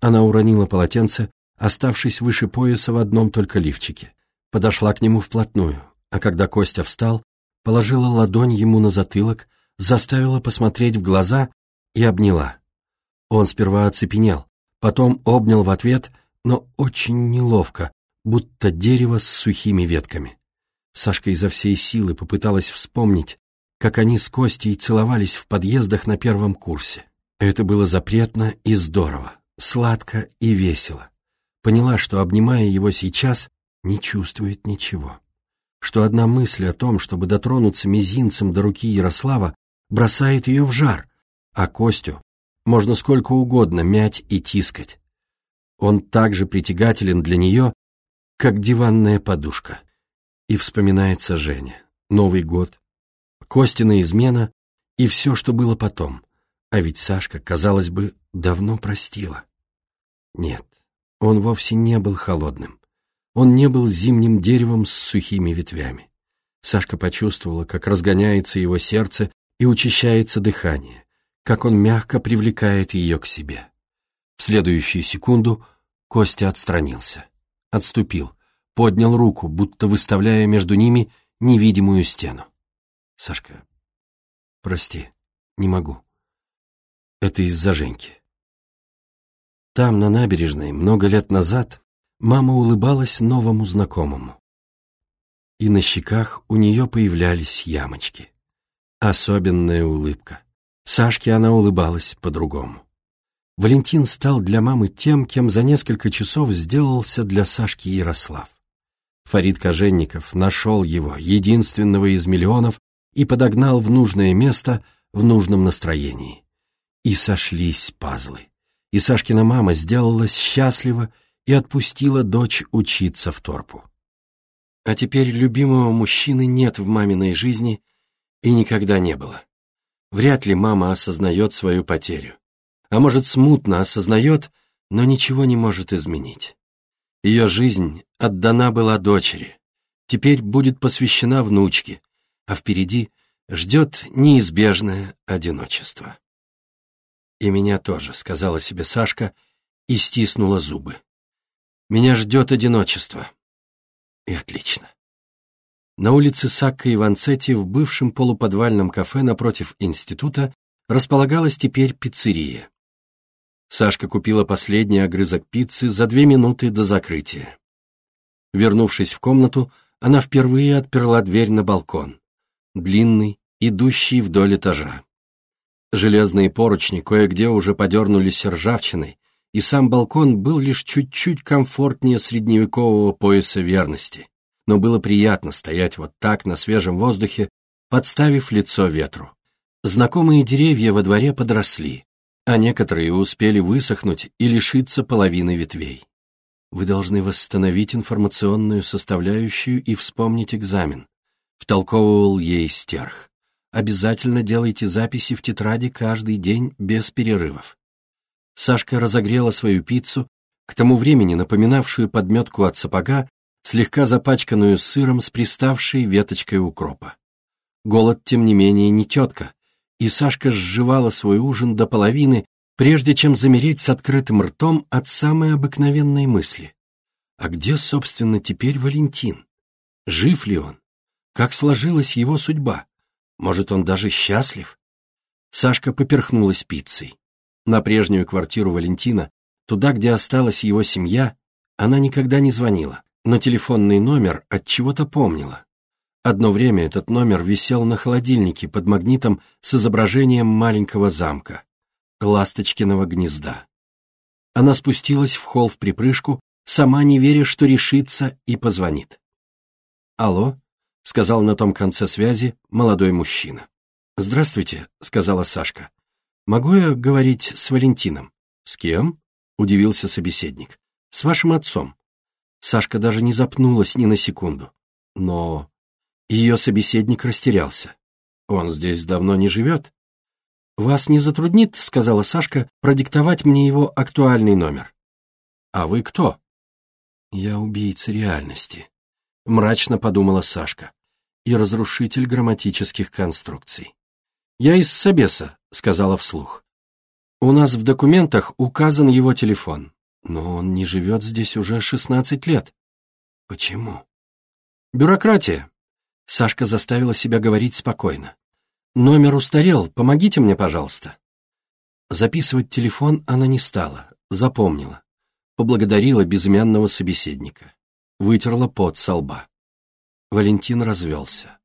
Она уронила полотенце, оставшись выше пояса в одном только лифчике. Подошла к нему вплотную, А когда Костя встал, положила ладонь ему на затылок, заставила посмотреть в глаза и обняла. Он сперва оцепенел, потом обнял в ответ, но очень неловко, будто дерево с сухими ветками. Сашка изо всей силы попыталась вспомнить, как они с Костей целовались в подъездах на первом курсе. Это было запретно и здорово, сладко и весело. Поняла, что, обнимая его сейчас, не чувствует ничего. Что одна мысль о том, чтобы дотронуться мизинцем до руки Ярослава, бросает ее в жар, а Костю можно сколько угодно мять и тискать. Он так же притягателен для нее, как диванная подушка. И вспоминается Женя, Новый год, Костина измена и все, что было потом. А ведь Сашка, казалось бы, давно простила. Нет, он вовсе не был холодным. Он не был зимним деревом с сухими ветвями. Сашка почувствовала, как разгоняется его сердце и учащается дыхание, как он мягко привлекает ее к себе. В следующую секунду Костя отстранился, отступил, поднял руку, будто выставляя между ними невидимую стену. «Сашка, прости, не могу. Это из-за Женьки». Там, на набережной, много лет назад, мама улыбалась новому знакомому. И на щеках у нее появлялись ямочки. Особенная улыбка. Сашке она улыбалась по-другому. Валентин стал для мамы тем, кем за несколько часов сделался для Сашки Ярослав. Фарид Коженников нашел его, единственного из миллионов, и подогнал в нужное место в нужном настроении. И сошлись пазлы. И Сашкина мама сделалась счастлива и отпустила дочь учиться в торпу. А теперь любимого мужчины нет в маминой жизни и никогда не было. Вряд ли мама осознает свою потерю а может, смутно осознает, но ничего не может изменить. Ее жизнь отдана была дочери, теперь будет посвящена внучке, а впереди ждет неизбежное одиночество. «И меня тоже», — сказала себе Сашка и стиснула зубы. «Меня ждет одиночество». И отлично. На улице Сакка и Ванцетти в бывшем полуподвальном кафе напротив института располагалась теперь пиццерия. Сашка купила последний огрызок пиццы за две минуты до закрытия. Вернувшись в комнату, она впервые отперла дверь на балкон. Длинный, идущий вдоль этажа. Железные поручни кое-где уже подернулись ржавчиной, и сам балкон был лишь чуть-чуть комфортнее средневекового пояса верности. Но было приятно стоять вот так на свежем воздухе, подставив лицо ветру. Знакомые деревья во дворе подросли а некоторые успели высохнуть и лишиться половины ветвей. Вы должны восстановить информационную составляющую и вспомнить экзамен, втолковывал ей стерх. Обязательно делайте записи в тетради каждый день без перерывов. Сашка разогрела свою пиццу, к тому времени напоминавшую подметку от сапога, слегка запачканную сыром с приставшей веточкой укропа. Голод, тем не менее, не тетка, и Сашка сживала свой ужин до половины, прежде чем замереть с открытым ртом от самой обыкновенной мысли. А где, собственно, теперь Валентин? Жив ли он? Как сложилась его судьба? Может, он даже счастлив? Сашка поперхнулась пиццей. На прежнюю квартиру Валентина, туда, где осталась его семья, она никогда не звонила, но телефонный номер от чего-то помнила. Одно время этот номер висел на холодильнике под магнитом с изображением маленького замка, ласточкиного гнезда. Она спустилась в холл в припрыжку, сама не веря, что решится, и позвонит. «Алло», — сказал на том конце связи молодой мужчина. «Здравствуйте», — сказала Сашка. «Могу я говорить с Валентином?» «С кем?» — удивился собеседник. «С вашим отцом». Сашка даже не запнулась ни на секунду. «Но ее собеседник растерялся. «Он здесь давно не живет?» «Вас не затруднит, — сказала Сашка, — продиктовать мне его актуальный номер». «А вы кто?» «Я убийца реальности», — мрачно подумала Сашка, «и разрушитель грамматических конструкций». «Я из Собеса», — сказала вслух. «У нас в документах указан его телефон, но он не живет здесь уже шестнадцать лет». «Почему?» «Бюрократия. Сашка заставила себя говорить спокойно. «Номер устарел, помогите мне, пожалуйста». Записывать телефон она не стала, запомнила. Поблагодарила безымянного собеседника. Вытерла пот со лба. Валентин развелся.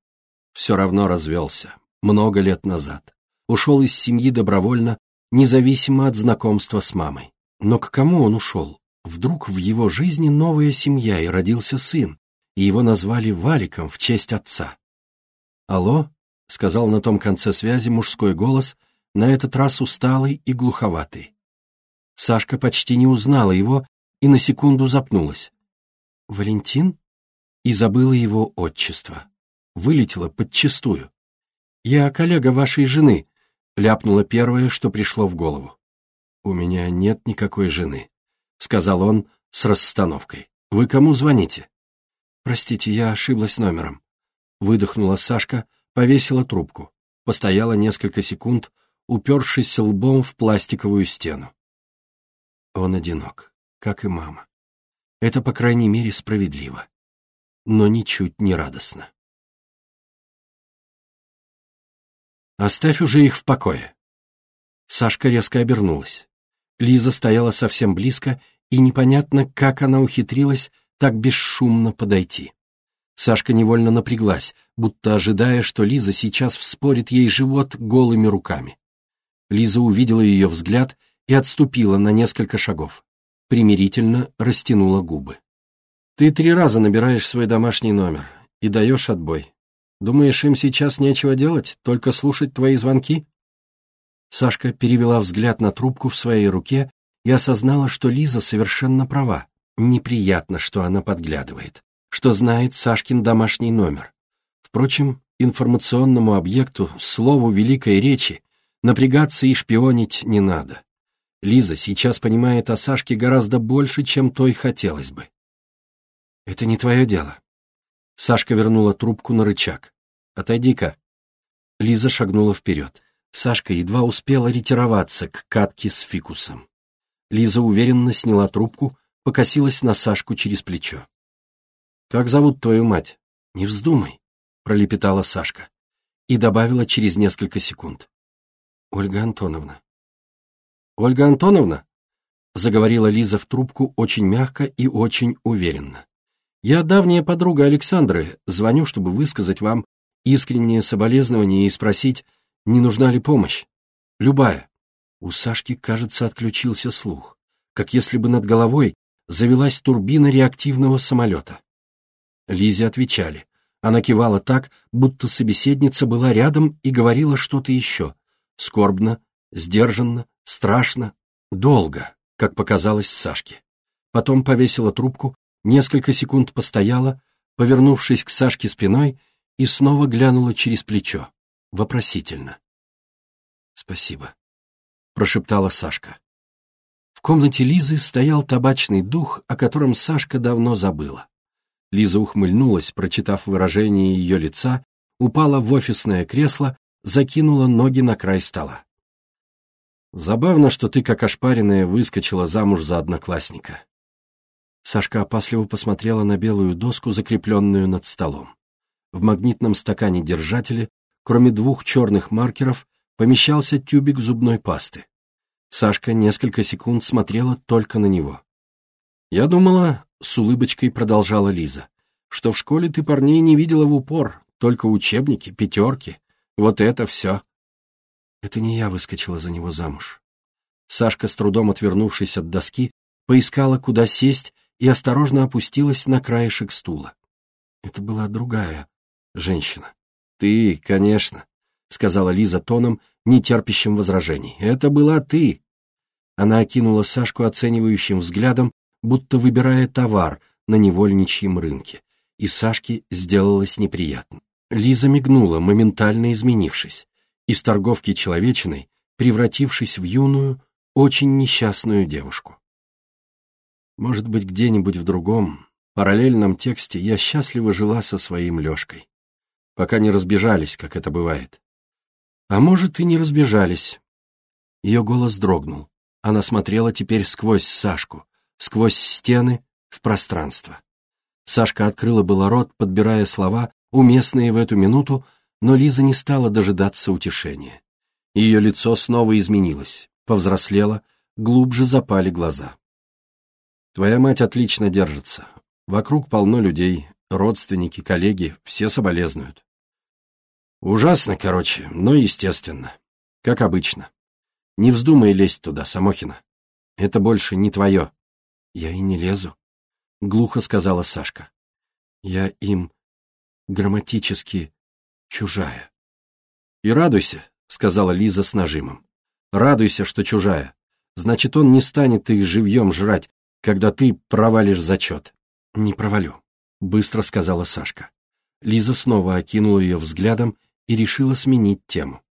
Все равно развелся. Много лет назад. Ушел из семьи добровольно, независимо от знакомства с мамой. Но к кому он ушел? Вдруг в его жизни новая семья и родился сын, и его назвали Валиком в честь отца. «Алло?» — сказал на том конце связи мужской голос, на этот раз усталый и глуховатый. Сашка почти не узнала его и на секунду запнулась. «Валентин?» И забыла его отчество. Вылетела подчистую. «Я коллега вашей жены», — ляпнула первое, что пришло в голову. «У меня нет никакой жены», — сказал он с расстановкой. «Вы кому звоните?» «Простите, я ошиблась номером». Выдохнула Сашка, повесила трубку. Постояла несколько секунд, упершись лбом в пластиковую стену. Он одинок, как и мама. Это, по крайней мере, справедливо. Но ничуть не радостно. «Оставь уже их в покое». Сашка резко обернулась. Лиза стояла совсем близко, и непонятно, как она ухитрилась так бесшумно подойти. Сашка невольно напряглась, будто ожидая, что Лиза сейчас вспорит ей живот голыми руками. Лиза увидела ее взгляд и отступила на несколько шагов. Примирительно растянула губы. «Ты три раза набираешь свой домашний номер и даешь отбой. Думаешь, им сейчас нечего делать, только слушать твои звонки?» Сашка перевела взгляд на трубку в своей руке и осознала, что Лиза совершенно права. Неприятно, что она подглядывает, что знает Сашкин домашний номер. Впрочем, информационному объекту, слову великой речи, Напрягаться и шпионить не надо. Лиза сейчас понимает о Сашке гораздо больше, чем той хотелось бы. «Это не твое дело». Сашка вернула трубку на рычаг. «Отойди-ка». Лиза шагнула вперед. Сашка едва успела ретироваться к катке с фикусом. Лиза уверенно сняла трубку, покосилась на Сашку через плечо. «Как зовут твою мать?» «Не вздумай», — пролепетала Сашка. И добавила через несколько секунд. Ольга Антоновна. Ольга Антоновна? Заговорила Лиза в трубку очень мягко и очень уверенно. Я давняя подруга Александры, звоню, чтобы высказать вам искреннее соболезнование и спросить, не нужна ли помощь. Любая. У Сашки, кажется, отключился слух, как если бы над головой завелась турбина реактивного самолета. Лизе отвечали. Она кивала так, будто собеседница была рядом и говорила что-то еще, скорбно, сдержанно, страшно, долго, как показалось Сашке. Потом повесила трубку, несколько секунд постояла, повернувшись к Сашке спиной, и снова глянула через плечо, вопросительно. «Спасибо», — прошептала Сашка. В комнате Лизы стоял табачный дух, о котором Сашка давно забыла. Лиза ухмыльнулась, прочитав выражение ее лица, упала в офисное кресло закинула ноги на край стола. «Забавно, что ты, как ошпаренная, выскочила замуж за одноклассника». Сашка опасливо посмотрела на белую доску, закрепленную над столом. В магнитном стакане держателя, кроме двух черных маркеров, помещался тюбик зубной пасты. Сашка несколько секунд смотрела только на него. «Я думала», — с улыбочкой продолжала Лиза, «что в школе ты парней не видела в упор, только учебники, пятерки, вот это все. Это не я выскочила за него замуж. Сашка, с трудом отвернувшись от доски, поискала, куда сесть, и осторожно опустилась на краешек стула. Это была другая женщина. «Ты, конечно», — сказала Лиза тоном, не терпящим возражений. «Это была ты». Она окинула Сашку оценивающим взглядом, будто выбирая товар на невольничьем рынке, и Сашке сделалось неприятно. Лиза мигнула, моментально изменившись, из торговки человечиной, превратившись в юную, очень несчастную девушку. Может быть, где-нибудь в другом, параллельном тексте я счастливо жила со своим Лешкой, пока не разбежались, как это бывает. А может, и не разбежались. Ее голос дрогнул. Она смотрела теперь сквозь Сашку, сквозь стены, в пространство. Сашка открыла было рот, подбирая слова, уместные в эту минуту, но Лиза не стала дожидаться утешения. Ее лицо снова изменилось, повзрослело, глубже запали глаза. «Твоя мать отлично держится. Вокруг полно людей, родственники, коллеги, все соболезнуют. Ужасно, короче, но естественно. Как обычно. Не вздумай лезть туда, Самохина. Это больше не твое. Я и не лезу, — глухо сказала Сашка. Я им грамматически чужая. И радуйся, — сказала Лиза с нажимом. Радуйся, что чужая. Значит, он не станет их живьем жрать, когда ты провалишь зачет. Не провалю, — быстро сказала Сашка. Лиза снова окинула ее взглядом и решила сменить тему.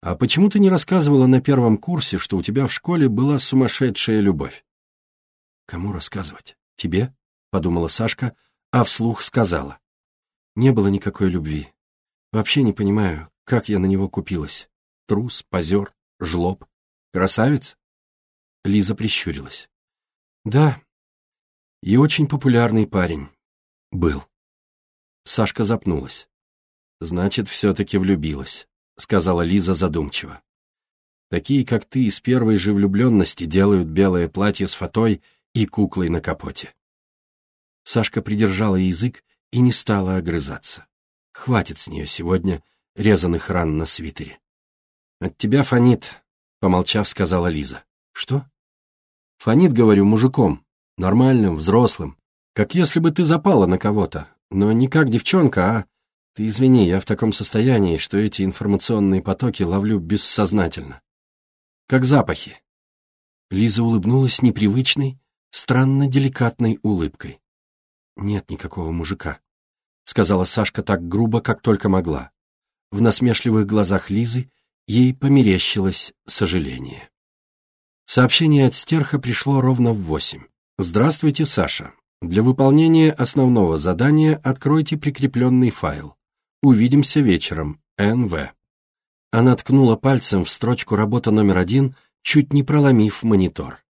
«А почему ты не рассказывала на первом курсе, что у тебя в школе была сумасшедшая любовь?» «Кому рассказывать? Тебе?» — подумала Сашка, а вслух сказала. «Не было никакой любви. Вообще не понимаю, как я на него купилась. Трус, позер, жлоб, красавец?» Лиза прищурилась. «Да, и очень популярный парень. Был». Сашка запнулась. «Значит, все-таки влюбилась», — сказала Лиза задумчиво. «Такие, как ты, из первой же влюбленности делают белое платье с фатой и куклой на капоте». Сашка придержала язык и не стала огрызаться. Хватит с нее сегодня резаных ран на свитере. «От тебя фонит», — помолчав, сказала Лиза. «Что?» «Фонит, говорю, мужиком, нормальным, взрослым, как если бы ты запала на кого-то, но не как девчонка, а ты извини, я в таком состоянии, что эти информационные потоки ловлю бессознательно. Как запахи. Лиза улыбнулась непривычной, странно деликатной улыбкой. «Нет никакого мужика», — сказала Сашка так грубо, как только могла. В насмешливых глазах Лизы ей померещилось сожаление. Сообщение от стерха пришло ровно в восемь. «Здравствуйте, Саша. Для выполнения основного задания откройте прикрепленный файл. Увидимся вечером. Н.В. Она ткнула пальцем в строчку «Работа номер один», чуть не проломив монитор.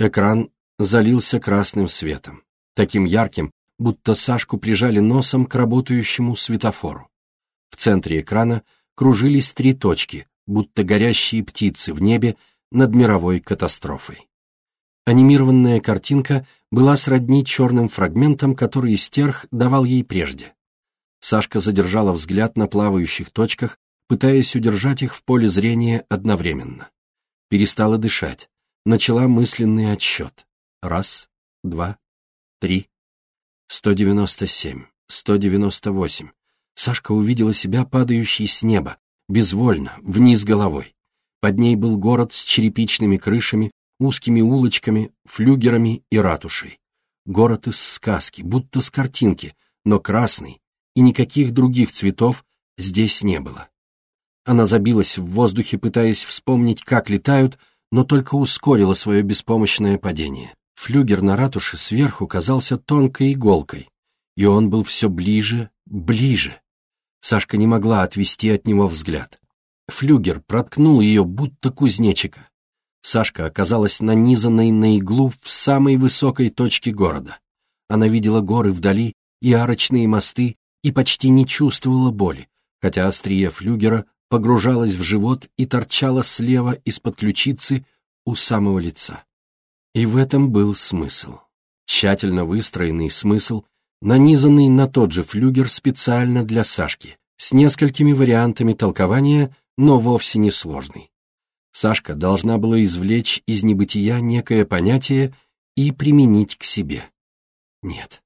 Экран залился красным светом, таким ярким, будто Сашку прижали носом к работающему светофору. В центре экрана кружились три точки, будто горящие птицы в небе над мировой катастрофой. Анимированная картинка была сродни черным фрагментам, которые стерх давал ей прежде. Сашка задержала взгляд на плавающих точках, пытаясь удержать их в поле зрения одновременно. Перестала дышать, начала мысленный отсчет. Раз, два, три. Сто девяносто семь, сто девяносто восемь. Сашка увидела себя падающей с неба, безвольно, вниз головой. Под ней был город с черепичными крышами, узкими улочками, флюгерами и ратушей. Город из сказки, будто с картинки, но красный, и никаких других цветов здесь не было. Она забилась в воздухе, пытаясь вспомнить, как летают, но только ускорила свое беспомощное падение. Флюгер на ратуше сверху казался тонкой иголкой, и он был все ближе, ближе. Сашка не могла отвести от него взгляд. Флюгер проткнул ее, будто кузнечика. Сашка оказалась нанизанной на иглу в самой высокой точке города. Она видела горы вдали и арочные мосты, и почти не чувствовала боли, хотя острие флюгера погружалось в живот и торчало слева из-под ключицы у самого лица. И в этом был смысл. Тщательно выстроенный смысл, нанизанный на тот же флюгер специально для Сашки, с несколькими вариантами толкования, но вовсе не сложный. Сашка должна была извлечь из небытия некое понятие и применить к себе. Нет,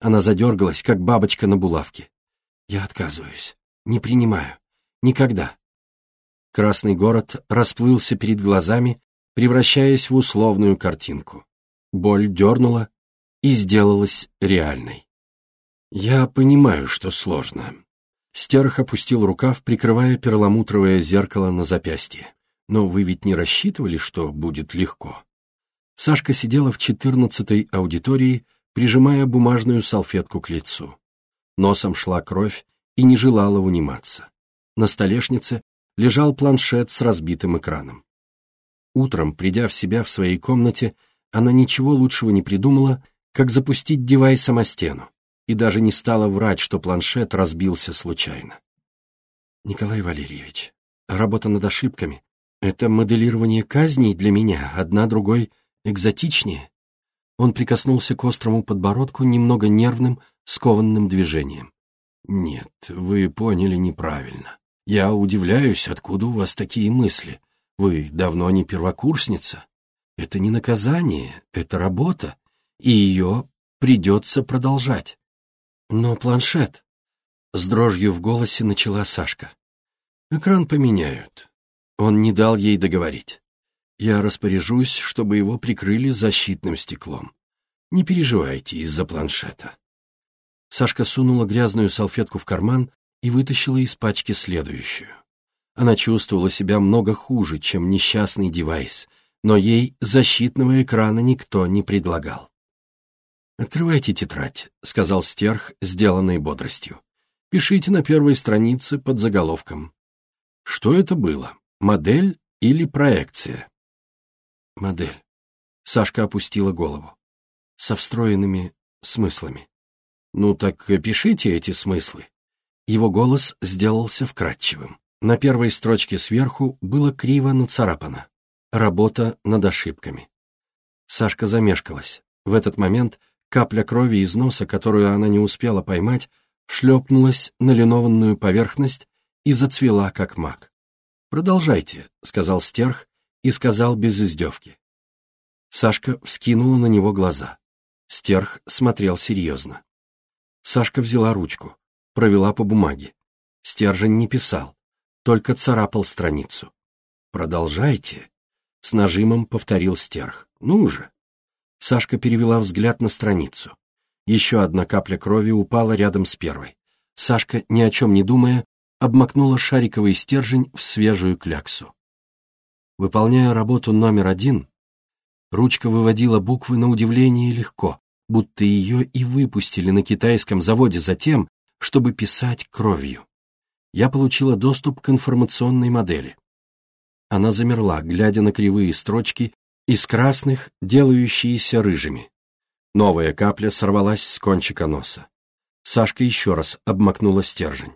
она задергалась, как бабочка на булавке. «Я отказываюсь. Не принимаю. Никогда». Красный город расплылся перед глазами, превращаясь в условную картинку. Боль дернула и сделалась реальной. «Я понимаю, что сложно». Стерх опустил рукав, прикрывая перламутровое зеркало на запястье. «Но вы ведь не рассчитывали, что будет легко?» Сашка сидела в четырнадцатой аудитории, прижимая бумажную салфетку к лицу. Носом шла кровь и не желала униматься. На столешнице лежал планшет с разбитым экраном. Утром, придя в себя в своей комнате, она ничего лучшего не придумала, как запустить девайсом о стену, и даже не стала врать, что планшет разбился случайно. «Николай Валерьевич, работа над ошибками — это моделирование казней для меня, одна другой экзотичнее». Он прикоснулся к острому подбородку немного нервным, скованным движением. «Нет, вы поняли неправильно. Я удивляюсь, откуда у вас такие мысли. Вы давно не первокурсница. Это не наказание, это работа, и ее придется продолжать. Но планшет... С дрожью в голосе начала Сашка. Экран поменяют. Он не дал ей договорить. Я распоряжусь, чтобы его прикрыли защитным стеклом. Не переживайте из-за планшета. Сашка сунула грязную салфетку в карман и вытащила из пачки следующую. Она чувствовала себя много хуже, чем несчастный девайс, но ей защитного экрана никто не предлагал. «Открывайте тетрадь», — сказал стерх, сделанный бодростью. «Пишите на первой странице под заголовком. Что это было, модель или проекция?» «Модель». Сашка опустила голову. «Со встроенными смыслами». «Ну так пишите эти смыслы». Его голос сделался вкрадчивым. На первой строчке сверху было криво нацарапано. Работа над ошибками. Сашка замешкалась. В этот момент Капля крови из носа, которую она не успела поймать, шлепнулась на линованную поверхность и зацвела, как мак. «Продолжайте», — сказал стерх и сказал без издевки. Сашка вскинула на него глаза. Стерх смотрел серьезно. Сашка взяла ручку, провела по бумаге. Стержень не писал, только царапал страницу. «Продолжайте», — с нажимом повторил стерх. «Ну же». Сашка перевела взгляд на страницу. Еще одна капля крови упала рядом с первой. Сашка, ни о чем не думая, обмакнула шариковый стержень в свежую кляксу. Выполняя работу номер один, ручка выводила буквы на удивление легко, будто ее и выпустили на китайском заводе за тем, чтобы писать кровью. Я получила доступ к информационной модели. Она замерла, глядя на кривые строчки из красных, делающиеся рыжими. Новая капля сорвалась с кончика носа. Сашка еще раз обмакнула стержень.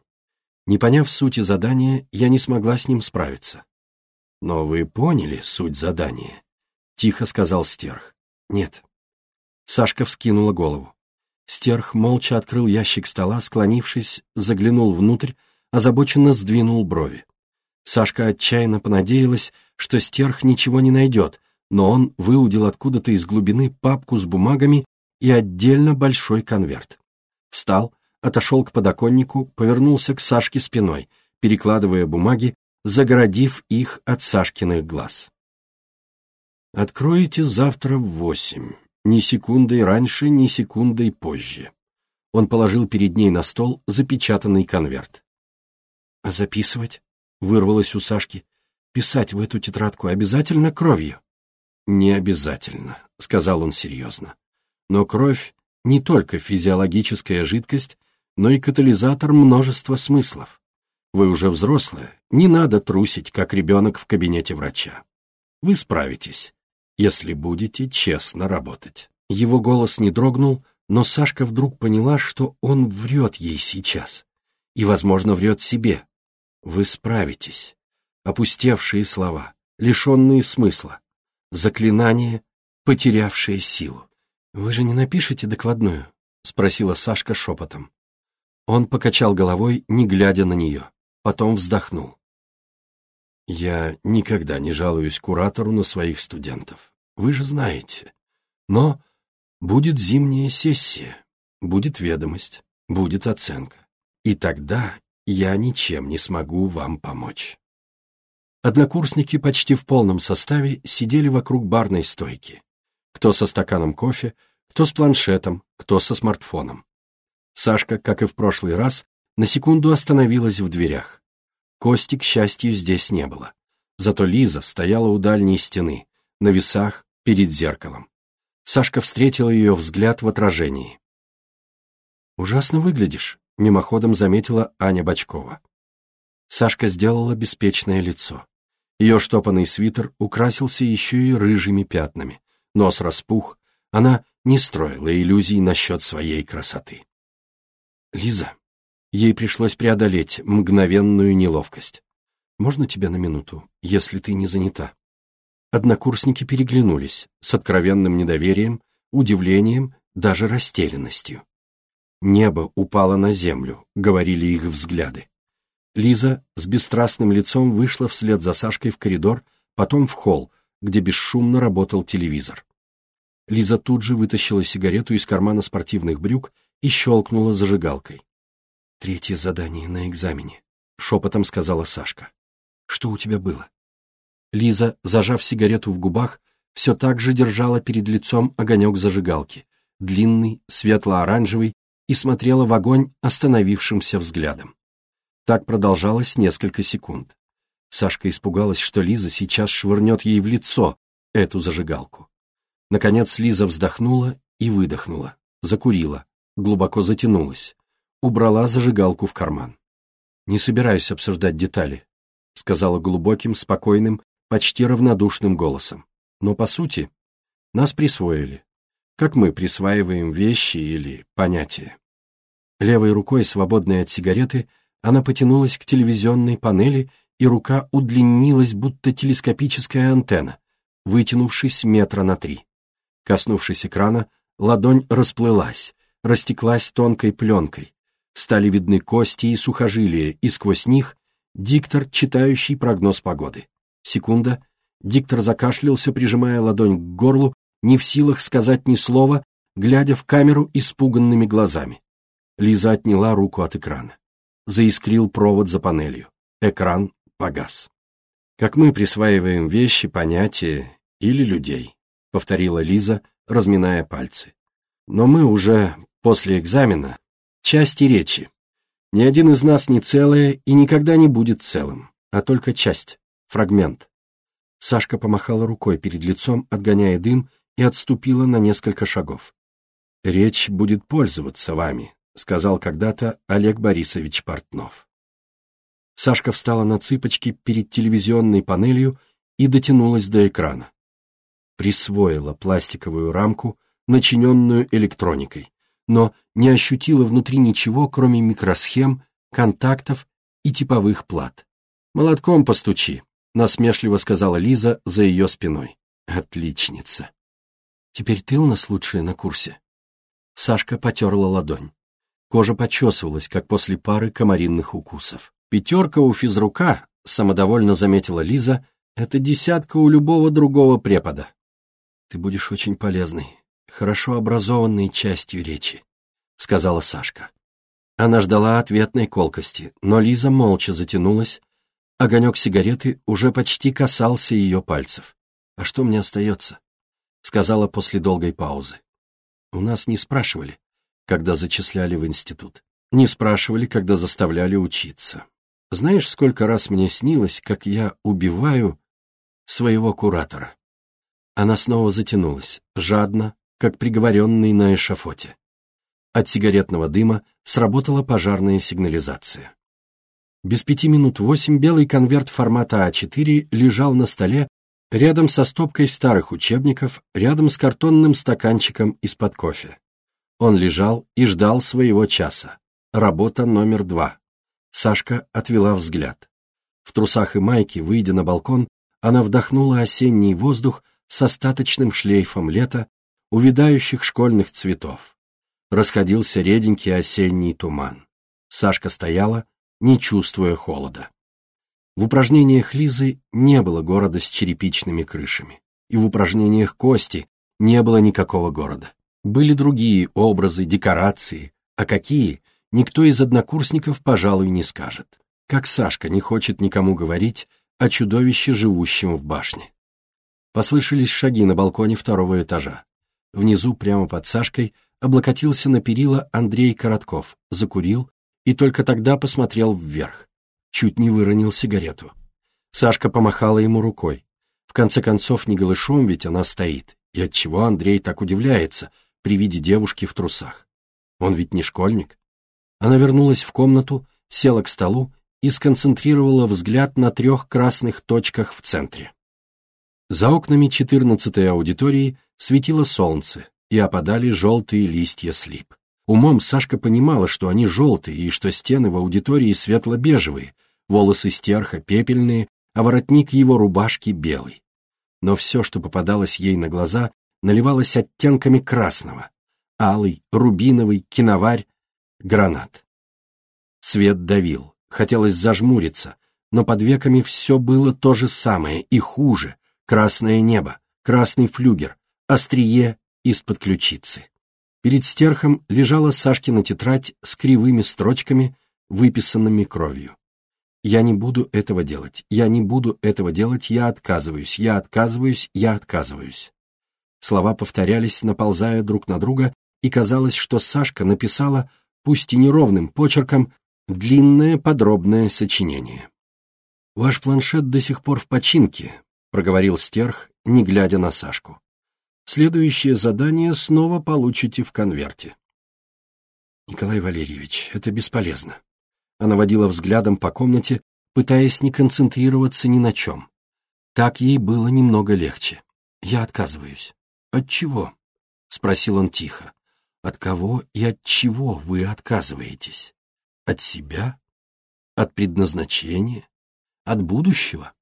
Не поняв сути задания, я не смогла с ним справиться. «Но вы поняли суть задания?» — тихо сказал Стерх. «Нет». Сашка вскинула голову. Стерх молча открыл ящик стола, склонившись, заглянул внутрь, озабоченно сдвинул брови. Сашка отчаянно понадеялась, что Стерх ничего не найдет, но он выудил откуда-то из глубины папку с бумагами и отдельно большой конверт. Встал, отошел к подоконнику, повернулся к Сашке спиной, перекладывая бумаги, загородив их от Сашкиных глаз. «Откроете завтра в восемь, ни секундой раньше, ни секундой позже». Он положил перед ней на стол запечатанный конверт. «А записывать?» — вырвалось у Сашки. «Писать в эту тетрадку обязательно кровью?» «Не обязательно», — сказал он серьезно. «Но кровь не только физиологическая жидкость, но и катализатор множества смыслов. Вы уже взрослая, не надо трусить, как ребенок в кабинете врача. Вы справитесь, если будете честно работать». Его голос не дрогнул, но Сашка вдруг поняла, что он врет ей сейчас. И, возможно, врет себе. Вы справитесь. Опустевшие слова, лишенные смысла заклинание, потерявшее силу. «Вы же не напишете докладную?» — спросила Сашка шепотом. Он покачал головой, не глядя на нее, потом вздохнул. «Я никогда не жалуюсь куратору на своих студентов. Вы же знаете. Но будет зимняя сессия, будет ведомость, будет оценка. И тогда я ничем не смогу вам помочь». Однокурсники почти в полном составе сидели вокруг барной стойки. Кто со стаканом кофе, кто с планшетом, кто со смартфоном. Сашка, как и в прошлый раз, на секунду остановилась в дверях. Кости, к счастью, здесь не было. Зато Лиза стояла у дальней стены, на весах, перед зеркалом. Сашка встретила ее взгляд в отражении. «Ужасно выглядишь», — мимоходом заметила Аня Бочкова. Сашка сделала беспечное лицо. Ее штопанный свитер украсился еще и рыжими пятнами. Нос распух, она не строила иллюзий насчет своей красоты. Лиза. Ей пришлось преодолеть мгновенную неловкость. «Можно тебя на минуту, если ты не занята?» Однокурсники переглянулись с откровенным недоверием, удивлением, даже растерянностью. «Небо упало на землю», — говорили их взгляды. Лиза с бесстрастным лицом вышла вслед за Сашкой в коридор, потом в холл, где бесшумно работал телевизор. Лиза тут же вытащила сигарету из кармана спортивных брюк и щелкнула зажигалкой. «Третье задание на экзамене», — шепотом сказала Сашка. «Что у тебя было?» Лиза, зажав сигарету в губах, все так же держала перед лицом огонек зажигалки, длинный, светло-оранжевый, и смотрела в огонь остановившимся взглядом. Так продолжалось несколько секунд. Сашка испугалась, что Лиза сейчас швырнет ей в лицо эту зажигалку. Наконец Лиза вздохнула и выдохнула, закурила, глубоко затянулась, убрала зажигалку в карман. «Не собираюсь обсуждать детали», — сказала глубоким, спокойным, почти равнодушным голосом. Но по сути, нас присвоили, как мы присваиваем вещи или понятия. Левой рукой, свободной от сигареты, она потянулась к телевизионной панели, и рука удлинилась, будто телескопическая антенна, вытянувшись метра на три. Коснувшись экрана, ладонь расплылась, растеклась тонкой пленкой. Стали видны кости и сухожилия, и сквозь них диктор, читающий прогноз погоды. Секунда. Диктор закашлялся, прижимая ладонь к горлу, не в силах сказать ни слова, глядя в камеру испуганными глазами. Лиза отняла руку от экрана. Заискрил провод за панелью. Экран погас. «Как мы присваиваем вещи, понятия или людей», — повторила Лиза, разминая пальцы. «Но мы уже после экзамена части речи. Ни один из нас не целое и никогда не будет целым, а только часть фрагмент. Сашка помахала рукой перед лицом, отгоняя дым, и отступила на несколько шагов. «Речь будет пользоваться вами», — сказал когда-то Олег Борисович Портнов. Сашка встала на цыпочки перед телевизионной панелью и дотянулась до экрана. Присвоила пластиковую рамку, начиненную электроникой, но не ощутила внутри ничего, кроме микросхем, контактов и типовых плат. «Молотком постучи», — насмешливо сказала Лиза за ее спиной. «Отличница!» «Теперь ты у нас лучшая на курсе?» Сашка потерла ладонь. Кожа почесывалась, как после пары комаринных укусов. «Пятерка у физрука», — самодовольно заметила Лиза, — «это десятка у любого другого препода». «Ты будешь очень полезной, хорошо образованной частью речи», — сказала Сашка. Она ждала ответной колкости, но Лиза молча затянулась, Огонек сигареты уже почти касался ее пальцев. «А что мне остается?» — сказала после долгой паузы. «У нас не спрашивали, когда зачисляли в институт. Не спрашивали, когда заставляли учиться. Знаешь, сколько раз мне снилось, как я убиваю своего куратора?» Она снова затянулась, жадно, как приговоренный на эшафоте. От сигаретного дыма сработала пожарная сигнализация. Без пяти минут восемь белый конверт формата А4 лежал на столе рядом со стопкой старых учебников, рядом с картонным стаканчиком из-под кофе. Он лежал и ждал своего часа. Работа номер два. Сашка отвела взгляд. В трусах и майке, выйдя на балкон, она вдохнула осенний воздух с остаточным шлейфом лета, увядающих школьных цветов. Расходился реденький осенний туман. Сашка стояла, не чувствуя холода. В упражнениях Лизы не было города с черепичными крышами, и в упражнениях Кости не было никакого города. Были другие образы, декорации, а какие, никто из однокурсников, пожалуй, не скажет. Как Сашка не хочет никому говорить о чудовище, живущем в башне. Послышались шаги на балконе второго этажа. Внизу, прямо под Сашкой, облокотился на перила Андрей Коротков, закурил, и только тогда посмотрел вверх. Чуть не выронил сигарету. Сашка помахала ему рукой. В конце концов, не голышом ведь она стоит, и отчего Андрей так удивляется при виде девушки в трусах. Он ведь не школьник. Она вернулась в комнату, села к столу и сконцентрировала взгляд на трех красных точках в центре. За окнами четырнадцатой аудитории светило солнце, и опадали желтые листья слип. Умом Сашка понимала, что они желтые и что стены в аудитории светло-бежевые, волосы стерха пепельные, а воротник его рубашки белый. Но все, что попадалось ей на глаза, наливалось оттенками красного. Алый, рубиновый, киноварь, гранат. Свет давил, хотелось зажмуриться, но под веками все было то же самое и хуже. Красное небо, красный флюгер, острие из-под ключицы. Перед стерхом лежала Сашкина тетрадь с кривыми строчками, выписанными кровью. «Я не буду этого делать, я не буду этого делать, я отказываюсь, я отказываюсь, я отказываюсь». Слова повторялись, наползая друг на друга, и казалось, что Сашка написала, пусть и неровным почерком, длинное подробное сочинение. «Ваш планшет до сих пор в починке», — проговорил Стерх, не глядя на Сашку. Следующее задание снова получите в конверте. Николай Валерьевич, это бесполезно. Она водила взглядом по комнате, пытаясь не концентрироваться ни на чем. Так ей было немного легче. Я отказываюсь. От чего? Спросил он тихо. От кого и от чего вы отказываетесь? От себя? От предназначения? От будущего?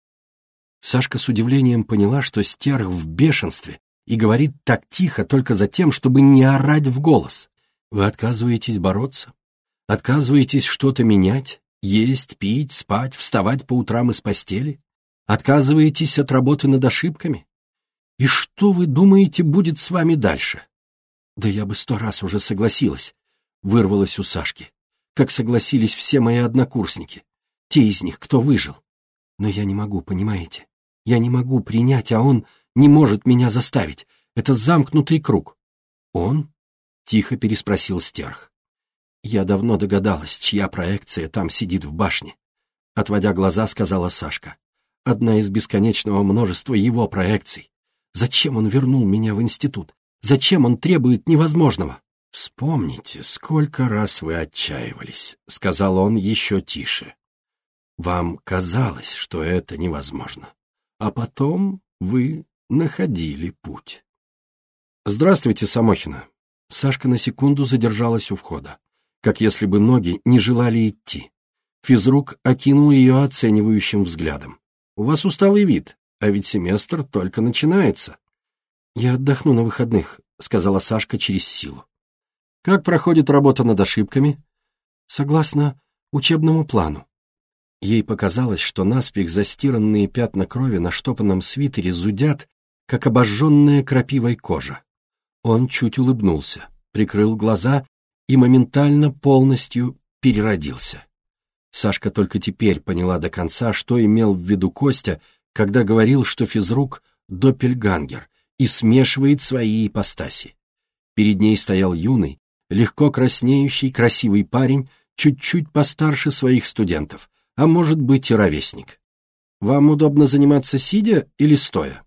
Сашка с удивлением поняла, что стерх в бешенстве и говорит так тихо только за тем, чтобы не орать в голос. Вы отказываетесь бороться? Отказываетесь что-то менять? Есть, пить, спать, вставать по утрам из постели? Отказываетесь от работы над ошибками? И что вы думаете будет с вами дальше? Да я бы сто раз уже согласилась, вырвалась у Сашки, как согласились все мои однокурсники, те из них, кто выжил. Но я не могу, понимаете? Я не могу принять, а он не может меня заставить. Это замкнутый круг. Он? Тихо переспросил Стерх. Я давно догадалась, чья проекция там сидит в башне. Отводя глаза, сказала Сашка. Одна из бесконечного множества его проекций. Зачем он вернул меня в институт? Зачем он требует невозможного? «Вспомните, сколько раз вы отчаивались», — сказал он еще тише. «Вам казалось, что это невозможно. А потом вы находили путь. «Здравствуйте, Самохина!» Сашка на секунду задержалась у входа, как если бы ноги не желали идти. Физрук окинул ее оценивающим взглядом. «У вас усталый вид, а ведь семестр только начинается». «Я отдохну на выходных», — сказала Сашка через силу. «Как проходит работа над ошибками?» «Согласно учебному плану. Ей показалось, что наспех застиранные пятна крови на штопанном свитере зудят, как обожженная крапивой кожа. Он чуть улыбнулся, прикрыл глаза и моментально полностью переродился. Сашка только теперь поняла до конца, что имел в виду Костя, когда говорил, что физрук — доппельгангер и смешивает свои ипостаси. Перед ней стоял юный, легко краснеющий, красивый парень, чуть-чуть постарше своих студентов, а может быть и ровесник. Вам удобно заниматься сидя или стоя?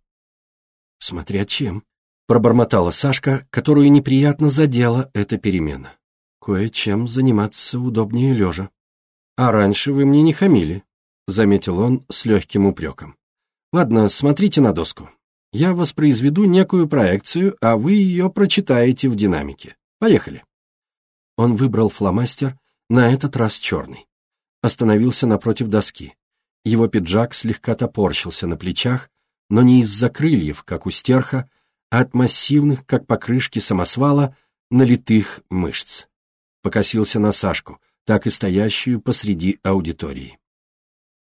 Смотря чем, пробормотала Сашка, которую неприятно задела эта перемена. Кое-чем заниматься удобнее лежа. А раньше вы мне не хамили, заметил он с легким упреком. Ладно, смотрите на доску. Я воспроизведу некую проекцию, а вы ее прочитаете в динамике. Поехали. Он выбрал фломастер, на этот раз черный остановился напротив доски. Его пиджак слегка топорщился на плечах, но не из-за крыльев, как у стерха, а от массивных, как покрышки самосвала, налитых мышц. Покосился на Сашку, так и стоящую посреди аудитории.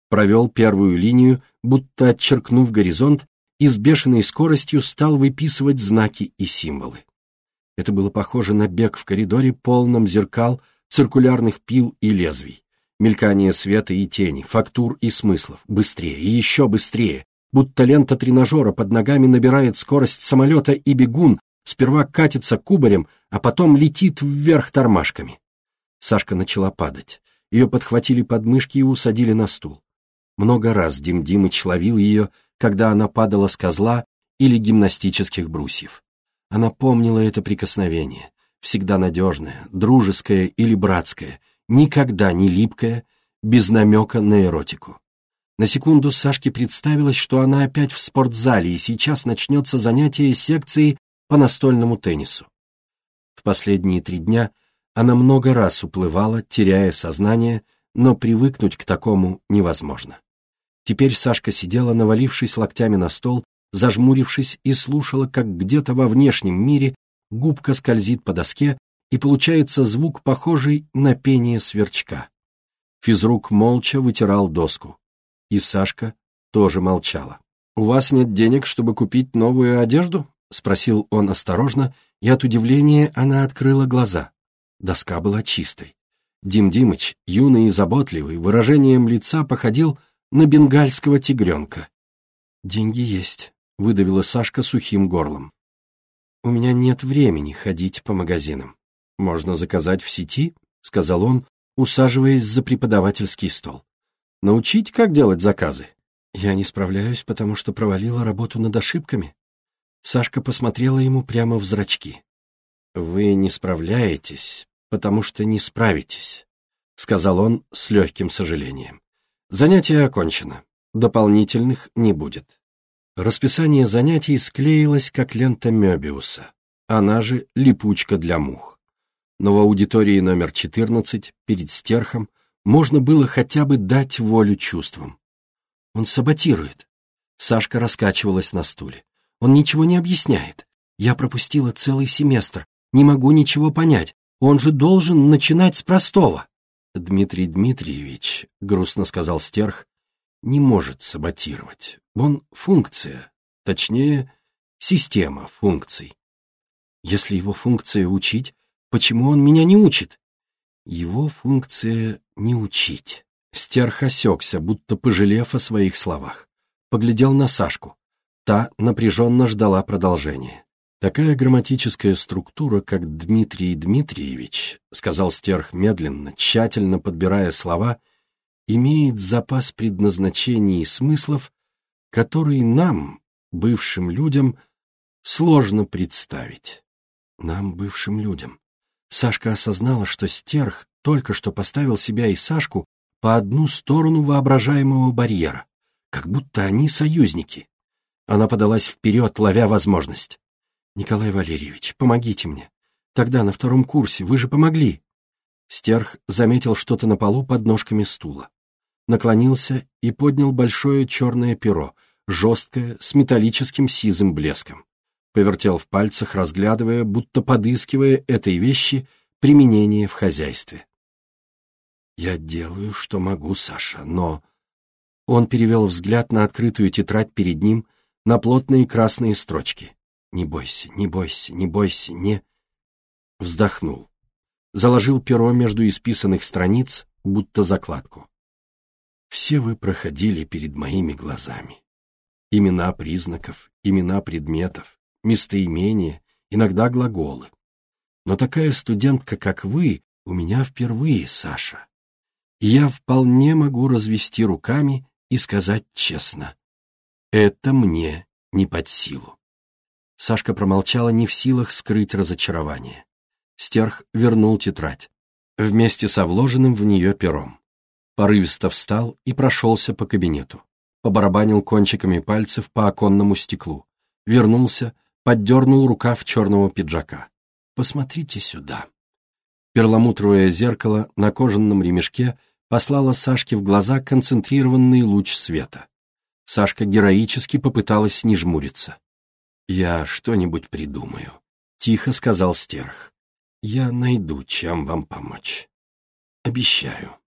Провел первую линию, будто отчеркнув горизонт, и с бешеной скоростью стал выписывать знаки и символы. Это было похоже на бег в коридоре, полном зеркал, циркулярных пил и лезвий. Мелькание света и тени, фактур и смыслов. Быстрее, и еще быстрее. Будто лента тренажера под ногами набирает скорость самолета, и бегун сперва катится кубарем, а потом летит вверх тормашками. Сашка начала падать. Ее подхватили подмышки и усадили на стул. Много раз Дим Димыч ловил ее, когда она падала с козла или гимнастических брусьев. Она помнила это прикосновение, всегда надежное, дружеское или братское — никогда не липкая, без намека на эротику. На секунду Сашке представилось, что она опять в спортзале, и сейчас начнется занятие секции по настольному теннису. В последние три дня Она много раз уплывала, теряя сознание, но привыкнуть к такому невозможно. Теперь Сашка сидела, навалившись локтями на стол, зажмурившись и слушала, как где-то во внешнем мире губка скользит по доске, и получается звук, похожий на пение сверчка. Физрук молча вытирал доску. И Сашка тоже молчала. «У вас нет денег, чтобы купить новую одежду?» — спросил он осторожно, и от удивления она открыла глаза. Доска была чистой. Дим Димыч, юный и заботливый, выражением лица походил на бенгальского тигренка. «Деньги есть», — выдавила Сашка сухим горлом. «У меня нет времени ходить по магазинам. Можно заказать в сети», — сказал он, усаживаясь за преподавательский стол. «Научить, как делать заказы?» «Я не справляюсь, потому что провалила работу над ошибками». Сашка посмотрела ему прямо в зрачки. «Вы не справляетесь, потому что не справитесь», — сказал он с легким сожалением. «Занятие окончено. Дополнительных не будет». Расписание занятий склеилось, как лента Мёбиуса, она же липучка для мух. Но в аудитории номер 14, перед стерхом, можно было хотя бы дать волю чувствам. Он саботирует. Сашка раскачивалась на стуле. Он ничего не объясняет. Я пропустила целый семестр, не могу ничего понять. Он же должен начинать с простого. Дмитрий Дмитриевич, грустно сказал Стерх, не может саботировать. Он функция, точнее, система функций. Если его функция учить, почему он меня не учит? Его функция не учить. Стерх осекся, будто пожалев о своих словах. Поглядел на Сашку. Та напряженно ждала продолжения. Такая грамматическая структура, как Дмитрий Дмитриевич, сказал Стерх медленно, тщательно подбирая слова, имеет запас предназначений и смыслов, которые нам, бывшим людям, сложно представить. Нам, бывшим людям. Сашка осознала, что Стерх только что поставил себя и Сашку по одну сторону воображаемого барьера, как будто они союзники. Она подалась вперед, ловя возможность. «Николай Валерьевич, помогите мне. Тогда на втором курсе вы же помогли». Стерх заметил что-то на полу под ножками стула. Наклонился и поднял большое черное перо, жесткое, с металлическим сизым блеском. Повертел в пальцах, разглядывая, будто подыскивая этой вещи применение в хозяйстве. «Я делаю, что могу, Саша, но...» Он перевел взгляд на открытую тетрадь перед ним, на плотные красные строчки. «Не бойся, не бойся, не бойся, не...» Вздохнул. Заложил перо между исписанных страниц, будто закладку. «Все вы проходили перед моими глазами. Имена признаков, имена предметов, местоимения, иногда глаголы. Но такая студентка, как вы, у меня впервые, Саша. И я вполне могу развести руками и сказать честно. Это мне не под силу. Сашка промолчала, не в силах скрыть разочарование. Стерх вернул тетрадь, вместе со вложенным в нее пером. Порывисто встал и прошелся по кабинету. Побарабанил кончиками пальцев по оконному стеклу. Вернулся, поддернул рукав черного пиджака. «Посмотрите сюда». Перламутровое зеркало на кожаном ремешке послало Сашке в глаза концентрированный луч света. Сашка героически попыталась не жмуриться. «Я что-нибудь придумаю», — тихо сказал Стерх. «Я найду, чем вам помочь. Обещаю».